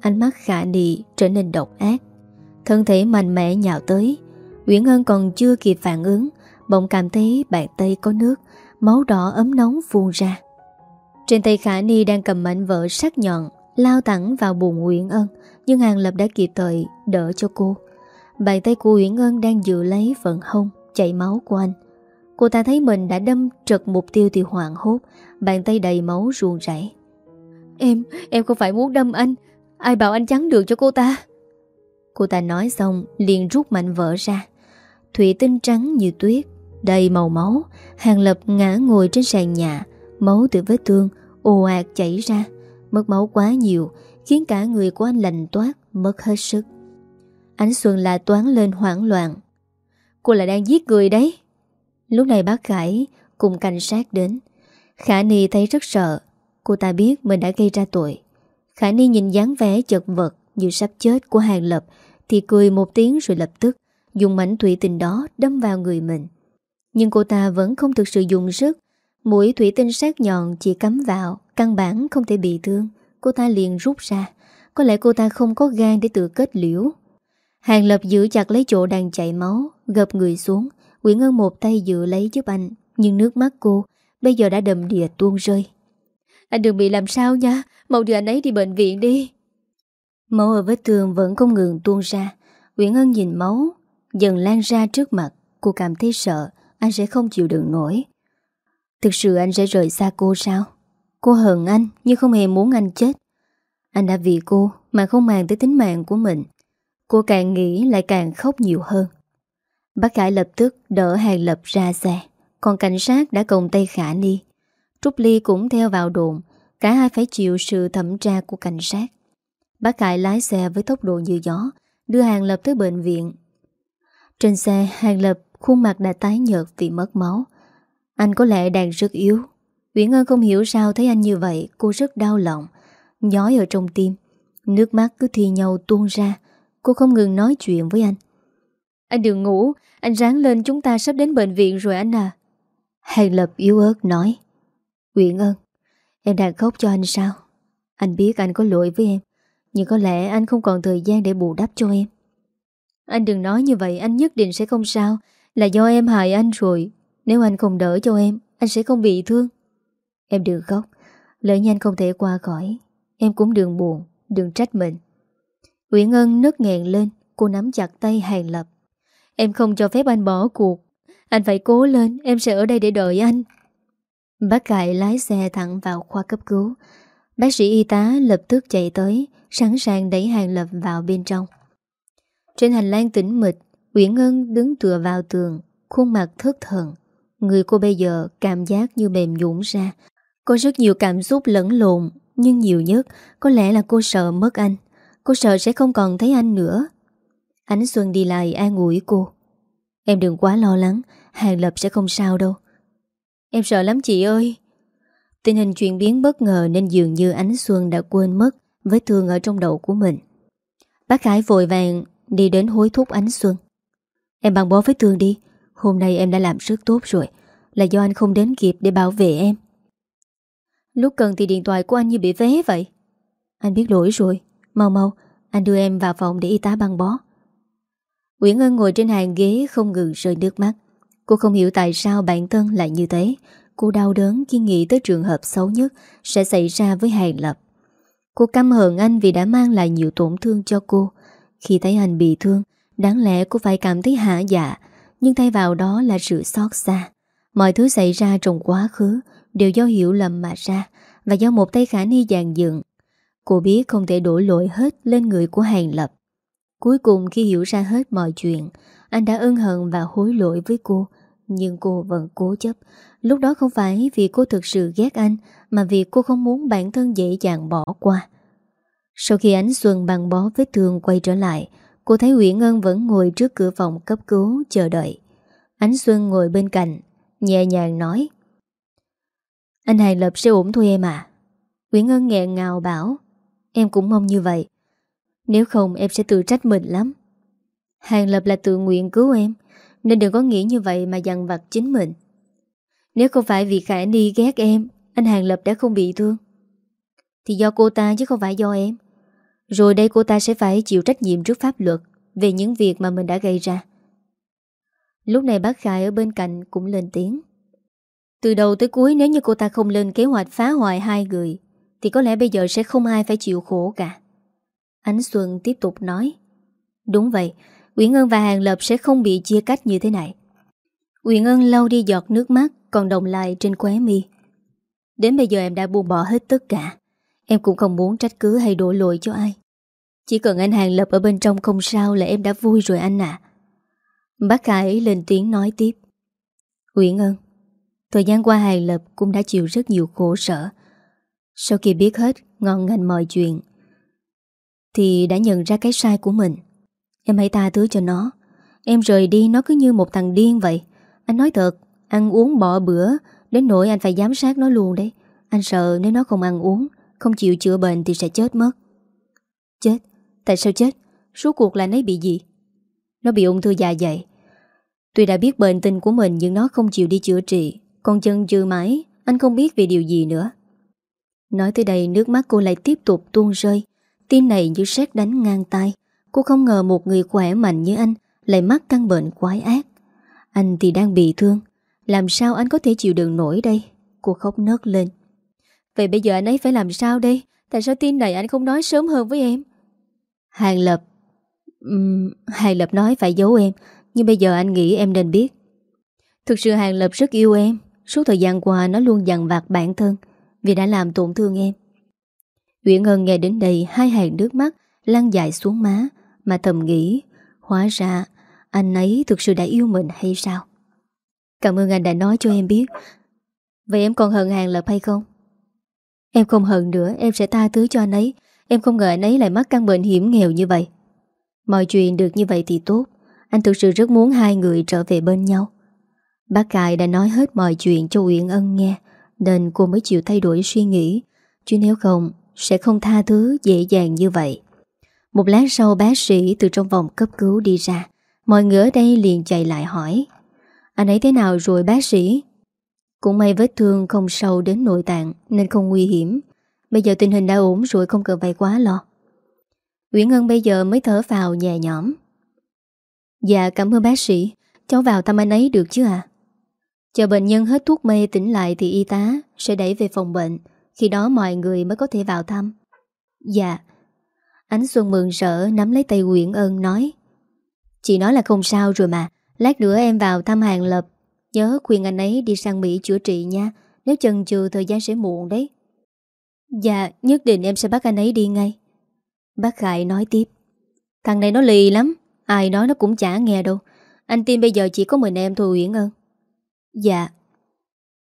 Ánh mắt khả nị trở nên độc ác. Thân thể mạnh mẽ nhào tới. Nguyễn Ân còn chưa kịp phản ứng Bỗng cảm thấy bàn tay có nước Máu đỏ ấm nóng phun ra. Trên tay Khả Ni đang cầm mảnh vỡ sắc nhọn Lao thẳng vào bụng Nguyễn Ân Nhưng Hàng Lập đã kịp thời đỡ cho cô. Bàn tay của Nguyễn Ân đang dự lấy vận hông Chảy máu của anh. Cô ta thấy mình đã đâm trật mục tiêu thì hoảng hốt Bàn tay đầy máu ruồn rảy Em, em không phải muốn đâm anh Ai bảo anh chắn được cho cô ta? Cô ta nói xong, liền rút mạnh vỡ ra. Thủy tinh trắng như tuyết, Đầy màu máu, Hàng lập ngã ngồi trên sàn nhà, Máu từ vết thương, ồ ạt chảy ra. Mất máu quá nhiều, Khiến cả người của anh lành toát, Mất hết sức. Ánh Xuân là toán lên hoảng loạn. Cô là đang giết người đấy. Lúc này bác Khải cùng cảnh sát đến. Khả Nì thấy rất sợ. Cô ta biết mình đã gây ra tội. Khả Ni nhìn dáng vẻ chật vật Như sắp chết của Hàng Lập, Thì cười một tiếng rồi lập tức Dùng mảnh thủy tinh đó đâm vào người mình. Nhưng cô ta vẫn không thực sự dùng sức. Mũi thủy tinh sát nhọn chỉ cắm vào, Căn bản không thể bị thương. Cô ta liền rút ra. Có lẽ cô ta không có gan để tự kết liễu. Hàng Lập giữ chặt lấy chỗ đang chảy máu, Gập người xuống. Nguyễn Ngân một tay giữ lấy giúp anh, Nhưng nước mắt cô Bây giờ đã đầm đìa tuôn rơi. Anh đừng bị làm sao nha. Mau đưa anh ấy đi bệnh viện đi. Máu ở vết thương vẫn không ngừng tuôn ra. Nguyễn Ngân nhìn máu, Dần lan ra trước mặt. Cô cảm thấy sợ, Anh sẽ không chịu đựng nổi. Thực sự anh sẽ rời xa cô sao? Cô hận anh, Nhưng không hề muốn anh chết. Anh đã vì cô Mà không màng tới tính mạng của mình. Cô càng nghĩ lại càng khóc nhiều hơn. Bác Khải lập tức đỡ Hàng Lập ra xe. Còn cảnh sát đã cùng tay Khả Ni Trúc Ly cũng theo vào đồn, Cả hai phải chịu sự thẩm tra của cảnh sát. Bác Cải lái xe với tốc độ như gió, Đưa Hàng Lập tới bệnh viện. Trên xe, Hàng Lập khuôn mặt đã tái nhợt vì mất máu. Anh có lẽ đang rất yếu. Uyển Ân không hiểu sao thấy anh như vậy, Cô rất đau lòng. Nhói ở trong tim. Nước mắt cứ thi nhau tuôn ra. Cô không ngừng nói chuyện với anh. Anh đừng ngủ, Anh ráng lên chúng ta sắp đến bệnh viện rồi anh à. Hàng Lập yếu ớt nói. Uyển Ân Em đang khóc cho anh sao? Anh biết anh có lỗi với em, Nhưng có lẽ anh không còn thời gian để bù đắp cho em. Anh đừng nói như vậy, Anh nhất định sẽ không sao. Là do em hại anh rồi. Nếu anh không đỡ cho em, Anh sẽ không bị thương. Em đừng khóc. Lỡ nhanh không thể qua khỏi. Em cũng đừng buồn, Đừng trách mình. Uyển Ân nức nghẹn lên, Cô nắm chặt tay Hàng Lập. Em không cho phép anh bỏ cuộc. Anh phải cố lên, Em sẽ ở đây để đợi anh. Bác Cải lái xe thẳng vào khoa cấp cứu. Bác sĩ y tá lập tức chạy tới, Sẵn sàng đẩy Hàng Lập vào bên trong. Trên hành lang tĩnh mịch, Uyển Ngân đứng tựa vào tường, Khuôn mặt thất thần. Người cô bây giờ cảm giác như mềm nhũn ra. Có rất nhiều cảm xúc lẫn lộn, Nhưng nhiều nhất Có lẽ là cô sợ mất anh. Cô sợ sẽ không còn thấy anh nữa. Ánh Xuân đi lại an ủi cô. Em đừng quá lo lắng, Hàng Lập sẽ không sao đâu. Em sợ lắm chị ơi. Tình hình chuyển biến bất ngờ Nên dường như Ánh Xuân đã quên mất với thương ở trong đầu của mình. Bác Khải vội vàng đi đến hối thúc Ánh Xuân. Em băng bó với thương đi, Hôm nay em đã làm rất tốt rồi, Là do anh không đến kịp để bảo vệ em. Lúc cần thì điện thoại của anh như bị vé vậy. Anh biết lỗi rồi, Mau mau, Anh đưa em vào phòng để y tá băng bó. Nguyễn Ân ngồi trên hàng ghế không ngừng rơi nước mắt. Cô không hiểu tại sao bản thân lại như thế. Cô đau đớn khi nghĩ tới trường hợp xấu nhất Sẽ xảy ra với Hàng Lập. Cô căm hờn anh vì đã mang lại nhiều tổn thương cho cô. Khi thấy anh bị thương, Đáng lẽ cô phải cảm thấy hạ dạ Nhưng thay vào đó là sự xót xa. Mọi thứ xảy ra trong quá khứ Đều do hiểu lầm mà ra Và do một tay khả ni dàn dựng. Cô biết không thể đổ lỗi hết lên người của Hàng Lập. Cuối cùng khi hiểu ra hết mọi chuyện anh đã ân hận và hối lỗi với cô, Nhưng cô vẫn cố chấp. Lúc đó không phải vì cô thực sự ghét anh, Mà vì cô không muốn bản thân dễ dàng bỏ qua. Sau khi ánh xuân băng bó vết thương quay trở lại, Cô thấy Nguyễn Ngân vẫn ngồi trước cửa phòng cấp cứu chờ đợi. Ánh Xuân ngồi bên cạnh, Nhẹ nhàng nói, Anh Hàng Lập sẽ ổn thôi em à Nguyễn Ngân nghẹn ngào bảo, Em cũng mong như vậy. Nếu không em sẽ tự trách mình lắm. Hàng Lập là tự nguyện cứu em, Nên đừng có nghĩ như vậy mà dằn vặt chính mình. Nếu không phải vì Khải Ni ghét em, Anh Hàng Lập đã không bị thương. Thì do cô ta chứ không phải do em. Rồi đây cô ta sẽ phải chịu trách nhiệm trước pháp luật Về những việc mà mình đã gây ra. Lúc này bác Khải ở bên cạnh cũng lên tiếng. Từ đầu tới cuối nếu như cô ta không lên kế hoạch phá hoại hai người, Thì có lẽ bây giờ sẽ không ai phải chịu khổ cả. Ánh Xuân tiếp tục nói. Đúng vậy Nguyễn Ân và Hàng Lập sẽ không bị chia cách như thế này. Nguyễn Ân lau đi giọt nước mắt Còn đồng lại trên khóe mi. Đến bây giờ em đã buông bỏ hết tất cả. Em cũng không muốn trách cứ hay đổ lỗi cho ai. Chỉ cần anh Hàng Lập ở bên trong không sao là em đã vui rồi anh ạ. Bác Khải lên tiếng nói tiếp. Uyển Ngân, Thời gian qua Hàng Lập cũng đã chịu rất nhiều khổ sở. Sau khi biết hết ngọn ngành mọi chuyện Thì đã nhận ra cái sai của mình. Em hãy tha thứ cho nó. Em rời đi nó cứ như một thằng điên vậy. Anh nói thật, Ăn uống bỏ bữa, Đến nỗi anh phải giám sát nó luôn đấy. Anh sợ nếu nó không ăn uống, Không chịu chữa bệnh thì sẽ chết mất. Chết? Tại sao chết? Suốt cuộc là nấy bị gì? Nó bị ung thư dạ dày. Tuy đã biết bệnh tình của mình Nhưng nó không chịu đi chữa trị. Còn chân chưa mãi, Anh không biết về điều gì nữa. Nói tới đây, nước mắt cô lại tiếp tục tuôn rơi. Tim này như sét đánh ngang tay Cô không ngờ một người khỏe mạnh như anh Lại mắc căn bệnh quái ác. Anh thì đang bị thương Làm sao anh có thể chịu đựng nổi đây? Cô khóc nớt lên. Vậy bây giờ anh ấy phải làm sao đây? Tại sao tin này anh không nói sớm hơn với em? Hàng Lập um, Hàng Lập nói phải giấu em Nhưng bây giờ anh nghĩ em nên biết. Thực sự Hàng Lập rất yêu em Suốt thời gian qua nó luôn dằn vặt bản thân Vì đã làm tổn thương em. Uyển Ngân nghe đến đây Hai hàng nước mắt lăn dài xuống má mà thầm nghĩ, Hóa ra anh ấy thực sự đã yêu mình hay sao? Cảm ơn anh đã nói cho em biết. Vậy em còn hận Hàng Lập hay không? Em không hận nữa, Em sẽ tha thứ cho anh ấy. Em không ngờ anh ấy lại mắc căn bệnh hiểm nghèo như vậy. Mọi chuyện được như vậy thì tốt. Anh thực sự rất muốn hai người trở về bên nhau. Bác Cài đã nói hết mọi chuyện cho Uyển Ân nghe, Nên cô mới chịu thay đổi suy nghĩ. Chứ nếu không, Sẽ không tha thứ dễ dàng như vậy. Một lát sau, bác sĩ từ trong vòng cấp cứu đi ra. Mọi người ở đây liền chạy lại hỏi, Anh ấy thế nào rồi, bác sĩ? Cũng may vết thương không sâu đến nội tạng, Nên không nguy hiểm. Bây giờ tình hình đã ổn rồi, không cần phải quá lo. Nguyễn Ngân bây giờ mới thở vào nhẹ nhõm. Dạ cảm ơn bác sĩ. Cháu vào thăm anh ấy được chứ à Chờ bệnh nhân hết thuốc mê tỉnh lại Thì y tá sẽ đẩy về phòng bệnh. Khi đó mọi người mới có thể vào thăm. Dạ. Ánh Xuân mừng rỡ, nắm lấy tay Nguyễn Ân, nói, Chị nói là không sao rồi mà, Lát nữa em vào thăm hàng lập. Nhớ khuyên anh ấy đi sang Mỹ chữa trị nha, Nếu chần chừ thời gian sẽ muộn đấy. Dạ nhất định em sẽ bắt anh ấy đi ngay. Bác Khải nói tiếp, Thằng này nó lì lắm, Ai nói nó cũng chả nghe đâu. Anh tin bây giờ chỉ có mình em thôi Uyển Ân. Dạ.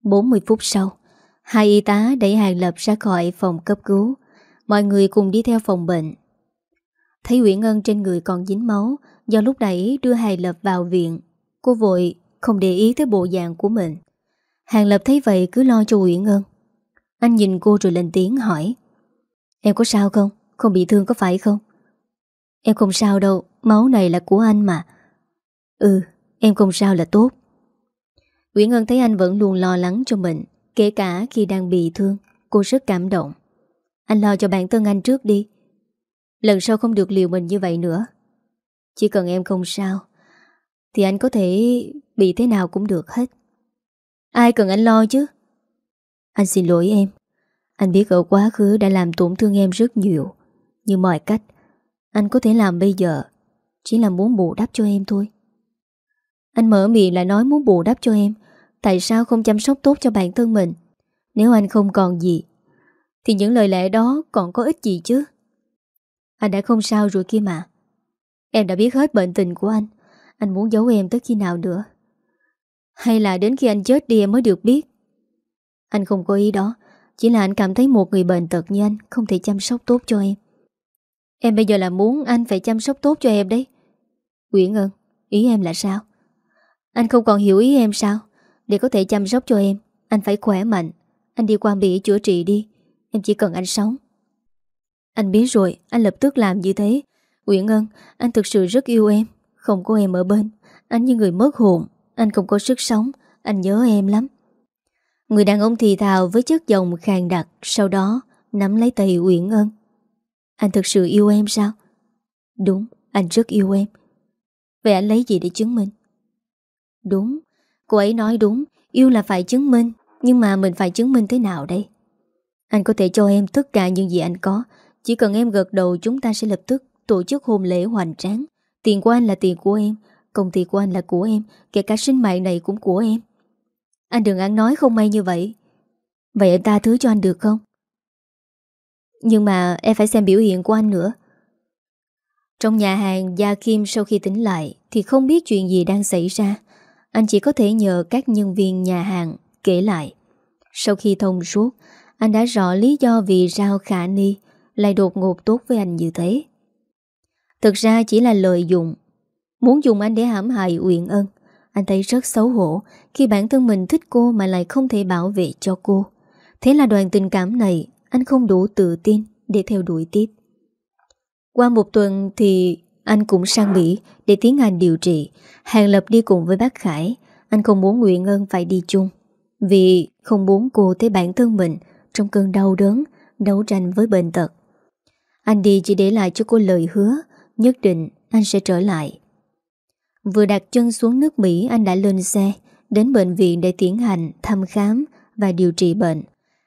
40 phút sau, Hai y tá đẩy hàng lập ra khỏi phòng cấp cứu. Mọi người cùng đi theo phòng bệnh. Thấy Uyển Ân trên người còn dính máu, Do lúc nãy đưa Hài Lập vào viện, Cô vội không để ý tới bộ dạng của mình. Hàng Lập thấy vậy cứ lo cho Uyển Ân. Anh nhìn cô rồi lên tiếng hỏi, Em có sao không? Không bị thương có phải không? Em không sao đâu, Máu này là của anh mà. Ừ em không sao là tốt. Nguyễn Ngân thấy anh vẫn luôn lo lắng cho mình, Kể cả khi đang bị thương, Cô rất cảm động. Anh lo cho bản thân anh trước đi Lần sau không được liều mình như vậy nữa. Chỉ cần em không sao, Thì anh có thể bị thế nào cũng được hết. Ai cần anh lo chứ? Anh xin lỗi em. Anh biết ở quá khứ đã làm tổn thương em rất nhiều. Như mọi cách, Anh có thể làm bây giờ Chỉ là muốn bù đắp cho em thôi. Anh mở miệng lại nói muốn bù đắp cho em. Tại sao không chăm sóc tốt cho bản thân mình? Nếu anh không còn gì, Thì những lời lẽ đó còn có ích gì chứ? Anh đã không sao rồi kia mà Em đã biết hết bệnh tình của anh. Anh muốn giấu em tới khi nào nữa? Hay là đến khi anh chết đi em mới được biết? Anh không có ý đó. Chỉ là anh cảm thấy một người bệnh tật như anh Không thể chăm sóc tốt cho em. Em bây giờ là muốn anh phải chăm sóc tốt cho em đấy. Uyển ơn Ý em là sao? Anh không còn hiểu ý em sao? Để có thể chăm sóc cho em, Anh phải khỏe mạnh. Anh đi qua Mỹ chữa trị đi. Em chỉ cần anh sống. Anh biết rồi, Anh lập tức làm như thế. Uyển ngân Anh thực sự rất yêu em. Không có em ở bên. Anh như người mất hồn. Anh không có sức sống. Anh nhớ em lắm. Người đàn ông thì thào với chất giọng khàn đặc, Sau đó nắm lấy tay Uyển ngân Anh thực sự yêu em sao? Đúng, Anh rất yêu em. Vậy anh lấy gì để chứng minh? Đúng, Cô ấy nói đúng, Yêu là phải chứng minh, Nhưng mà mình phải chứng minh thế nào đây? Anh có thể cho em tất cả những gì anh có chỉ cần em gật đầu, chúng ta sẽ lập tức Tổ chức hôn lễ hoành tráng. Tiền của anh là tiền của em, Công ty của anh là của em, Kể cả sinh mạng này cũng của em. Anh đừng ăn nói không may như vậy. Vậy em ta thứ cho anh được không? Nhưng mà em phải xem biểu hiện của anh nữa. Trong nhà hàng, Gia Kim sau khi tỉnh lại Thì không biết chuyện gì đang xảy ra. Anh chỉ có thể nhờ các nhân viên nhà hàng Kể lại. Sau khi thông suốt, Anh đã rõ lý do vì sao Khả Ni lại đột ngột tốt với anh như thế. Thực ra chỉ là lợi dụng Muốn dùng anh để hãm hại Uyển Ân, Anh thấy rất xấu hổ Khi bản thân mình thích cô mà lại không thể bảo vệ cho cô. Thế là đoàn tình cảm này, Anh không đủ tự tin Để theo đuổi tiếp. Qua một tuần thì Anh cũng sang Mỹ để tiến hành điều trị. Hàng Lập đi cùng với bác Khải, Anh không muốn Uyển Ân phải đi chung. Vì không muốn cô thấy bản thân mình Trong cơn đau đớn, Đấu tranh với bệnh tật. Anh đi chỉ để lại cho cô lời hứa, Nhất định anh sẽ trở lại. Vừa đặt chân xuống nước Mỹ, Anh đã lên xe, Đến bệnh viện để tiến hành thăm khám Và điều trị bệnh.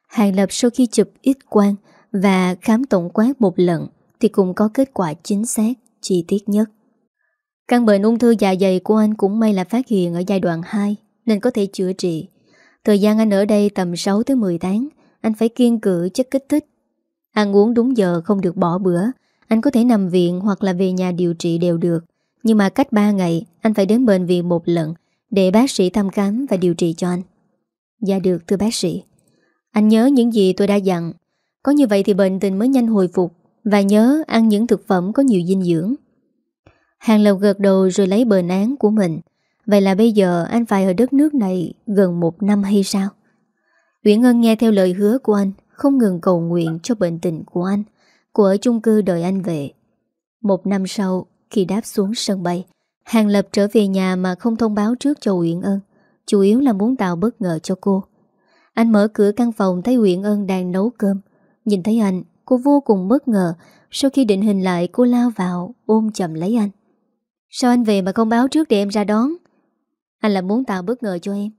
Hàng Lập sau khi chụp ít quang Và khám tổng quát một lần, Thì cũng có kết quả chính xác, Chi tiết nhất. Căn bệnh ung thư dạ dày của anh cũng may là phát hiện Ở giai đoạn 2 Nên có thể chữa trị. Thời gian anh ở đây tầm 6-10 tháng, Anh phải kiên cử chất kích thích Ăn uống đúng giờ, không được bỏ bữa. Anh có thể nằm viện hoặc là về nhà điều trị đều được. Nhưng mà cách 3 ngày, Anh phải đến bệnh viện một lần Để bác sĩ thăm khám và điều trị cho anh. Dạ được, thưa bác sĩ. Anh nhớ những gì tôi đã dặn. Có như vậy thì bệnh tình mới nhanh hồi phục Và nhớ ăn những thực phẩm có nhiều dinh dưỡng. Hàng lầu gật đầu rồi lấy bền án của mình. Vậy là bây giờ anh phải ở đất nước này gần một năm hay sao? Uyển Ngân nghe theo lời hứa của anh. Không ngừng cầu nguyện cho bệnh tình của anh Cô ở chung cư đợi anh về. Một năm sau, Khi đáp xuống sân bay, Hàng Lập trở về nhà mà không thông báo trước cho Uyển Ân, Chủ yếu là muốn tạo bất ngờ cho cô. Anh mở cửa căn phòng thấy Uyển Ân đang nấu cơm. Nhìn thấy anh, Cô vô cùng bất ngờ Sau khi định hình lại cô lao vào, Ôm chầm lấy anh. Sao anh về mà không báo trước để em ra đón? Anh là muốn tạo bất ngờ cho em.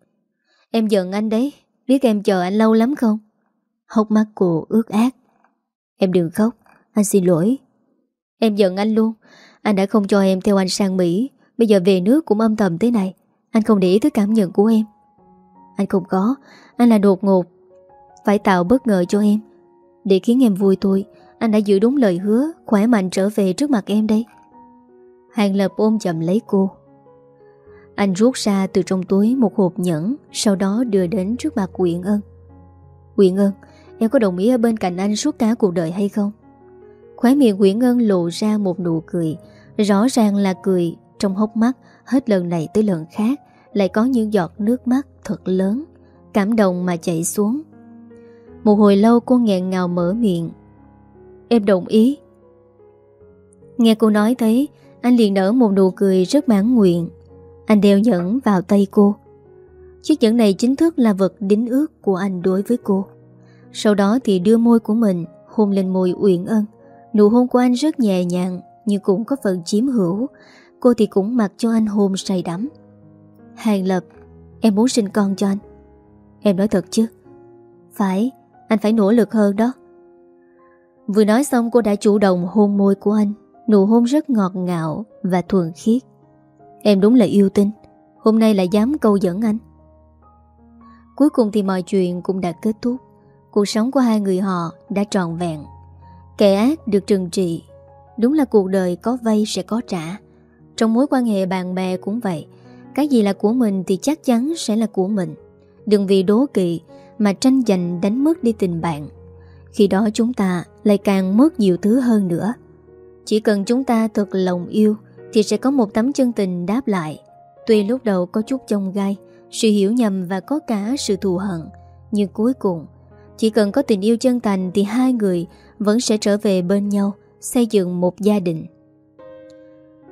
Em giận anh đấy, Biết em chờ anh lâu lắm không? Hốc mắt cô ướt ác Em đừng khóc, anh xin lỗi. Em giận anh luôn. Anh đã không cho em theo anh sang Mỹ. Bây giờ về nước cũng âm thầm thế này. Anh không để ý tới cảm nhận của em. Anh không có. Anh là đột ngột. Phải tạo bất ngờ cho em. Để khiến em vui tôi Anh đã giữ đúng lời hứa, Khỏe mạnh trở về trước mặt em đây. Hàng Lập ôm chậm lấy cô. Anh rút ra từ trong túi một hộp nhẫn, Sau đó đưa đến trước mặt Quyện Ân. Quyện Ân Em có đồng ý ở bên cạnh anh suốt cả cuộc đời hay không? Khóe miệng Nguyễn Ngân lộ ra một nụ cười. Rõ ràng là cười Trong hốc mắt Hết lần này tới lần khác Lại có những giọt nước mắt thật lớn Cảm động mà chảy xuống. Một hồi lâu cô nghẹn ngào mở miệng. Em đồng ý. Nghe cô nói thế, Anh liền nở một nụ cười rất mãn nguyện. Anh đeo nhẫn vào tay cô. Chiếc nhẫn này chính thức là vật đính ước của anh đối với cô. Sau đó thì đưa môi của mình Hôn lên môi Uyển Ân. Nụ hôn của anh rất nhẹ nhàng Nhưng cũng có phần chiếm hữu. Cô thì cũng mặc cho anh hôn say đắm. Hàng Lập Em muốn sinh con cho anh. Em nói thật chứ? Phải, anh phải nỗ lực hơn đó. Vừa nói xong cô đã chủ động hôn môi của anh. Nụ hôn rất ngọt ngào Và thuần khiết. Em đúng là yêu tinh. Hôm nay lại dám câu dẫn anh. Cuối cùng thì mọi chuyện cũng đã kết thúc. Cuộc sống của hai người họ đã trọn vẹn. Kẻ ác được trừng trị. Đúng là cuộc đời có vay sẽ có trả. Trong mối quan hệ bạn bè cũng vậy. Cái gì là của mình thì chắc chắn sẽ là của mình. Đừng vì đố kỵ Mà tranh giành đánh mất đi tình bạn. Khi đó chúng ta lại càng mất nhiều thứ hơn nữa. Chỉ cần chúng ta thật lòng yêu Thì sẽ có một tấm chân tình đáp lại. Tuy lúc đầu có chút chông gai, Sự hiểu nhầm và có cả sự thù hận, Nhưng cuối cùng chỉ cần có tình yêu chân thành Thì hai người vẫn sẽ trở về bên nhau, Xây dựng một gia đình.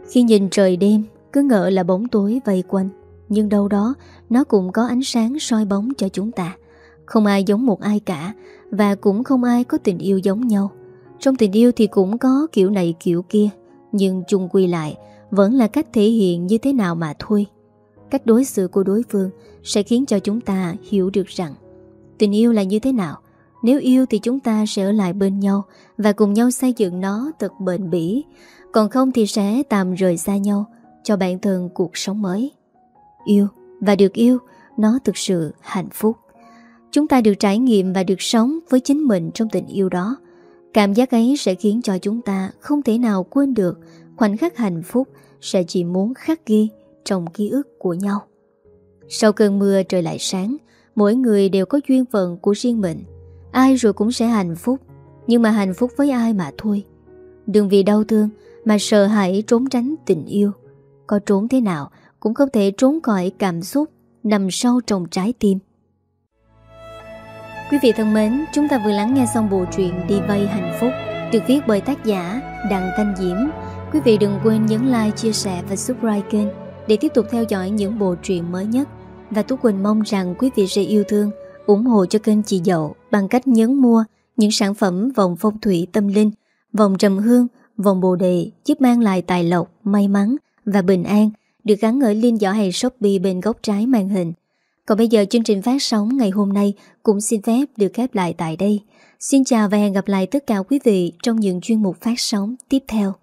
Khi nhìn trời đêm, Cứ ngỡ là bóng tối vây quanh, Nhưng đâu đó Nó cũng có ánh sáng soi bóng cho chúng ta. Không ai giống một ai cả, Và cũng không ai có tình yêu giống nhau. Trong tình yêu thì cũng có kiểu này kiểu kia, Nhưng chung quy lại, Vẫn là cách thể hiện như thế nào mà thôi. Cách đối xử của đối phương Sẽ khiến cho chúng ta hiểu được rằng Tình yêu là như thế nào nếu yêu thì chúng ta sẽ ở lại bên nhau và cùng nhau xây dựng nó thật bền bỉ. Còn không thì sẽ tạm rời xa nhau cho bản thân cuộc sống mới. Yêu và được yêu, nó thực sự hạnh phúc. Chúng ta được trải nghiệm và được sống với chính mình trong tình yêu đó. Cảm giác ấy sẽ khiến cho chúng ta không thể nào quên được khoảnh khắc hạnh phúc sẽ chỉ muốn khắc ghi trong ký ức của nhau. Sau cơn mưa trời lại sáng, mỗi người đều có duyên phận của riêng mình. Ai rồi cũng sẽ hạnh phúc Nhưng mà hạnh phúc với ai mà thôi. Đừng vì đau thương Mà sợ hãi trốn tránh tình yêu. Có trốn thế nào Cũng không thể trốn khỏi cảm xúc Nằm sâu trong trái tim. Quý vị thân mến Chúng ta vừa lắng nghe xong bộ truyện Đi vay hạnh phúc Được viết bởi tác giả Đặng Thanh Diễm. Quý vị đừng quên nhấn like, chia sẻ và subscribe kênh Để tiếp tục theo dõi những bộ truyện mới nhất. Và Tú Quỳnh mong rằng quý vị sẽ yêu thương ủng hộ cho kênh chị Dậu bằng cách nhấn mua những sản phẩm vòng phong thủy tâm linh, vòng trầm hương, vòng bồ đề giúp mang lại tài lộc, may mắn và bình an được gắn ở link giỏ hay Shopee bên góc trái màn hình. Còn bây giờ chương trình phát sóng ngày hôm nay cũng xin phép được khép lại tại đây. Xin chào và hẹn gặp lại tất cả quý vị trong những chuyên mục phát sóng tiếp theo.